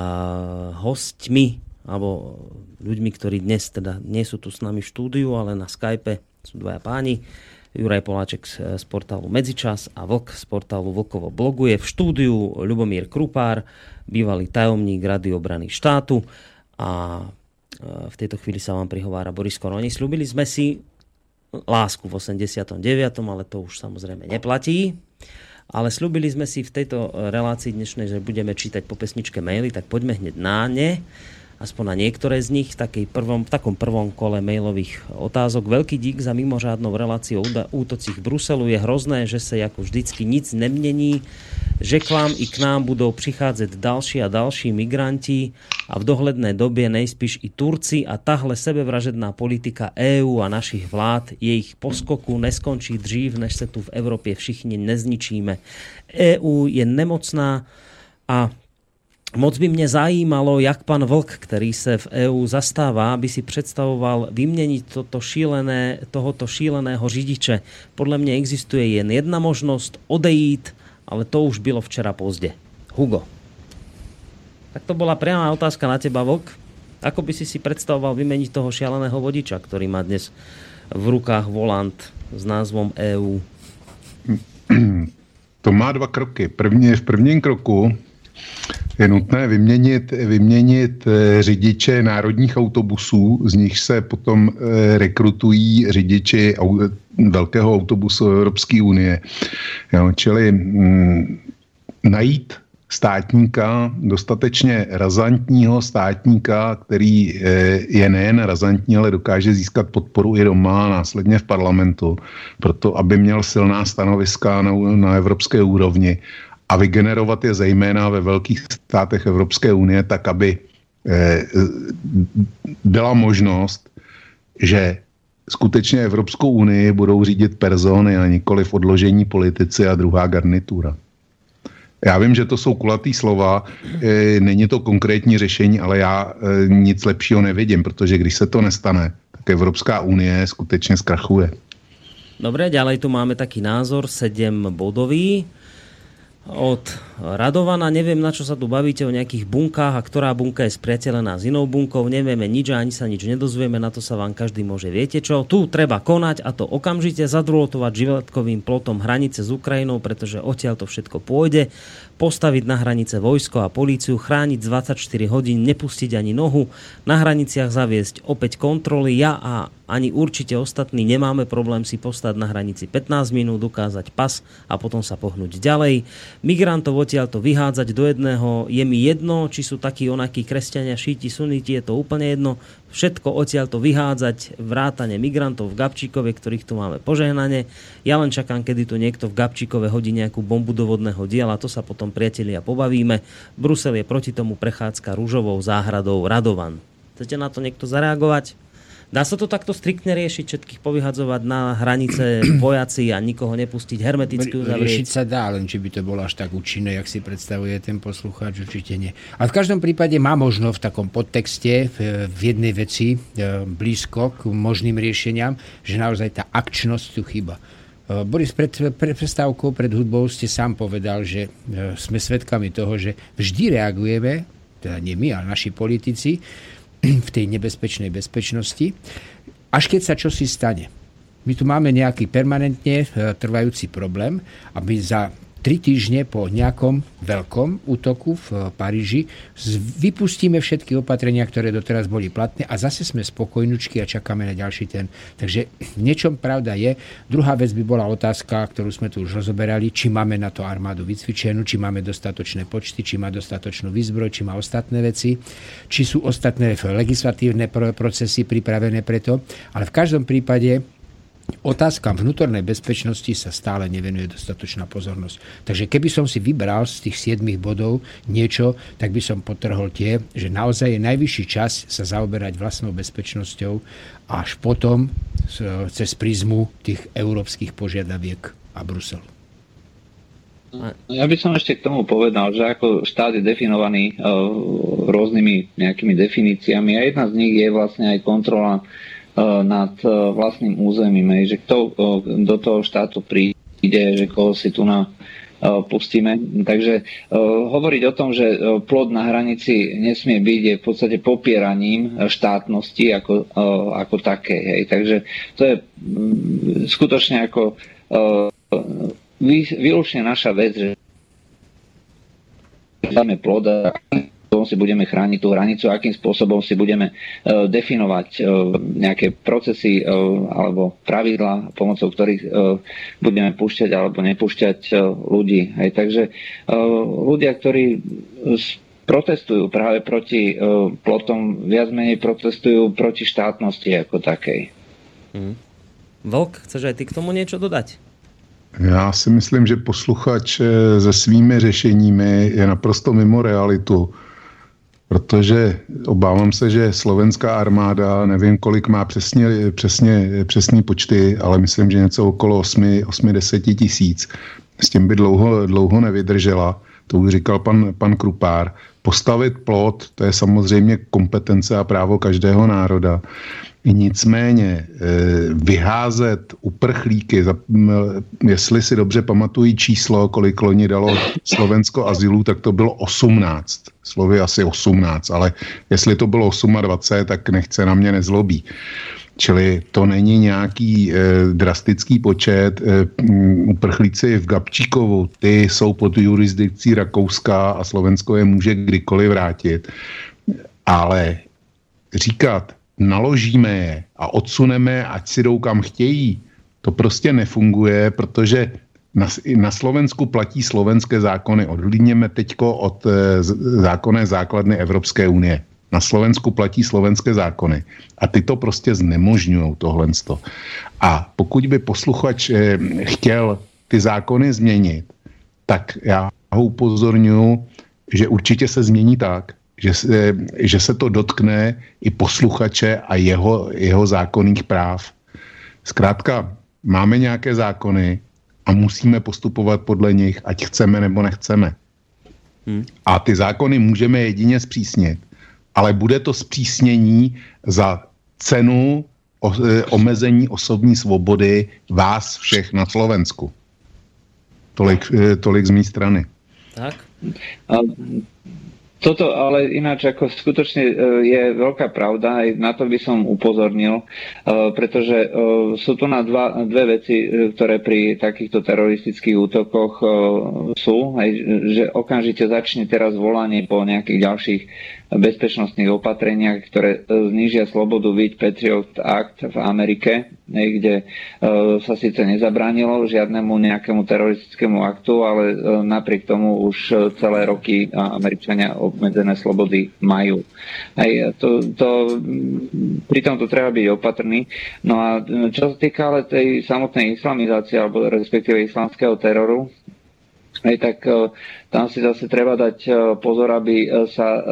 hostmi alebo ľuďmi, ktorí dnes teda nie sú tu s nami v štúdiu, ale na Skype sú dvaja páni. Juraj Poláček z portálu Medzičas a Vlk z portálu Vlkovo bloguje. V štúdiu Ľubomír Krupár, bývalý tajomník Rady obrany štátu a e, v tejto chvíli sa vám prihovára Boris Koroni. Sľubili sme si lásku v 89., ale to už samozrejme neplatí. Ale slúbili sme si v tejto relácii dnešnej, že budeme čítať po pesničke maily, tak poďme hneď na ne aspoň na niektoré z nich, v, prvom, v takom prvom kole mailových otázok. Veľký dík za mimořádnou reláciu útocích Bruselu. Je hrozné, že sa ako vždycky nic nemění, že k vám i k nám budou přicházet další a další migranti a v dohledné době nejspíš i Turci a tahle sebevražedná politika EU a našich vlád, jejich poskoku neskončí dřív, než se tu v Evropě všichni nezničíme. EU je nemocná a Moc by mě zajímalo, jak pan Vlk, který se v EU zastává, by si představoval vyměnit toto šílené, tohoto šíleného řidiče. Podle mě existuje jen jedna možnost odejít, ale to už bylo včera pozdě. Hugo. Tak to bola priama otázka na teba, Vlk. Ako by si si predstavoval vymeniť toho šialeného vodiča, ktorý má dnes v rukách volant s názvom EU? To má dva kroky. První, v prvním kroku je nutné vyměnit, vyměnit eh, řidiče národních autobusů, z nich se potom eh, rekrutují řidiči velkého autobusu Evropské unie. Jo, čili mm, najít státníka, dostatečně razantního státníka, který eh, je nejen razantní, ale dokáže získat podporu i doma a následně v parlamentu, proto aby měl silná stanoviska na, na evropské úrovni a vygenerovat je zejména ve velkých státech Evropské unie, tak aby eh, byla možnost, že skutečně Evropskou unii budou řídit persony a nikoli v odložení politici a druhá garnitura. Já vím, že to jsou kulatý slova, eh, není to konkrétní řešení, ale já eh, nic lepšího nevidím, protože když se to nestane, tak Evropská unie skutečně zkrachuje. Dobre, ďalej tu máme taký názor 7 bodový od Radovana. Neviem, na čo sa tu bavíte o nejakých bunkách a ktorá bunka je spriateľená s inou bunkou. Nevieme nič a ani sa nič nedozvieme, na to sa vám každý môže. Viete čo? Tu treba konať a to okamžite zadrôtovať žiletkovým plotom hranice s Ukrajinou, pretože odtiaľ to všetko pôjde. Postaviť na hranice vojsko a políciu, chrániť 24 hodín, nepustiť ani nohu, na hraniciach zaviesť opäť kontroly. Ja a ani určite ostatní nemáme problém si postať na hranici 15 minút, ukázať pas a potom sa pohnúť ďalej. Migrantov odtiaľ to vyhádzať do jedného je mi jedno, či sú takí onakí kresťania, šíti, suniti, je to úplne jedno. Všetko odtiaľ to vyhádzať, vrátane migrantov v Gabčíkove, ktorých tu máme požehnanie. Ja len čakám, kedy tu niekto v Gabčíkove hodí nejakú bombu do vodného diela, to sa potom priatelia pobavíme. Brusel je proti tomu prechádzka rúžovou záhradou Radovan. Chcete na to niekto zareagovať? Dá sa to takto striktne riešiť, všetkých povyhadzovať na hranice (clears throat) vojaci a nikoho nepustiť hermeticky uzavrieť? Riešiť sa dá, len či by to bolo až tak účinné, jak si predstavuje ten poslucháč, určite nie. A v každom prípade má možno v takom podtexte v jednej veci e, blízko k možným riešeniam, že naozaj tá akčnosť tu chyba. E, Boris, pred, pred prestávkou, pred hudbou ste sám povedal, že e, sme svedkami toho, že vždy reagujeme, teda nie my, ale naši politici, (clears throat) v tej nebezpečnej bezpečnosti, až keď sa čosi stane. My tu máme nejaký permanentne e, trvajúci problém a my za tri týždne po nejakom veľkom útoku v eh, Paríži vypustíme všetky opatrenia, ktoré doteraz boli platné a zase sme spokojnučky a čakáme na ďalší ten. Takže v niečom pravda je. Druhá vec by bola otázka, ktorú sme tu už rozoberali, či máme na to armádu vycvičenú, či máme dostatočné počty, či má dostatočnú výzbroj, či má ostatné veci, či sú ostatné legislatívne procesy pripravené preto. Ale v každom prípade otázkam vnútornej bezpečnosti sa stále nevenuje dostatočná pozornosť. Takže keby som si vybral z tých 7 bodov niečo, tak by som potrhol tie, že naozaj je najvyšší čas sa zaoberať vlastnou bezpečnosťou až potom cez prízmu tých európskych požiadaviek a Bruselu. Ja by som ešte k tomu povedal, že ako štát je definovaný uh, rôznymi nejakými definíciami a jedna z nich je vlastne aj kontrola nad uh, vlastným územím, že kto uh, do toho štátu príde, že koho si tu na pustíme. Takže hovoriť o tom, že plod na hranici nesmie byť, je v podstate popieraním štátnosti ako, ako také. Hej. Takže to je um, skutočne ako výlučne naša vec, že dáme plod si budeme chrániť tú hranicu, akým spôsobom si budeme uh, definovať uh, nejaké procesy uh, alebo pravidla, pomocou ktorých budeme púšťať alebo nepúšťať ľudí. Hej, takže ľudia, ktorí protestujú práve proti plotom, viac menej protestujú proti štátnosti ako takej. Hmm. Vlk, chceš aj ty k tomu niečo dodať? Já si myslím, že posluchač se svými řešeními je naprosto mimo realitu, protože obávám se, že slovenská armáda, nevím, kolik má přesně, přesně, přesný počty, ale myslím, že něco okolo 8-10 tisíc. S tím by dlouho, dlouho nevydržela, to už říkal pan, pan Krupár. Postavit plot, to je samozřejmě kompetence a právo každého národa. Nicméně eh, vyházet uprchlíky, jestli si dobře pamatují číslo, kolik loni dalo Slovensko azylu, tak to bylo 18. Slovy asi 18, ale jestli to bylo 28, tak nechce na mě nezlobí. Čili to není nějaký e, drastický počet. E, uprchlíci v Gabčíkovu, ty jsou pod jurisdikcí Rakouska a Slovensko je může kdykoliv vrátit. Ale říkat, naložíme je a odsuneme, ať si jdou kam chtějí, to prostě nefunguje, protože na, na Slovensku platí slovenské zákony. Odhlídněme teďko od e, zákonné základny Evropské unie. Na Slovensku platí slovenské zákony. A ty to prostě znemožňují tohle. A pokud by posluchač e, chtěl ty zákony změnit, tak já ho upozorňuji, že určitě se změní tak, že se, že se to dotkne i posluchače a jeho, jeho zákonných práv. Zkrátka, máme nějaké zákony a musíme postupovat podle nich, ať chceme nebo nechceme. Hmm. A ty zákony můžeme jedině zpřísnit, ale bude to zpřísnění za cenu o, e, omezení osobní svobody vás všech na Slovensku. Tolik, e, tolik z mé strany. Tak. Toto ale ináč ako skutočne e, je veľká pravda, aj na to by som upozornil, e, pretože e, sú tu na dva, dve veci, ktoré pri takýchto teroristických útokoch sú, aj, že okamžite začne teraz volanie po nejakých ďalších bezpečnostných opatreniach, ktoré znížia slobodu Vid Patriot Act v Amerike, kde sa síce nezabránilo žiadnemu nejakému teroristickému aktu, ale napriek tomu už celé roky Američania obmedzené slobody majú. Hej, to, to, pri tomto treba byť opatrný. No a čo sa týka ale tej samotnej islamizácie, alebo respektíve islamského teroru, Hej, tak uh, tam si zase treba dať uh, pozor, aby uh, sa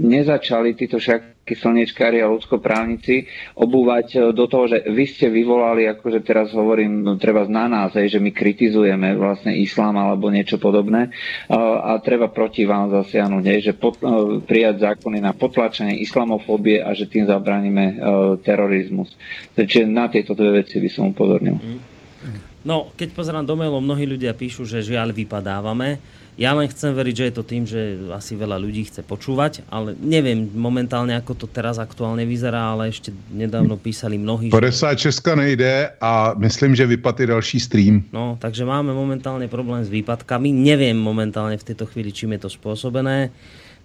nezačali títo všetky slnečkári a ľudskoprávnici obúvať do toho, že vy ste vyvolali, akože teraz hovorím, no, treba na nás, hej, že my kritizujeme vlastne islám alebo niečo podobné a treba proti vám zasiahnuť, hej, že pot, prijať zákony na potlačenie islamofóbie a že tým zabránime terorizmus. Takže na tieto dve veci by som upozornil. Mm. No, keď pozerám do mailov, mnohí ľudia píšu, že žiaľ vypadávame. Ja len chcem veriť, že je to tým, že asi veľa ľudí chce počúvať, ale neviem momentálne, ako to teraz aktuálne vyzerá, ale ešte nedávno písali mnohí. 50 Česka nejde a myslím, že vypadí další stream. No, takže máme momentálne problém s výpadkami. Neviem momentálne v tejto chvíli, čím je to spôsobené.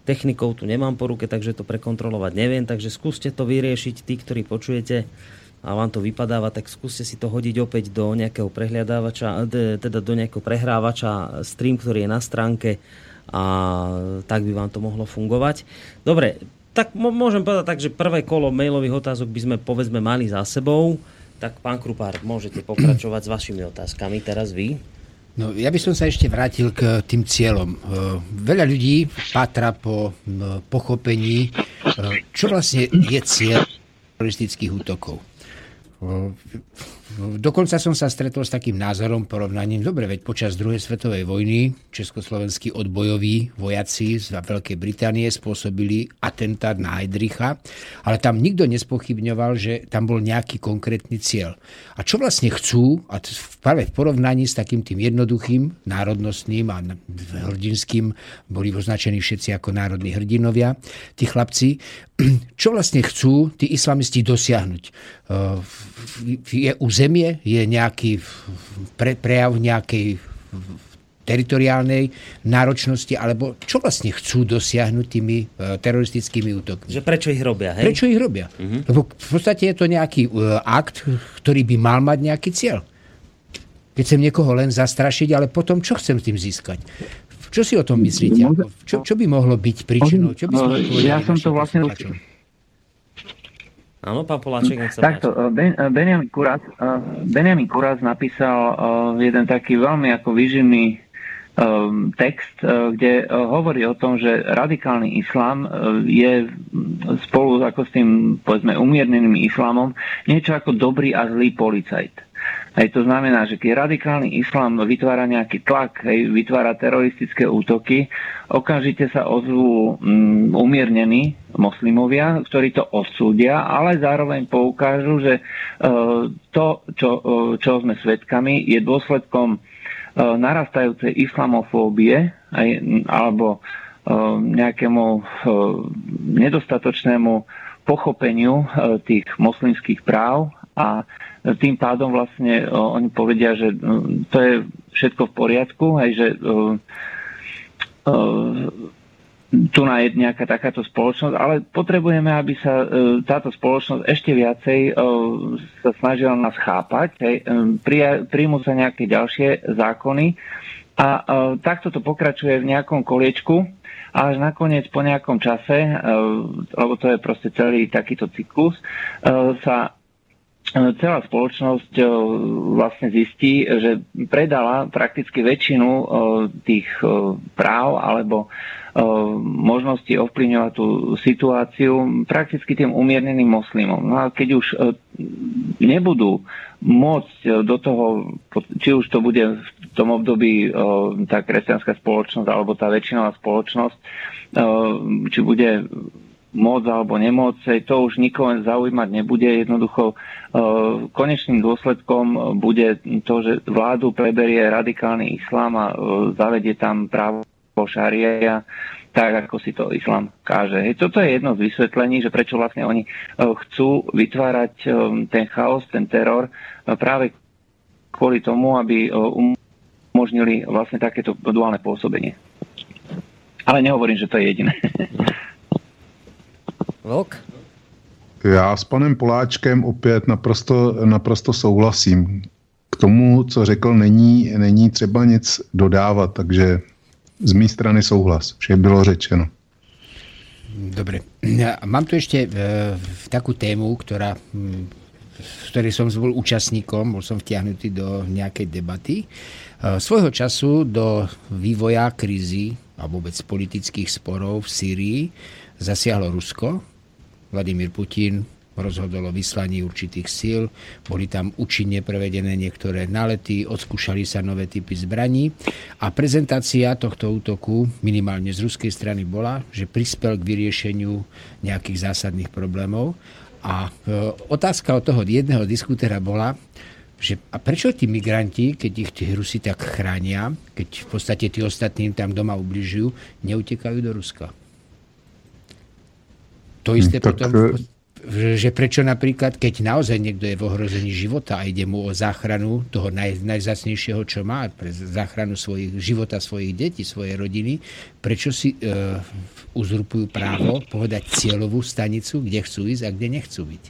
Technikou tu nemám po ruke, takže to prekontrolovať neviem, takže skúste to vyriešiť, tí, ktorí počujete a vám to vypadáva, tak skúste si to hodiť opäť do nejakého prehliadávača, teda do nejakého prehrávača stream, ktorý je na stránke a tak by vám to mohlo fungovať. Dobre, tak môžem povedať tak, že prvé kolo mailových otázok by sme povedzme mali za sebou. Tak pán Krupár, môžete pokračovať s vašimi otázkami teraz vy. No, ja by som sa ešte vrátil k tým cieľom. E, veľa ľudí patra po pochopení, čo vlastne je cieľ teroristických útokov. well, Dokonca som sa stretol s takým názorom, porovnaním. Dobre, veď počas druhej svetovej vojny československí odbojoví vojaci z Veľkej Británie spôsobili atentát na Heidricha, ale tam nikto nespochybňoval, že tam bol nejaký konkrétny cieľ. A čo vlastne chcú, a práve v porovnaní s takým tým jednoduchým, národnostným a hrdinským, boli označení všetci ako národní hrdinovia, tí chlapci, čo vlastne chcú tí islamisti dosiahnuť? Je územie zemie je nejaký pre, prejav nejakej teritoriálnej náročnosti, alebo čo vlastne chcú dosiahnuť tými uh, teroristickými útokmi. Že prečo ich robia, hej? Prečo ich robia? Uh-huh. Lebo v podstate je to nejaký uh, akt, ktorý by mal mať nejaký cieľ. Keď chcem niekoho len zastrašiť, ale potom čo chcem s tým získať? Čo si o tom myslíte? Čo, čo by mohlo byť príčinou? Čo by ja som to vlastne... Áno, pán Poláček, nech sa Takto, eh, ben, eh, Benjamin, Kuras, eh, Benjamin Kuras napísal jeden taký veľmi ako vyživný um, text, kde hovorí o tom, že radikálny islám je spolu ako s tým, povedzme, umierneným islámom niečo ako dobrý a zlý policajt. Hej, to znamená, že keď radikálny islám vytvára nejaký tlak, hej, vytvára teroristické útoky, okamžite sa ozvú um, umiernení moslimovia, ktorí to odsúdia, ale zároveň poukážu, že uh, to, čo, uh, čo sme svedkami, je dôsledkom uh, narastajúcej islamofóbie aj, alebo uh, nejakému uh, nedostatočnému pochopeniu uh, tých moslimských práv a tým pádom vlastne oni povedia, že to je všetko v poriadku, aj že tu je nejaká takáto spoločnosť, ale potrebujeme, aby sa táto spoločnosť ešte viacej sa snažila nás chápať, príjmu sa nejaké ďalšie zákony a takto to pokračuje v nejakom koliečku, a až nakoniec po nejakom čase, lebo to je proste celý takýto cyklus, sa celá spoločnosť e, vlastne zistí, že predala prakticky väčšinu e, tých e, práv alebo možnosti ovplyvňovať tú situáciu prakticky tým umierneným moslimom. No a keď už nebudú môcť do toho, či už to bude v tom období tá kresťanská spoločnosť alebo tá väčšinová spoločnosť, či bude môcť alebo nemôcť, to už nikoho zaujímať nebude. Jednoducho e, konečným dôsledkom bude to, že vládu preberie radikálny islám a e, zavedie tam právo šaria, tak ako si to islám káže. Hej, toto je jedno z vysvetlení, že prečo vlastne oni e, chcú vytvárať ten chaos, ten teror práve kvôli tomu, aby umožnili vlastne takéto duálne pôsobenie. Ale nehovorím, že to je jediné. (laughs) Vlk? Já s panem Poláčkem opět naprosto, naprosto souhlasím. K tomu, co řekl, není, není třeba nic dodávat, takže z mé strany souhlas. Vše bylo řečeno. Dobre. Mám tu ešte e, takú tému, ktorá, v ktorej som bol účastníkom, bol som vtiahnutý do nejakej debaty. E, svojho času do vývoja krízy a vôbec politických sporov v Sýrii zasiahlo Rusko, Vladimír Putin rozhodol o vyslaní určitých síl, boli tam účinne prevedené niektoré nalety, odskúšali sa nové typy zbraní. A prezentácia tohto útoku minimálne z ruskej strany bola, že prispel k vyriešeniu nejakých zásadných problémov. A e, otázka od toho jedného diskutera bola, že a prečo tí migranti, keď ich tí Rusi tak chránia, keď v podstate tí ostatní tam doma ubližujú, neutekajú do Ruska? To isté tak, potom, e, že prečo napríklad, keď naozaj niekto je v ohrození života a ide mu o záchranu toho naj, najzácnejšieho, čo má, pre záchranu svojich, života svojich detí, svojej rodiny, prečo si e, uzurpujú právo povedať cieľovú stanicu, kde chcú ísť a kde nechcú byť.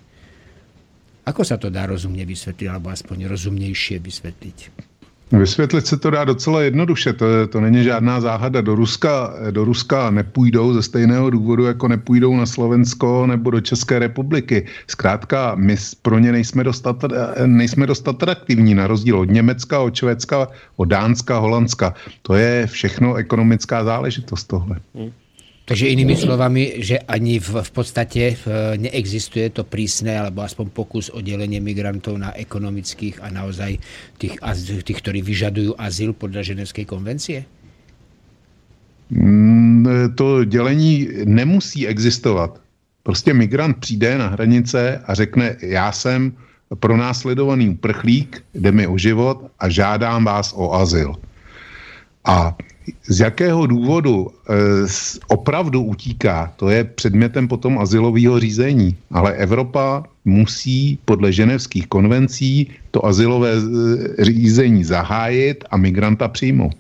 Ako sa to dá rozumne vysvetliť, alebo aspoň rozumnejšie vysvetliť? Vysvětlit se to dá docela jednoduše, to, to není žádná záhada. Do Ruska, do Ruska nepůjdou ze stejného důvodu, jako nepůjdou na Slovensko nebo do České republiky. Zkrátka, my pro ně nejsme dost, nejsme dost atraktivní, na rozdíl od Německa, od Švédska, od Dánska, Holandska. To je všechno ekonomická záležitost tohle. Hmm. Takže inými slovami, že ani v, v podstate neexistuje to prísne, alebo aspoň pokus o delenie migrantov na ekonomických a naozaj tých, tých ktorí vyžadujú azyl podľa Ženevskej konvencie? Mm, to dělení nemusí existovat. Prostě migrant přijde na hranice a řekne, já jsem pronásledovaný uprchlík, jde mi o život a žádám vás o azyl. A z jakého důvodu e, opravdu utíká, to je předmětem potom asilového řízení. Ale Evropa musí podle ženevských konvencí to asilové e, řízení zahájit a migranta přijmout.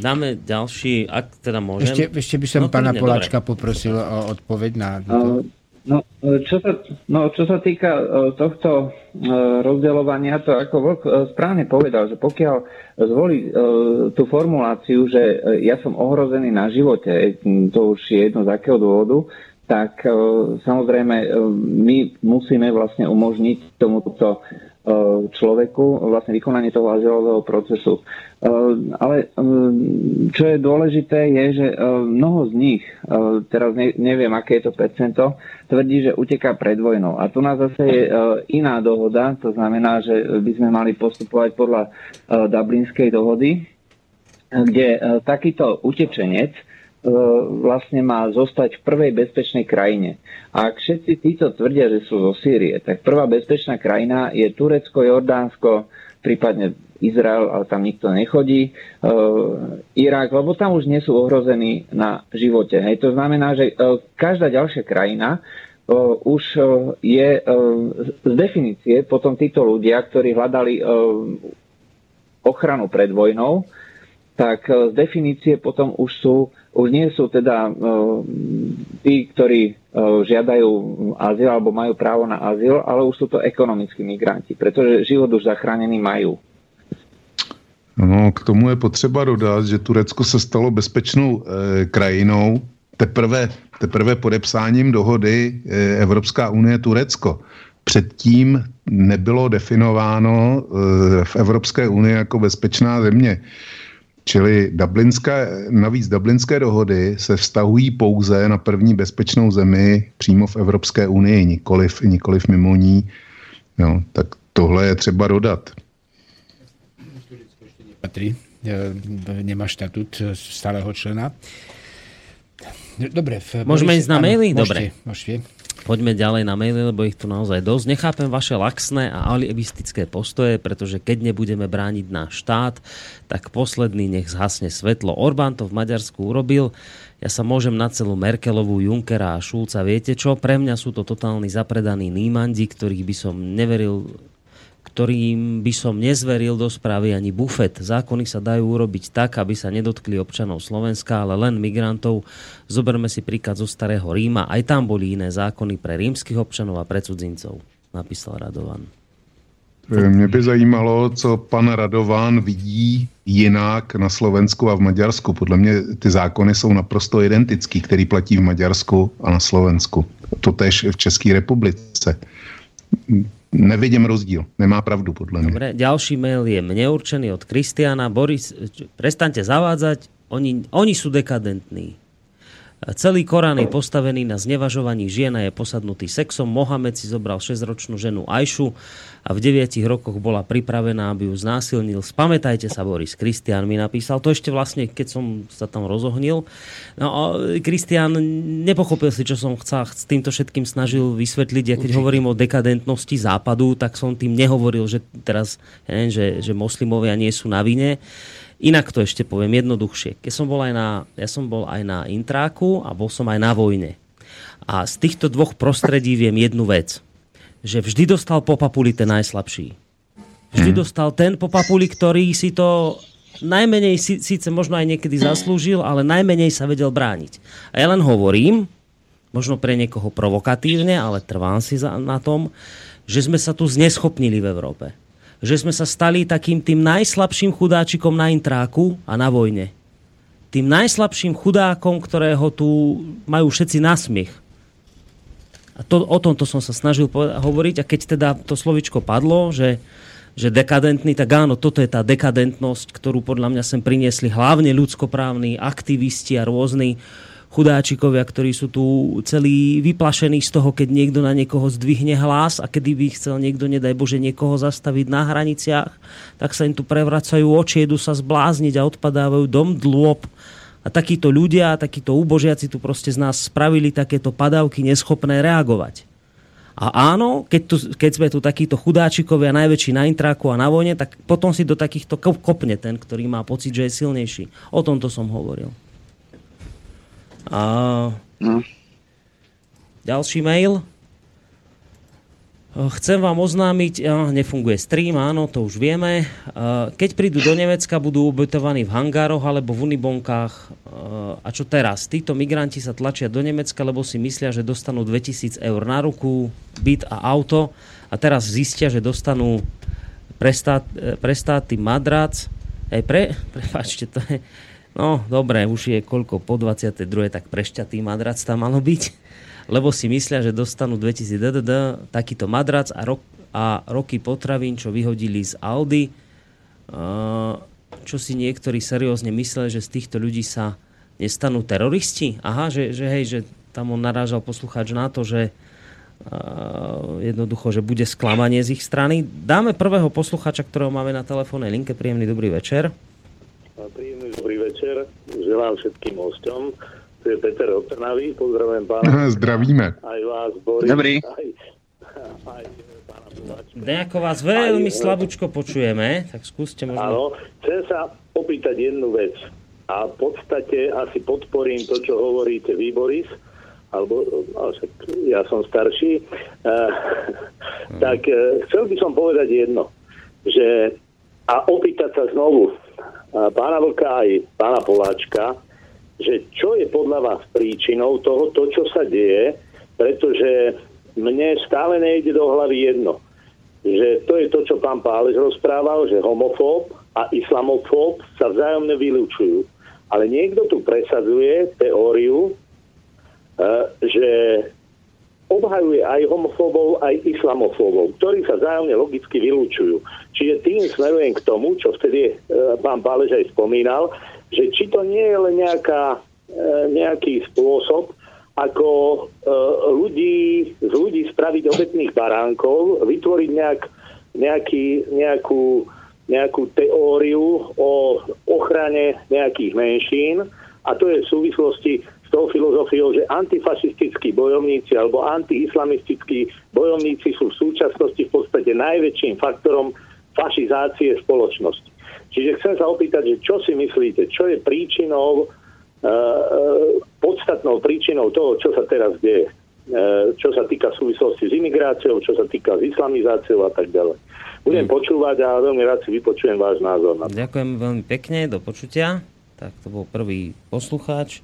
Dáme ďalší, ak teda môžem. Ešte, ešte by som no, pána Poláčka dobre. poprosil o odpoveď na... Uh, No, čo sa, no, čo sa týka e, tohto e, rozdeľovania, to ako Vlk e, správne povedal, že pokiaľ zvolí tú formuláciu, že ja som ohrozený na živote, to už je jedno z akého dôvodu, tak samozrejme my musíme vlastne umožniť tomuto človeku vlastne vykonanie toho azylového procesu. Ale čo je dôležité je, že mnoho z nich, teraz neviem, aké je to percento, tvrdí, že uteká pred vojnou. A tu nás zase je iná dohoda, to znamená, že by sme mali postupovať podľa Dublinskej dohody, kde takýto utečenec vlastne má zostať v prvej bezpečnej krajine. A ak všetci títo tvrdia, že sú zo Sýrie, tak prvá bezpečná krajina je Turecko, Jordánsko, prípadne Izrael, ale tam nikto nechodí, Irak, lebo tam už nie sú ohrození na živote. Hej. To znamená, že každá ďalšia krajina už je z definície potom títo ľudia, ktorí hľadali ochranu pred vojnou, tak z definície potom už sú už nie sú teda tí, ktorí žiadajú azyl alebo majú právo na azyl, ale už sú to ekonomickí migranti, pretože život už zachránený majú. No, k tomu je potřeba dodat, že Turecko se stalo bezpečnou e, krajinou teprve, teprve podepsáním dohody e, Evropská unie Turecko. Předtím nebylo definováno e, v Evropské unii jako bezpečná země. Čili dublinské, navíc dublinské dohody se vztahují pouze na první bezpečnou zemi přímo v Evropské unii, nikoliv, nikoliv mimo ní. Jo, tak tohle je třeba dodat. Patrí, nemá štatút stáleho člena. Dobre. Môžeme ísť na maily? Dobre. Môžete. Poďme ďalej na maily, lebo ich tu naozaj dosť. Nechápem vaše laxné a alibistické postoje, pretože keď nebudeme brániť náš štát, tak posledný nech zhasne svetlo. Orbán to v Maďarsku urobil. Ja sa môžem na celú Merkelovú, Junkera a Šulca. Viete čo? Pre mňa sú to totálni zapredaní nímandi, ktorých by som neveril ktorým by som nezveril do správy ani bufet. Zákony sa dajú urobiť tak, aby sa nedotkli občanov Slovenska, ale len migrantov. Zoberme si príklad zo Starého Ríma. Aj tam boli iné zákony pre rímskych občanov a pre cudzincov, napísal Radovan. Mě by zajímalo, co pan Radovan vidí jinak na Slovensku a v Maďarsku. Podle mě ty zákony jsou naprosto identický, který platí v Maďarsku a na Slovensku. To tež v České republice nevidím rozdíl. Nemá pravdu, podľa mňa. Dobre, ďalší mail je mne určený od Kristiana. Boris, prestaňte zavádzať, oni, oni sú dekadentní. Celý Korán je postavený na znevažovaní žien a je posadnutý sexom. Mohamed si zobral 6-ročnú ženu Ajšu a v 9 rokoch bola pripravená, aby ju znásilnil. Spamätajte sa, Boris. Kristián mi napísal. To ešte vlastne, keď som sa tam rozohnil. No a Kristián nepochopil si, čo som chcel, s týmto všetkým snažil vysvetliť. Ja keď Určite. hovorím o dekadentnosti západu, tak som tým nehovoril, že teraz, ja neviem, že, že moslimovia nie sú na vine Inak to ešte poviem jednoduchšie. Keď som bol aj na, ja som bol aj na intráku a bol som aj na vojne. A z týchto dvoch prostredí viem jednu vec. Že vždy dostal po papuli ten najslabší. Vždy hmm. dostal ten po papuli, ktorý si to najmenej síce možno aj niekedy zaslúžil, ale najmenej sa vedel brániť. A ja len hovorím, možno pre niekoho provokatívne, ale trvám si na tom, že sme sa tu zneschopnili v Európe že sme sa stali takým tým najslabším chudáčikom na intráku a na vojne. Tým najslabším chudákom, ktorého tu majú všetci na smiech. A to, o tomto som sa snažil hovoriť a keď teda to slovičko padlo, že, že dekadentný, tak áno, toto je tá dekadentnosť, ktorú podľa mňa sem priniesli hlavne ľudskoprávni aktivisti a rôzni chudáčikovia, ktorí sú tu celí vyplašení z toho, keď niekto na niekoho zdvihne hlas a kedy by chcel niekto, nedaj Bože, niekoho zastaviť na hraniciach, tak sa im tu prevracajú oči, idú sa zblázniť a odpadávajú dom dlôb. A takíto ľudia, takíto úbožiaci tu proste z nás spravili takéto padavky neschopné reagovať. A áno, keď, tu, keď sme tu takíto chudáčikovia najväčší na intráku a na vojne, tak potom si do takýchto kopne ten, ktorý má pocit, že je silnejší. O tomto som hovoril. A... No. Ďalší mail. Chcem vám oznámiť, nefunguje stream, áno, to už vieme. Keď prídu do Nemecka, budú ubytovaní v hangároch alebo v unibonkách. A čo teraz? Títo migranti sa tlačia do Nemecka, lebo si myslia, že dostanú 2000 eur na ruku, byt a auto. A teraz zistia, že dostanú prestáty madrac. Ej, pre, (laughs) prepáčte, to je, No, dobre, už je koľko po 22. tak prešťatý madrac tam malo byť. (laughs) Lebo si myslia, že dostanú 2000 DDD takýto madrac a, rok, a roky potravín, čo vyhodili z Aldy. Čo si niektorí seriózne mysleli, že z týchto ľudí sa nestanú teroristi? Aha, že, že hej, že tam on narážal poslucháč na to, že Uh, jednoducho, že bude sklamanie z ich strany. Dáme prvého posluchača, ktorého máme na telefónnej linke. Príjemný dobrý večer. Príjemný večer. Želám všetkým hosťom. Tu je Peter Otrnavý. Pozdravujem pána. (laughs) Zdravíme. Aj vás, Boris. Dobrý. Aj, aj Nejako vás veľmi aj, slabúčko počujeme, tak skúste možno... Áno, chcem sa opýtať jednu vec. A v podstate asi podporím to, čo hovoríte vy, Boris, alebo ja som starší, uh, tak uh, chcel by som povedať jedno, že a opýtať sa znovu, pána Vlka aj pána Poláčka, že čo je podľa vás príčinou toho, to, čo sa deje, pretože mne stále nejde do hlavy jedno. Že to je to, čo pán Pálež rozprával, že homofób a islamofób sa vzájomne vylúčujú. Ale niekto tu presadzuje teóriu, e, že obhajuje aj homofóbov, aj islamofóbov, ktorí sa vzájomne logicky vylúčujú. Čiže tým smerujem k tomu, čo vtedy e, pán Pálež aj spomínal, že či to nie je len nejaká, e, nejaký spôsob, ako e, ľudí, z ľudí spraviť obetných baránkov, vytvoriť nejak, nejaký, nejakú, nejakú teóriu o ochrane nejakých menšín a to je v súvislosti tou filozofiou, že antifašistickí bojovníci alebo antiislamistickí bojovníci sú v súčasnosti v podstate najväčším faktorom fašizácie spoločnosti. Čiže chcem sa opýtať, že čo si myslíte, čo je príčinou, e, podstatnou príčinou toho, čo sa teraz deje, e, čo sa týka súvislosti s imigráciou, čo sa týka s islamizáciou a tak ďalej. Budem hmm. počúvať a veľmi rád si vypočujem váš názor na to. Ďakujem veľmi pekne, do počutia. Tak to bol prvý poslucháč.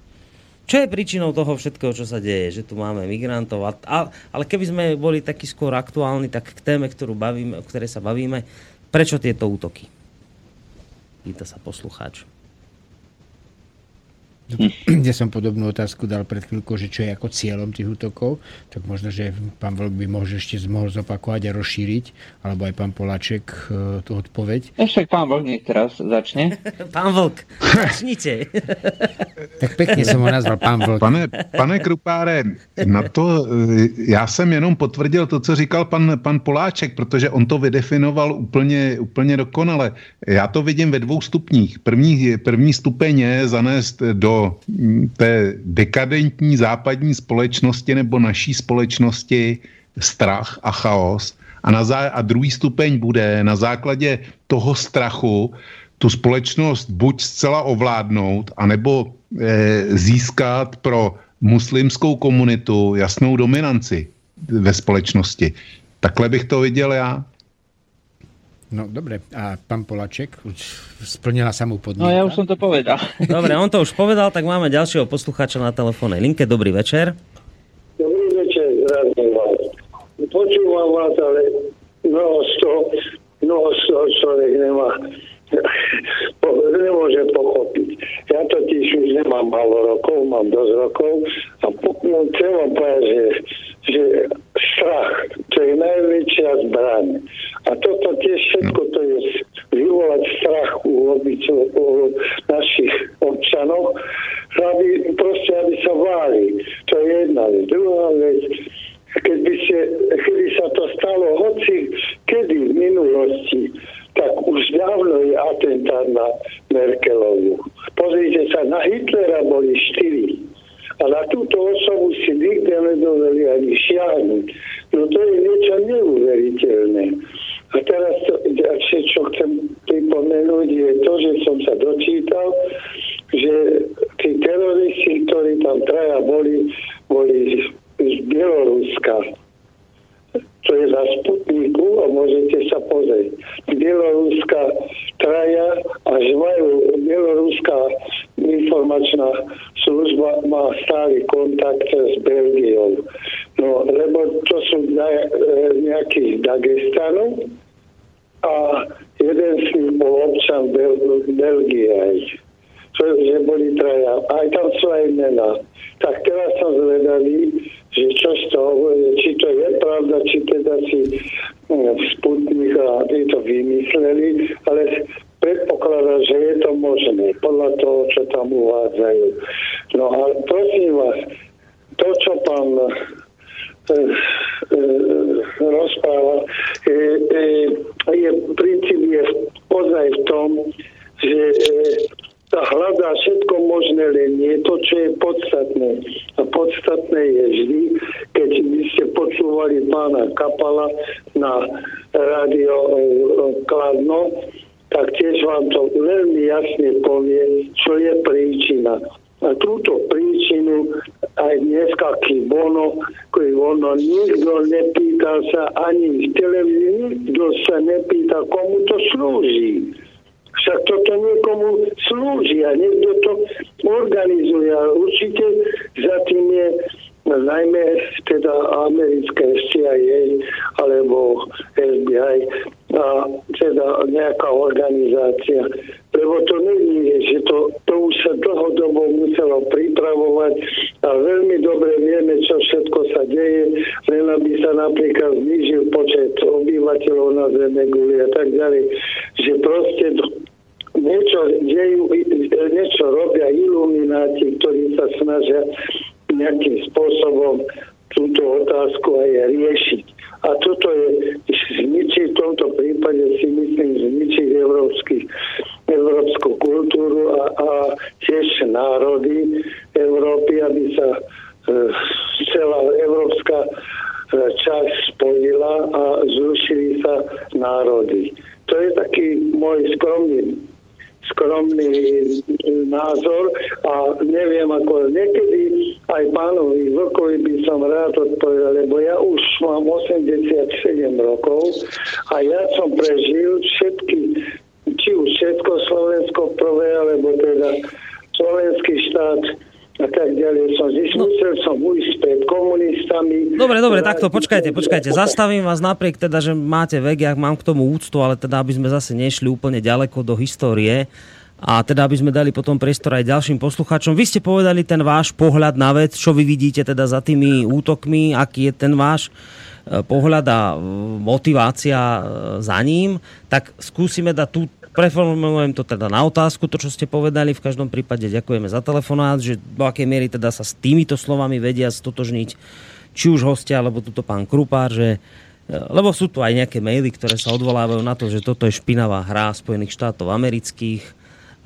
Čo je príčinou toho všetkého, čo sa deje? Že tu máme migrantov. A, a, ale keby sme boli taký skôr aktuálni, tak k téme, ktorú bavíme, o ktorej sa bavíme, prečo tieto útoky? Pýta sa poslucháč. Ja som podobnú otázku dal pred chvíľkou, že čo je ako cieľom tých útokov, tak možno, že pán Vlk by mohol ešte mohol zopakovať a rozšíriť, alebo aj pán Poláček e, tú odpoveď. Ešte pán Vlk nech teraz začne. (laughs) pán Vlk, začnite. (laughs) tak pekne som ho nazval pán Vlk. Pane, pane Krupáre, na to e, já jsem jenom potvrdil to, co říkal pan, pan Poláček, protože on to vydefinoval úplně, úplně dokonale. Já to vidím ve dvou stupních. První, první stupeň je zanést do té dekadentní západní společnosti nebo naší společnosti strach a chaos. A, na zá- a druhý stupeň bude na základě toho strachu tu společnost buď zcela ovládnout, anebo e, získat pro muslimskou komunitu jasnou dominanci ve společnosti. Takhle bych to viděl já. No dobre, a pán Polaček, už splnila sa mu podmienka? No ja už som to povedal. (laughs) Dobre, on to už povedal, tak máme ďalšieho poslucháča na telefónnej linke. Dobrý večer. Dobrý večer, Počúvam vás, ale mnoho z toho, No, človek nemá nemôže pochopiť. Ja totiž už nemám málo rokov, mám dosť rokov a no, chcem vám povedať, že, že strach, to je najväčšia zbraň. A toto tiež všetko to je vyvolať strach u, obyčov, u našich občanov, aby, proste, aby sa váli. To je jedna vec. Druhá vec, keď by ste, keby sa to stalo hoci kedy v minulosti, tak už dávno je atentát na Merkelovu. Pozrite sa, na Hitlera boli štyri. A na túto osobu si nikde nedoveli ani šiahnuť. No to je niečo neuveriteľné. A teraz to, ďalšie, čo chcem pripomenúť, je to, že som sa dočítal, že tí teroristi, ktorí tam traja boli, boli z Bieloruska to je za Sputniku a môžete sa pozrieť. Bieloruská traja až majú Bieloruská informačná služba má stály kontakt s Belgiou. No, lebo to sú nejakých Dagestanu a jeden z nich bol občan Bel- Belgie že boli traja. Aj tam sú aj mená. Tak teraz som zvedavý, že čo z toho, či to je pravda, či teda si hm, Sputnik a to vymysleli, ale predpokladá, že je to možné, podľa toho, čo tam uvádzajú. No a prosím vás, to, čo pán e, e, rozpráva, je, e, je, princíp je ozaj v tom, že e, sa hľadá všetko možné, len nie to, čo je podstatné. A podstatné je vždy, keď by ste počúvali pána Kapala na rádio e, Kladno, tak tiež vám to veľmi jasne povie, čo je príčina. A túto príčinu aj dneska Kibono, ono nikto nepýta sa ani v televízii, nikto sa nepýta, komu to slúži. Však toto niekomu slúži a niekto to organizuje. A určite za tým je najmä teda americké CIA alebo FBI teda nejaká organizácia. Lebo to není, že to, to už sa dlhodobo muselo pripravovať a veľmi dobre vieme, čo všetko sa deje, len aby sa napríklad znižil počet obyvateľov na Zeme guli a tak ďalej. Že proste niečo, dejú, niečo robia ilumináti, ktorí sa snažia nejakým spôsobom túto otázku aj riešiť. A toto je zničiť v tomto prípade si myslím zničiť európsky, európsku kultúru a, a tiež národy Európy, aby sa e, celá európska e, časť spojila a zrušili sa národy. To je taký môj skromný skromný názor a neviem ako niekedy aj pánovi Vlkovi by som rád odpovedal, lebo ja už mám 87 rokov a ja som prežil všetky, či už Československo prvé, alebo teda slovenský štát a tak ďalej. Som zišiel, no. musel som ujsť pred komunistami. Dobre, dobre, takto počkajte, počkajte. Zastavím vás napriek teda, že máte vek, ja mám k tomu úctu, ale teda, aby sme zase nešli úplne ďaleko do histórie a teda, aby sme dali potom priestor aj ďalším poslucháčom. Vy ste povedali ten váš pohľad na vec, čo vy vidíte teda za tými útokmi, aký je ten váš e, pohľad a e, motivácia e, za ním, tak skúsime dať tú preformulujem to teda na otázku, to, čo ste povedali. V každom prípade ďakujeme za telefonát, že do akej miery teda sa s týmito slovami vedia stotožniť či už hostia, alebo tuto pán Krupár, že lebo sú tu aj nejaké maily, ktoré sa odvolávajú na to, že toto je špinavá hra Spojených štátov amerických,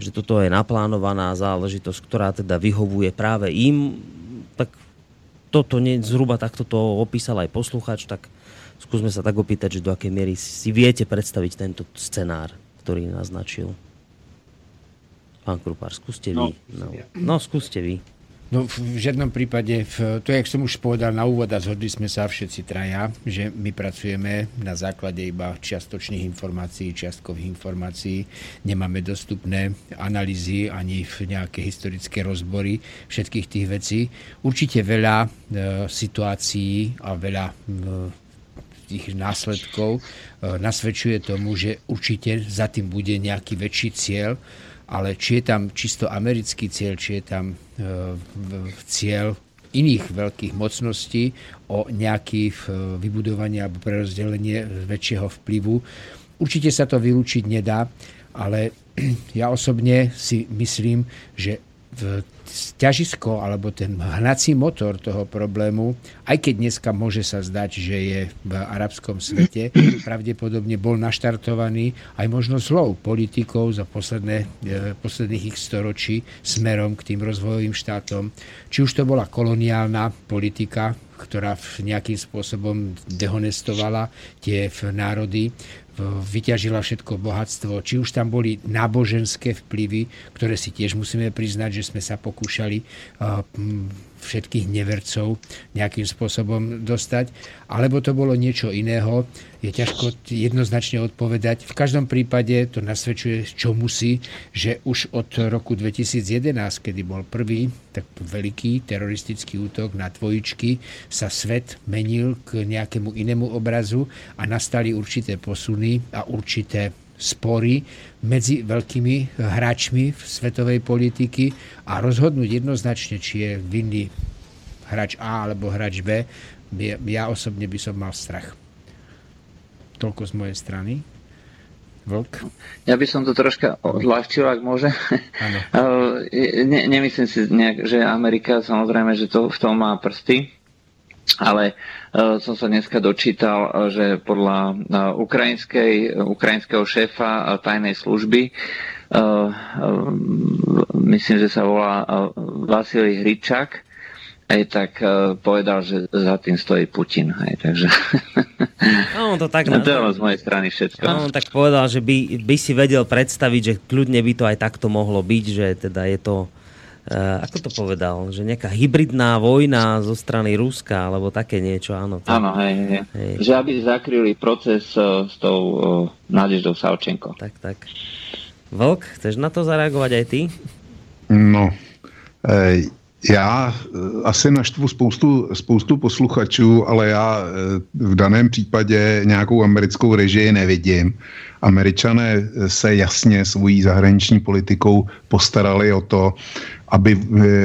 že toto je naplánovaná záležitosť, ktorá teda vyhovuje práve im, tak toto nie, zhruba takto to opísal aj posluchač, tak skúsme sa tak opýtať, že do akej miery si viete predstaviť tento scenár ktorý naznačil. Pán Krupár, skúste vy. No, no, no skúste vy. No v žiadnom prípade, v, to jak som už povedal na úvod a zhodli sme sa všetci traja, že my pracujeme na základe iba čiastočných informácií, čiastkových informácií, nemáme dostupné analýzy ani nejaké historické rozbory všetkých tých vecí. Určite veľa e, situácií a veľa e, tých následkov nasvedčuje tomu, že určite za tým bude nejaký väčší cieľ, ale či je tam čisto americký cieľ, či je tam cieľ iných veľkých mocností o nejaké vybudovanie alebo prerozdelenie väčšieho vplyvu. Určite sa to vylúčiť nedá, ale (clears throat) ja osobne si myslím, že ťažisko alebo ten hnací motor toho problému, aj keď dneska môže sa zdať, že je v arabskom svete, (clears throat) pravdepodobne bol naštartovaný aj možno zlou politikou za posledné, e, posledných ich storočí smerom k tým rozvojovým štátom. Či už to bola koloniálna politika, ktorá nejakým spôsobom dehonestovala tie národy, vyťažila všetko bohatstvo. Či už tam boli náboženské vplyvy, ktoré si tiež musíme priznať, že sme sa pokúšali všetkých nevercov nejakým spôsobom dostať, alebo to bolo niečo iného, je ťažko jednoznačne odpovedať. V každom prípade to nasvedčuje, čo musí, že už od roku 2011, kedy bol prvý tak veľký teroristický útok na dvojičky, sa svet menil k nejakému inému obrazu a nastali určité posuny a určité spory medzi veľkými hráčmi v svetovej politiky a rozhodnúť jednoznačne, či je vinný hráč A alebo hráč B, ja osobne by som mal strach. Toľko z mojej strany. Vlk? Ja by som to troška odľahčil, ak môže. (laughs) ne, nemyslím si nejak, že Amerika samozrejme, že to v tom má prsty, ale uh, som sa dneska dočítal, uh, že podľa uh, ukrajinskej, ukrajinského šéfa uh, tajnej služby uh, uh, myslím, že sa volá uh, Vasilij Hričak, aj tak uh, povedal, že za tým stojí Putin. Aj, takže... No, to tak... No, to je z mojej strany všetko. No, on tak povedal, že by, by si vedel predstaviť, že kľudne by to aj takto mohlo byť, že teda je to Uh, ako to povedal, že nejaká hybridná vojna zo strany Ruska, alebo také niečo, áno. To... Áno, hej, hej. hej. Že aby zakryli proces uh, s tou uh, Nádeždou Savčenko. Tak, tak. Vlk, chceš na to zareagovať aj ty? No, ej, já eh, asi naštvu spoustu, spoustu posluchačů, ale já eh, v daném případě nějakou americkou režii nevidím. Američané eh, se jasně svojí zahraniční politikou postarali o to, aby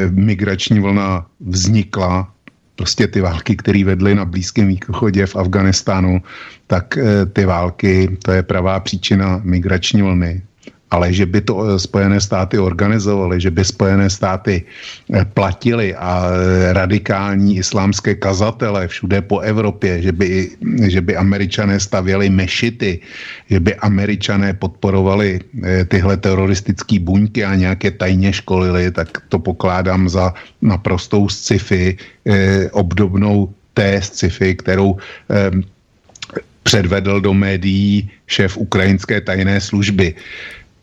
migrační vlna vznikla. Prostě ty války, které vedly na Blízkém východě v Afganistánu, tak ty války, to je pravá příčina migrační vlny ale že by to eh, Spojené státy organizovaly, že by Spojené státy eh, platili a eh, radikální islámské kazatele všude po Evropě, že by, že by američané stavěli mešity, že by američané podporovali tyhle teroristické buňky a nějaké tajně školili, tak to pokládám za naprostou sci-fi, obdobnou té sci-fi, kterou předvedl do médií šéf ukrajinské tajné služby.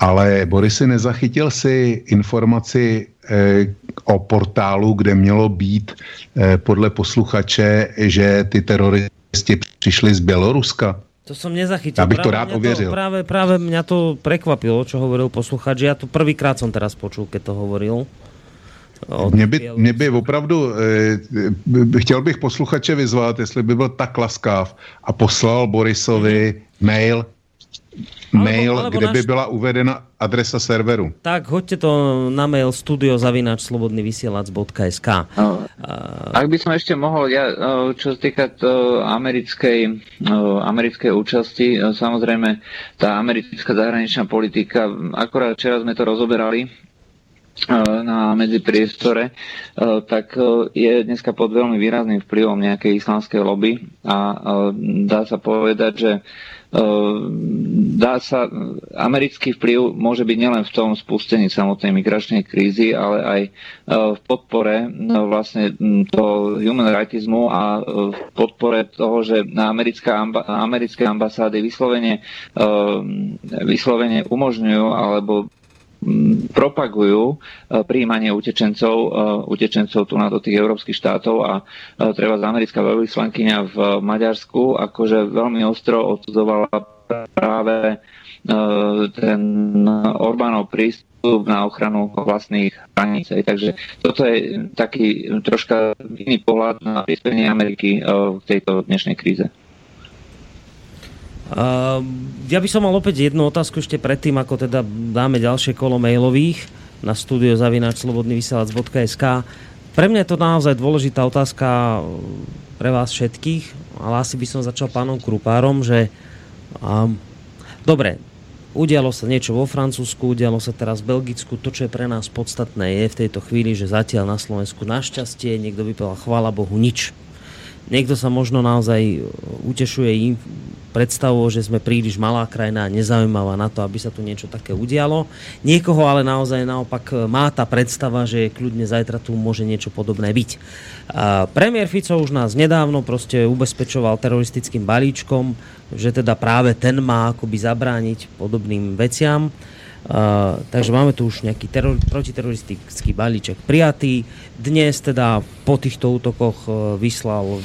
Ale Borisy, nezachytil si informaci eh, o portálu, kde mělo být eh, podle posluchače, že ty teroristi přišli z Běloruska? To som nezachytil. Abych to rád ověřil. To, práve, práve mňa to prekvapilo, čo hovoril posluchač. Ja to prvýkrát som teraz počul, keď to hovoril. Mě by, mě by opravdu, e, chtěl bych posluchače vyzvat, jestli by byl tak laskav a poslal Borisovi mm-hmm. Mail mail, alebo, alebo kde naš... by byla uvedena adresa serveru. Tak hoďte to na mail studiozavinačslobodnyvysielac.sk no, Ak by som ešte mohol, ja, čo sa týka americkej, americkej účasti, samozrejme tá americká zahraničná politika, akorát včera sme to rozoberali, na medzipriestore, tak je dneska pod veľmi výrazným vplyvom nejakej islamskej lobby a dá sa povedať, že dá sa, americký vplyv môže byť nielen v tom spustení samotnej migračnej krízy, ale aj e, v podpore no, vlastne toho human rightizmu a e, v podpore toho, že na americká, americké ambasády vyslovene, ehm, vyslovene umožňujú alebo propagujú e, príjmanie utečencov, e, utečencov tu na do tých európskych štátov a e, treba z americká veľvyslankyňa v Maďarsku akože veľmi ostro odsudzovala práve ten Orbánov prístup na ochranu vlastných hraníc. Takže toto je taký troška iný pohľad na prispenie Ameriky v tejto dnešnej kríze. Ja by som mal opäť jednu otázku ešte predtým, ako teda dáme ďalšie kolo mailových na studiozavináčslobodnyvysielac.sk. Pre mňa je to naozaj dôležitá otázka pre vás všetkých, ale asi by som začal pánom Krupárom, že um, dobre, udialo sa niečo vo Francúzsku, udialo sa teraz v Belgicku. To, čo je pre nás podstatné, je v tejto chvíli, že zatiaľ na Slovensku našťastie, niekto by povedal, chvála Bohu, nič. Niekto sa možno naozaj utešuje predstavou, že sme príliš malá krajina a nezaujímavá na to, aby sa tu niečo také udialo. Niekoho ale naozaj naopak e, má tá predstava, že kľudne zajtra tu môže niečo podobné byť. A premiér Fico už nás nedávno proste ubezpečoval teroristickým balíčkom, že teda práve ten má akoby zabrániť podobným veciam. Uh, takže máme tu už nejaký teror, protiteroristický balíček prijatý. Dnes teda po týchto útokoch uh, vyslal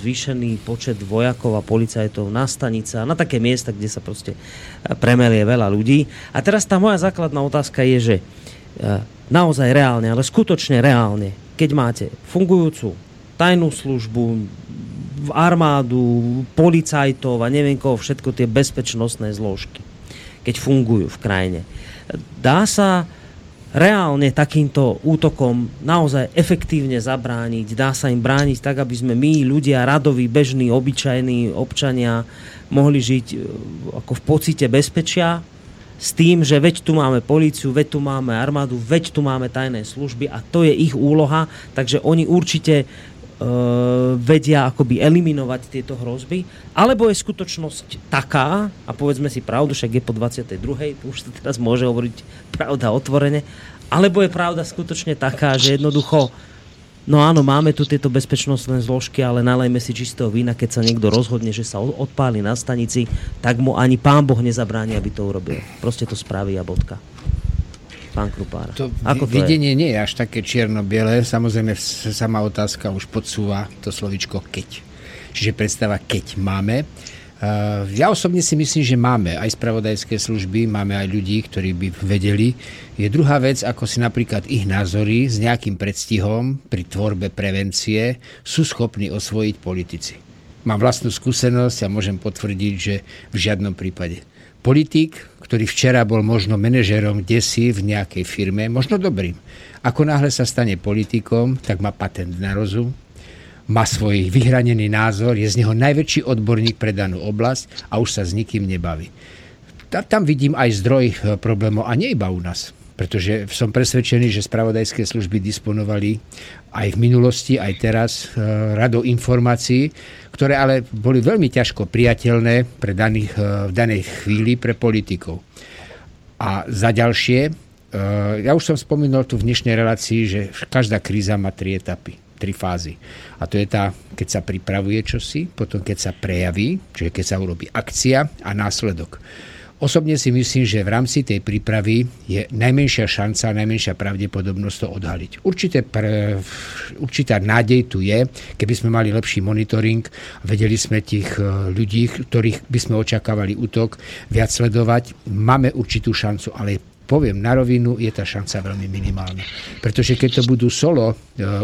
zvýšený počet vojakov a policajtov na stanice a na také miesta, kde sa proste eh, premelie veľa ľudí. A teraz tá moja základná otázka je, že eh, naozaj reálne, ale skutočne reálne, keď máte fungujúcu tajnú službu, armádu, policajtov a neviem koho, všetko tie bezpečnostné zložky, keď fungujú v krajine. Dá sa reálne takýmto útokom naozaj efektívne zabrániť. Dá sa im brániť tak, aby sme my, ľudia, radoví, bežní, obyčajní občania, mohli žiť e, ako v pocite bezpečia s tým, že veď tu máme políciu, veď tu máme armádu, veď tu máme tajné služby a to je ich úloha, takže oni určite vedia akoby eliminovať tieto hrozby, alebo je skutočnosť taká, a povedzme si pravdu, však je po 22. už sa teraz môže hovoriť pravda otvorene, alebo je pravda skutočne taká, že jednoducho No áno, máme tu tieto bezpečnostné zložky, ale nalejme si čistého vína, keď sa niekto rozhodne, že sa odpáli na stanici, tak mu ani pán Boh nezabráni, aby to urobil. Proste to spraví a bodka pán Krupár? To Ako to videnie je? nie je až také čierno-biele. Samozrejme sama otázka už podsúva to slovičko keď. Čiže predstava keď máme. Uh, ja osobne si myslím, že máme aj spravodajské služby, máme aj ľudí, ktorí by vedeli. Je druhá vec, ako si napríklad ich názory s nejakým predstihom pri tvorbe prevencie sú schopní osvojiť politici. Mám vlastnú skúsenosť a môžem potvrdiť, že v žiadnom prípade. Politik, ktorý včera bol možno manažerom desi v nejakej firme, možno dobrým. Ako náhle sa stane politikom, tak má patent na rozum, má svoj vyhranený názor, je z neho najväčší odborník pre danú oblasť a už sa s nikým nebaví. Tam vidím aj zdroj eh, problémov a nie iba u nás pretože som presvedčený, že spravodajské služby disponovali aj v minulosti, aj teraz e, radou informácií, ktoré ale boli veľmi ťažko priateľné pre daných, e, v danej chvíli pre politikov. A za ďalšie, e, ja už som spomínal tu v dnešnej relácii, že každá kríza má tri etapy tri fázy. A to je tá, keď sa pripravuje čosi, potom keď sa prejaví, čiže keď sa urobí akcia a následok. Osobne si myslím, že v rámci tej prípravy je najmenšia šanca, najmenšia pravdepodobnosť to odhaliť. Určite pre, určitá nádej tu je, keby sme mali lepší monitoring, vedeli sme tých e, ľudí, ktorých by sme očakávali útok, viac sledovať. Máme určitú šancu, ale poviem na rovinu, je tá šanca veľmi minimálna. Pretože keď to budú solo e,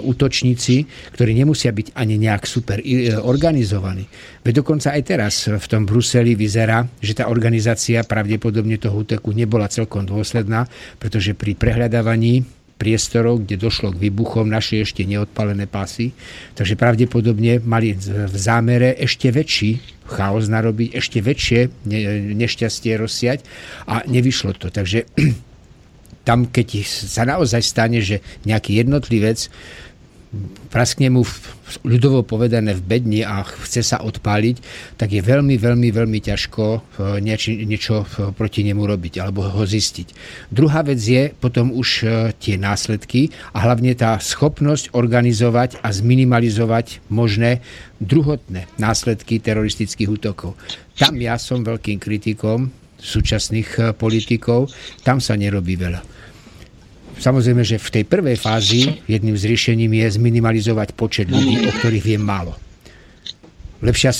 útočníci, ktorí nemusia byť ani nejak super e, organizovaní, veď dokonca aj teraz v tom Bruseli vyzerá, že tá organizácia pravdepodobne toho úteku nebola celkom dôsledná, pretože pri prehľadávaní priestorov, kde došlo k výbuchom, našli ešte neodpalené pasy. Takže pravdepodobne mali v zámere ešte väčší chaos narobiť, ešte väčšie nešťastie rozsiať a nevyšlo to. Takže (clears throat) tam, keď sa naozaj stane, že nejaký jednotlivec praskne mu ľudovo povedané v bedni a chce sa odpáliť, tak je veľmi, veľmi, veľmi ťažko e, niečo, niečo proti nemu robiť alebo ho zistiť. Druhá vec je potom už e, tie následky a hlavne tá schopnosť organizovať a zminimalizovať možné druhotné následky teroristických útokov. Tam ja som veľkým kritikom súčasných e, politikov, tam sa nerobí veľa. Samozrejme, že v tej prvej fázi jedným z riešením je zminimalizovať počet ľudí, o ktorých viem málo. lepšia...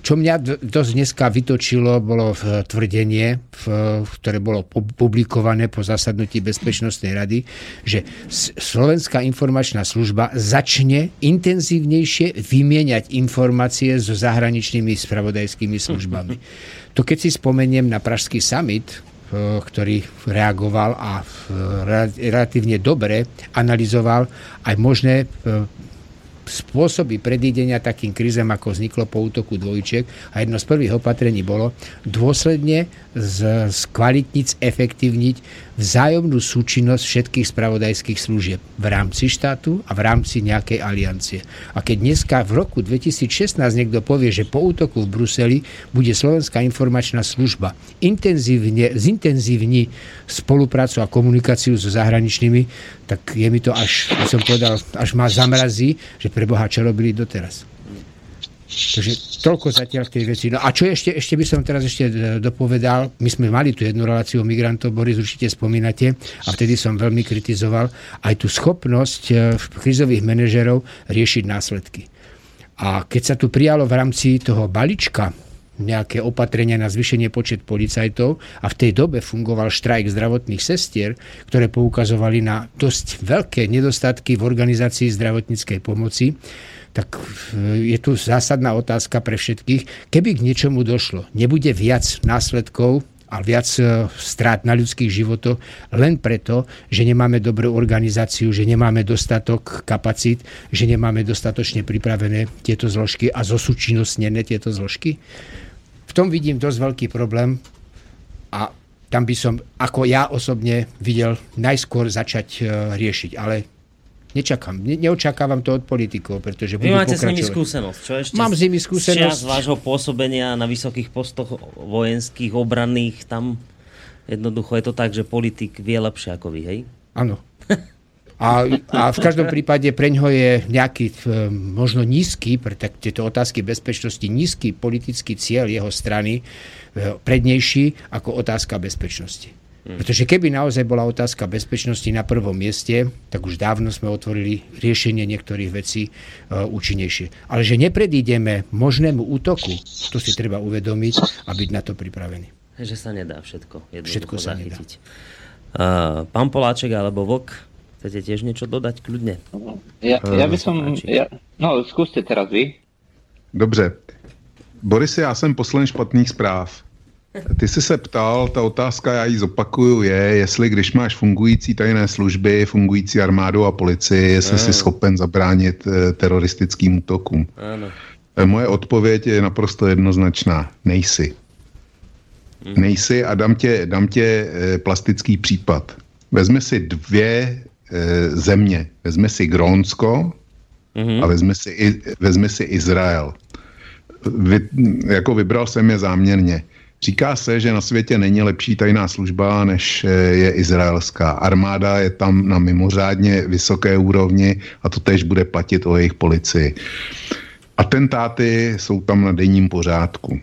Čo mňa dosť dneska vytočilo, bolo tvrdenie, ktoré bolo publikované po zasadnutí Bezpečnostnej rady, že Slovenská informačná služba začne intenzívnejšie vymieňať informácie so zahraničnými spravodajskými službami. To keď si spomeniem na Pražský summit, ktorý reagoval a relatívne dobre analyzoval aj možné spôsoby predídenia takým krízem, ako vzniklo po útoku dvojčiek. A jedno z prvých opatrení bolo dôsledne skvalitniť, efektívniť vzájomnú súčinnosť všetkých spravodajských služieb v rámci štátu a v rámci nejakej aliancie. A keď dneska v roku 2016 niekto povie, že po útoku v Bruseli bude Slovenská informačná služba intenzívne, zintenzívni spoluprácu a komunikáciu so zahraničnými, tak je mi to až, som povedal, až ma zamrazí, že pre Boha čo robili doteraz. Takže toľko zatiaľ k tej veci. No a čo ešte, ešte by som teraz ešte e, dopovedal, my sme mali tu jednu reláciu migrantov, Boris určite spomínate, a vtedy som veľmi kritizoval aj tú schopnosť e, krizových manažerov riešiť následky. A keď sa tu prijalo v rámci toho balička nejaké opatrenia na zvýšenie počet policajtov a v tej dobe fungoval štrajk zdravotných sestier, ktoré poukazovali na dosť veľké nedostatky v organizácii zdravotníckej pomoci, tak e, je tu zásadná otázka pre všetkých. Keby k niečomu došlo, nebude viac následkov a viac e, strát na ľudských životoch len preto, že nemáme dobrú organizáciu, že nemáme dostatok kapacít, že nemáme dostatočne pripravené tieto zložky a zosúčinnostnené tieto zložky. V tom vidím dosť veľký problém a tam by som, ako ja osobne, videl najskôr začať e, riešiť. Ale Nečakám, ne, neočakávam to od politikov, pretože Vy máte s nimi skúsenosť, čo ešte? Mám s nimi skúsenosť. Z vášho pôsobenia na vysokých postoch vojenských, obranných, tam jednoducho je to tak, že politik vie lepšie ako vy, hej? Áno. (laughs) A, a v každom prípade pre ňoho je nejaký e, možno nízky, pre tak, tieto otázky bezpečnosti, nízky politický cieľ jeho strany e, prednejší ako otázka bezpečnosti. Hmm. Pretože keby naozaj bola otázka bezpečnosti na prvom mieste, tak už dávno sme otvorili riešenie niektorých vecí uh, účinnejšie. Ale že nepredídeme možnému útoku, to si treba uvedomiť a byť na to pripravený. Že sa nedá všetko. Všetko sa nedá. Uh, pán Poláček alebo Vok, chcete tiež niečo dodať kľudne? Ja, ja by som... Ja, no, skúste teraz vy. Dobře. Boris, já jsem poslen špatných zpráv. Ty jsi se ptal, ta otázka, já ji zopakuju, je, jestli když máš fungující tajné služby, fungující armádu a policii, jestli ano. jsi schopen zabránit eh, teroristickým útokům. Ano. Eh, moje odpověď je naprosto jednoznačná. Nejsi. Hmm. Nejsi a dám tě, dám tě eh, plastický případ. Vezmi si dvě země. Vezmi si Grónsko hmm. a vezmi si, vezmi si Izrael. Vy, jako vybral jsem je záměrně. Říká se, že na světě není lepší tajná služba, než eh, je izraelská. Armáda je tam na mimořádně vysoké úrovni a to tež bude platit o jejich policii. Atentáty jsou tam na denním pořádku.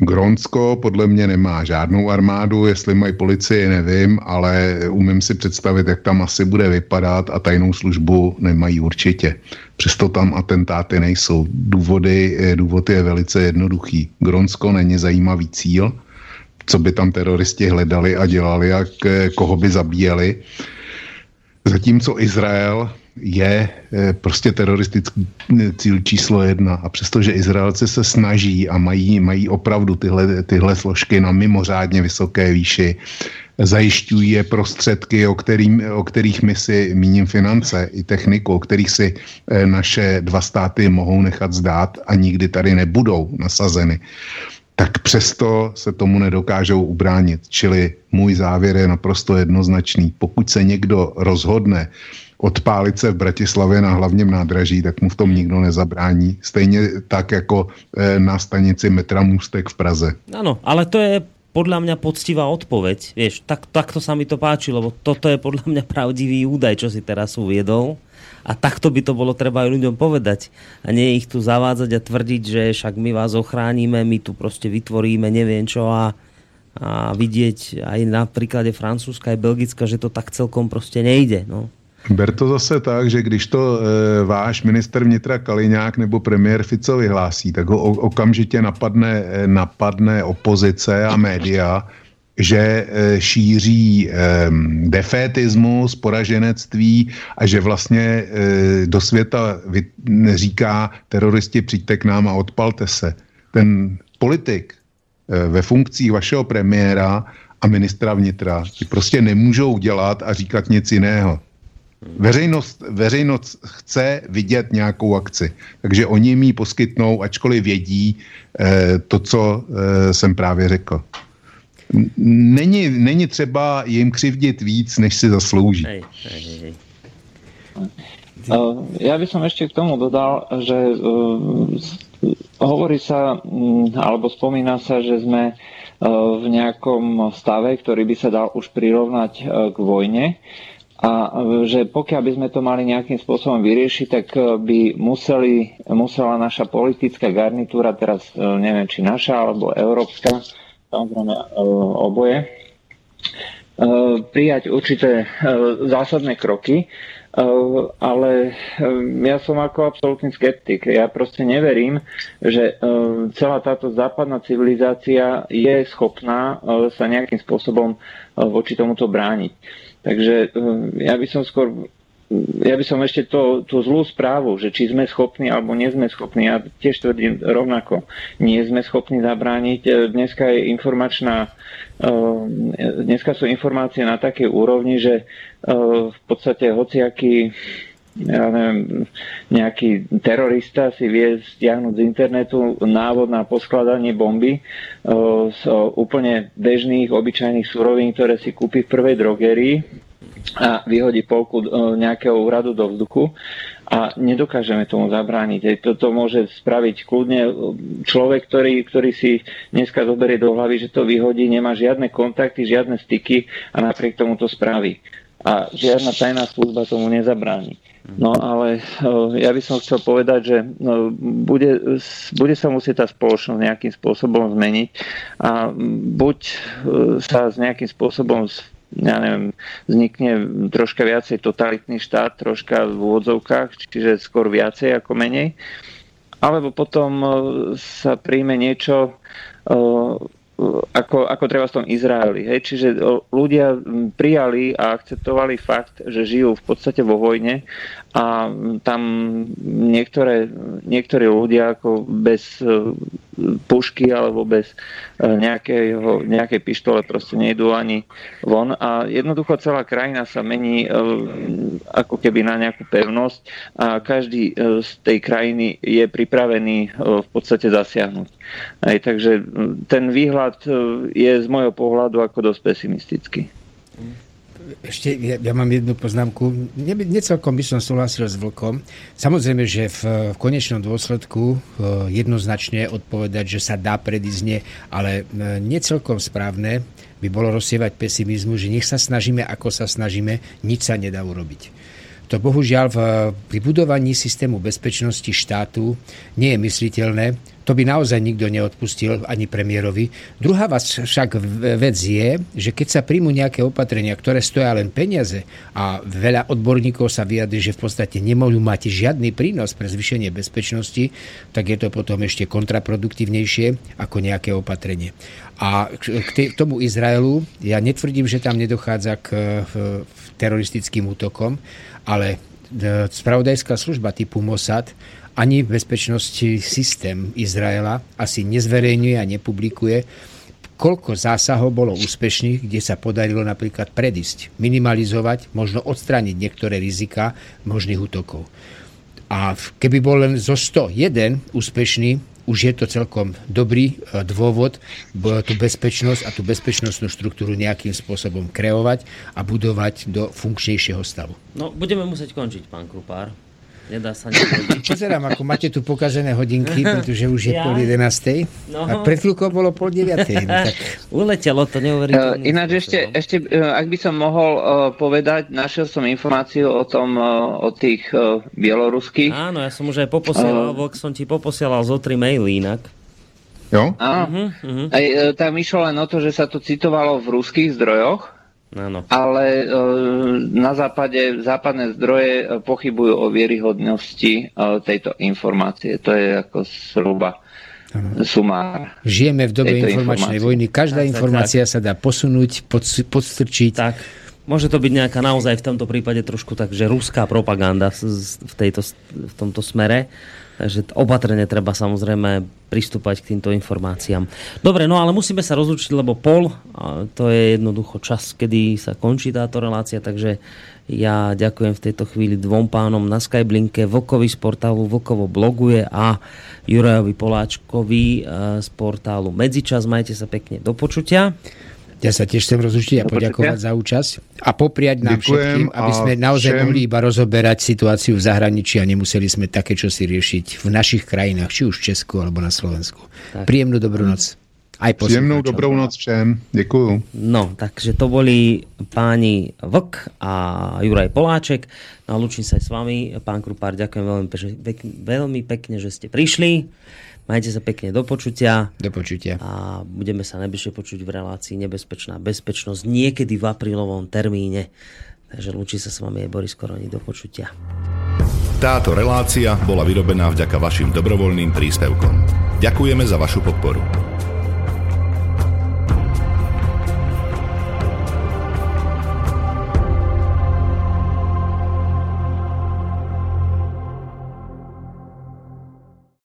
Grónsko podle mě nemá žádnou armádu, jestli mají policii, nevím, ale umím si představit, jak tam asi bude vypadat a tajnou službu nemají určitě. Přesto tam atentáty nejsou. Důvody, důvod je velice jednoduchý. Grónsko není zajímavý cíl, co by tam teroristi hledali a dělali a koho by zabíjeli. Zatímco Izrael je eh, prostě teroristický eh, cíl číslo jedna. A přestože Izraelci se snaží a mají, mají opravdu tyhle, tyhle složky na mimořádně vysoké výši, zajišťují je prostředky, o, kterým, o kterých my si míním finance i techniku, o kterých si eh, naše dva státy mohou nechat zdát a nikdy tady nebudou nasazeny tak přesto se tomu nedokážou ubránit. Čili můj závěr je naprosto jednoznačný. Pokud se někdo rozhodne odpálit se v Bratislavě na hlavním nádraží, tak mu v tom nikdo nezabrání. Stejně tak jako e, na stanici metra Můstek v Praze. Ano, ale to je podľa mňa poctivá odpoveď. Vieš, tak, takto sa mi to páči, lebo toto je podľa mňa pravdivý údaj, čo si teraz uviedol. A takto by to bolo treba aj ľuďom povedať. A nie ich tu zavádzať a tvrdiť, že však my vás ochránime, my tu proste vytvoríme neviem čo a, a vidieť aj na príklade Francúzska aj Belgicka, že to tak celkom proste nejde. No. Ber to zase tak, že když to e, váš minister vnitra Kaliňák nebo premiér Fico vyhlásí, tak ho okamžitě napadne, napadne opozice a média, že e, šíří e, defétismus, poraženectví a že vlastně e, do světa říká teroristi přijďte k nám a odpalte se. Ten politik e, ve funkcích vašeho premiéra a ministra vnitra ti prostě nemůžou dělat a říkat nic jiného. Veřejnost, veřejnost chce vidět nějakou akci, takže oni mi poskytnou, ačkoliv vědí e, to, co e, jsem právě řekl. Není, není třeba jim křivdit víc, než si zaslouží. Hej, hej, hej. Ja by som ešte k tomu dodal, že uh, hovorí sa, um, alebo spomína sa, že sme uh, v nejakom stave, ktorý by sa dal už prirovnať uh, k vojne a že pokiaľ by sme to mali nejakým spôsobom vyriešiť, tak by museli, musela naša politická garnitúra, teraz neviem, či naša alebo európska, samozrejme e, oboje, e, prijať určité e, zásadné kroky, ale ja som ako absolútny skeptik. Ja proste neverím, že celá táto západná civilizácia je schopná sa nejakým spôsobom voči tomuto brániť. Takže ja by som skôr ja by som ešte to, tú zlú správu, že či sme schopní alebo nie sme schopní, ja tiež tvrdím rovnako, nie sme schopní zabrániť. E, dneska je informačná, e, dneska sú informácie na takej úrovni, že v podstate hociaký ja neviem, nejaký terorista si vie stiahnuť z internetu návod na poskladanie bomby z úplne bežných, obyčajných surovín, ktoré si kúpi v prvej drogerii a vyhodí polku e, nejakého úradu do vzduchu a nedokážeme tomu zabrániť. Toto môže spraviť kľudne človek, ktorý, ktorý si dneska zoberie do hlavy, že to vyhodí, nemá žiadne kontakty, žiadne styky a napriek tomu to spraví. A žiadna tajná služba tomu nezabráni. No ale e, ja by som chcel povedať, že no, bude, bude sa musieť tá spoločnosť nejakým spôsobom zmeniť a buď e, sa s nejakým spôsobom ja neviem, vznikne troška viacej totalitný štát, troška v úvodzovkách, čiže skôr viacej ako menej. Alebo potom e, sa príjme niečo e, ako, ako treba v tom Izraeli. Hej? Čiže ľudia prijali a akceptovali fakt, že žijú v podstate vo vojne a tam niektoré, niektorí ľudia ako bez e, pušky alebo bez e, nejakého, nejakej pištole proste nejdú ani von. A jednoducho celá krajina sa mení e, ako keby na nejakú pevnosť a každý z tej krajiny je pripravený v podstate zasiahnuť. Aj, takže ten výhľad je z môjho pohľadu ako dosť pesimistický ešte ja, ja mám jednu poznámku. Ne, necelkom by som súhlasil s Vlkom. Samozrejme, že v, v konečnom dôsledku e, jednoznačne odpovedať, že sa dá predísť nie, ale e, necelkom správne by bolo rozsievať pesimizmu, že nech sa snažíme, ako sa snažíme, nič sa nedá urobiť. To bohužiaľ v, pri budovaní systému bezpečnosti štátu nie je mysliteľné, to by naozaj nikto neodpustil ani premiérovi. Druhá však vec je, že keď sa príjmu nejaké opatrenia, ktoré stoja len peniaze a veľa odborníkov sa vyjadri, že v podstate nemôžu mať žiadny prínos pre zvýšenie bezpečnosti, tak je to potom ešte kontraproduktívnejšie ako nejaké opatrenie. A k tomu Izraelu, ja netvrdím, že tam nedochádza k teroristickým útokom, ale e, spravodajská služba typu Mossad ani bezpečnosti systém Izraela asi nezverejňuje a nepublikuje, koľko zásahov bolo úspešných, kde sa podarilo napríklad predísť, minimalizovať, možno odstrániť niektoré rizika možných útokov. A keby bol len zo 101 úspešný, už je to celkom dobrý e, dôvod tú bezpečnosť a tú bezpečnostnú štruktúru nejakým spôsobom kreovať a budovať do funkčnejšieho stavu. No, budeme musieť končiť, pán Krupár. Nedá sa (laughs) Pozerám, ako máte tu pokazené hodinky, pretože už je ja. pol jedenastej. No. A pred chvíľkou bolo pol deviatej. No, tak... (laughs) Uletelo to neuveriteľne. Uh, ináč ešte, ešte uh, ak by som mohol uh, povedať, našiel som informáciu o tom, uh, o tých uh, bieloruských. Áno, ja som už aj poposielal, uh, som ti poposielal zo tri maily inak. Jo? Áno. Uh-huh, uh-huh. Aj, tam išlo len o to, že sa to citovalo v ruských zdrojoch Áno. ale e, na západe západné zdroje e, pochybujú o vieryhodnosti e, tejto informácie. To je ako zhruba sumár. Žijeme v dobe informačnej informácie. vojny. Každá Tak, tak, informácia sa dá posunúť, pod, podstrčiť. Tak, môže to byť nejaká naozaj v tomto prípade trošku tak, že ruská propaganda v, tejto, v tomto smere. Takže opatrne treba samozrejme pristúpať k týmto informáciám. Dobre, no ale musíme sa rozlučiť, lebo pol, to je jednoducho čas, kedy sa končí táto relácia, takže ja ďakujem v tejto chvíli dvom pánom na Skyblinke, Vokovi z portálu Vokovo bloguje a Jurajovi Poláčkovi eh, z portálu Medzičas. Majte sa pekne do počutia. Ja sa tiež chcem rozlučiť a poďakovať za účasť a popriať nám Ďakujem všetkým, aby sme naozaj všem- mohli iba rozoberať situáciu v zahraničí a nemuseli sme také čosi riešiť v našich krajinách, či už v Česku alebo na Slovensku. Tak. Príjemnú dobrú noc. Aj Příjemnou poslucháčom. dobrou noc všem. Děkuju. No, takže to boli páni Vlk a Juraj Poláček. No sa aj s vami. Pán Krupár, ďakujem veľmi, pekne, pek- veľmi pekne, že ste prišli. Majte sa pekne do počutia Do počutia. a budeme sa najbližšie počuť v relácii Nebezpečná bezpečnosť niekedy v aprílovom termíne. Takže lučí sa s vami aj Boris Koroni. Do počutia. Táto relácia bola vyrobená vďaka vašim dobrovoľným príspevkom. Ďakujeme za vašu podporu.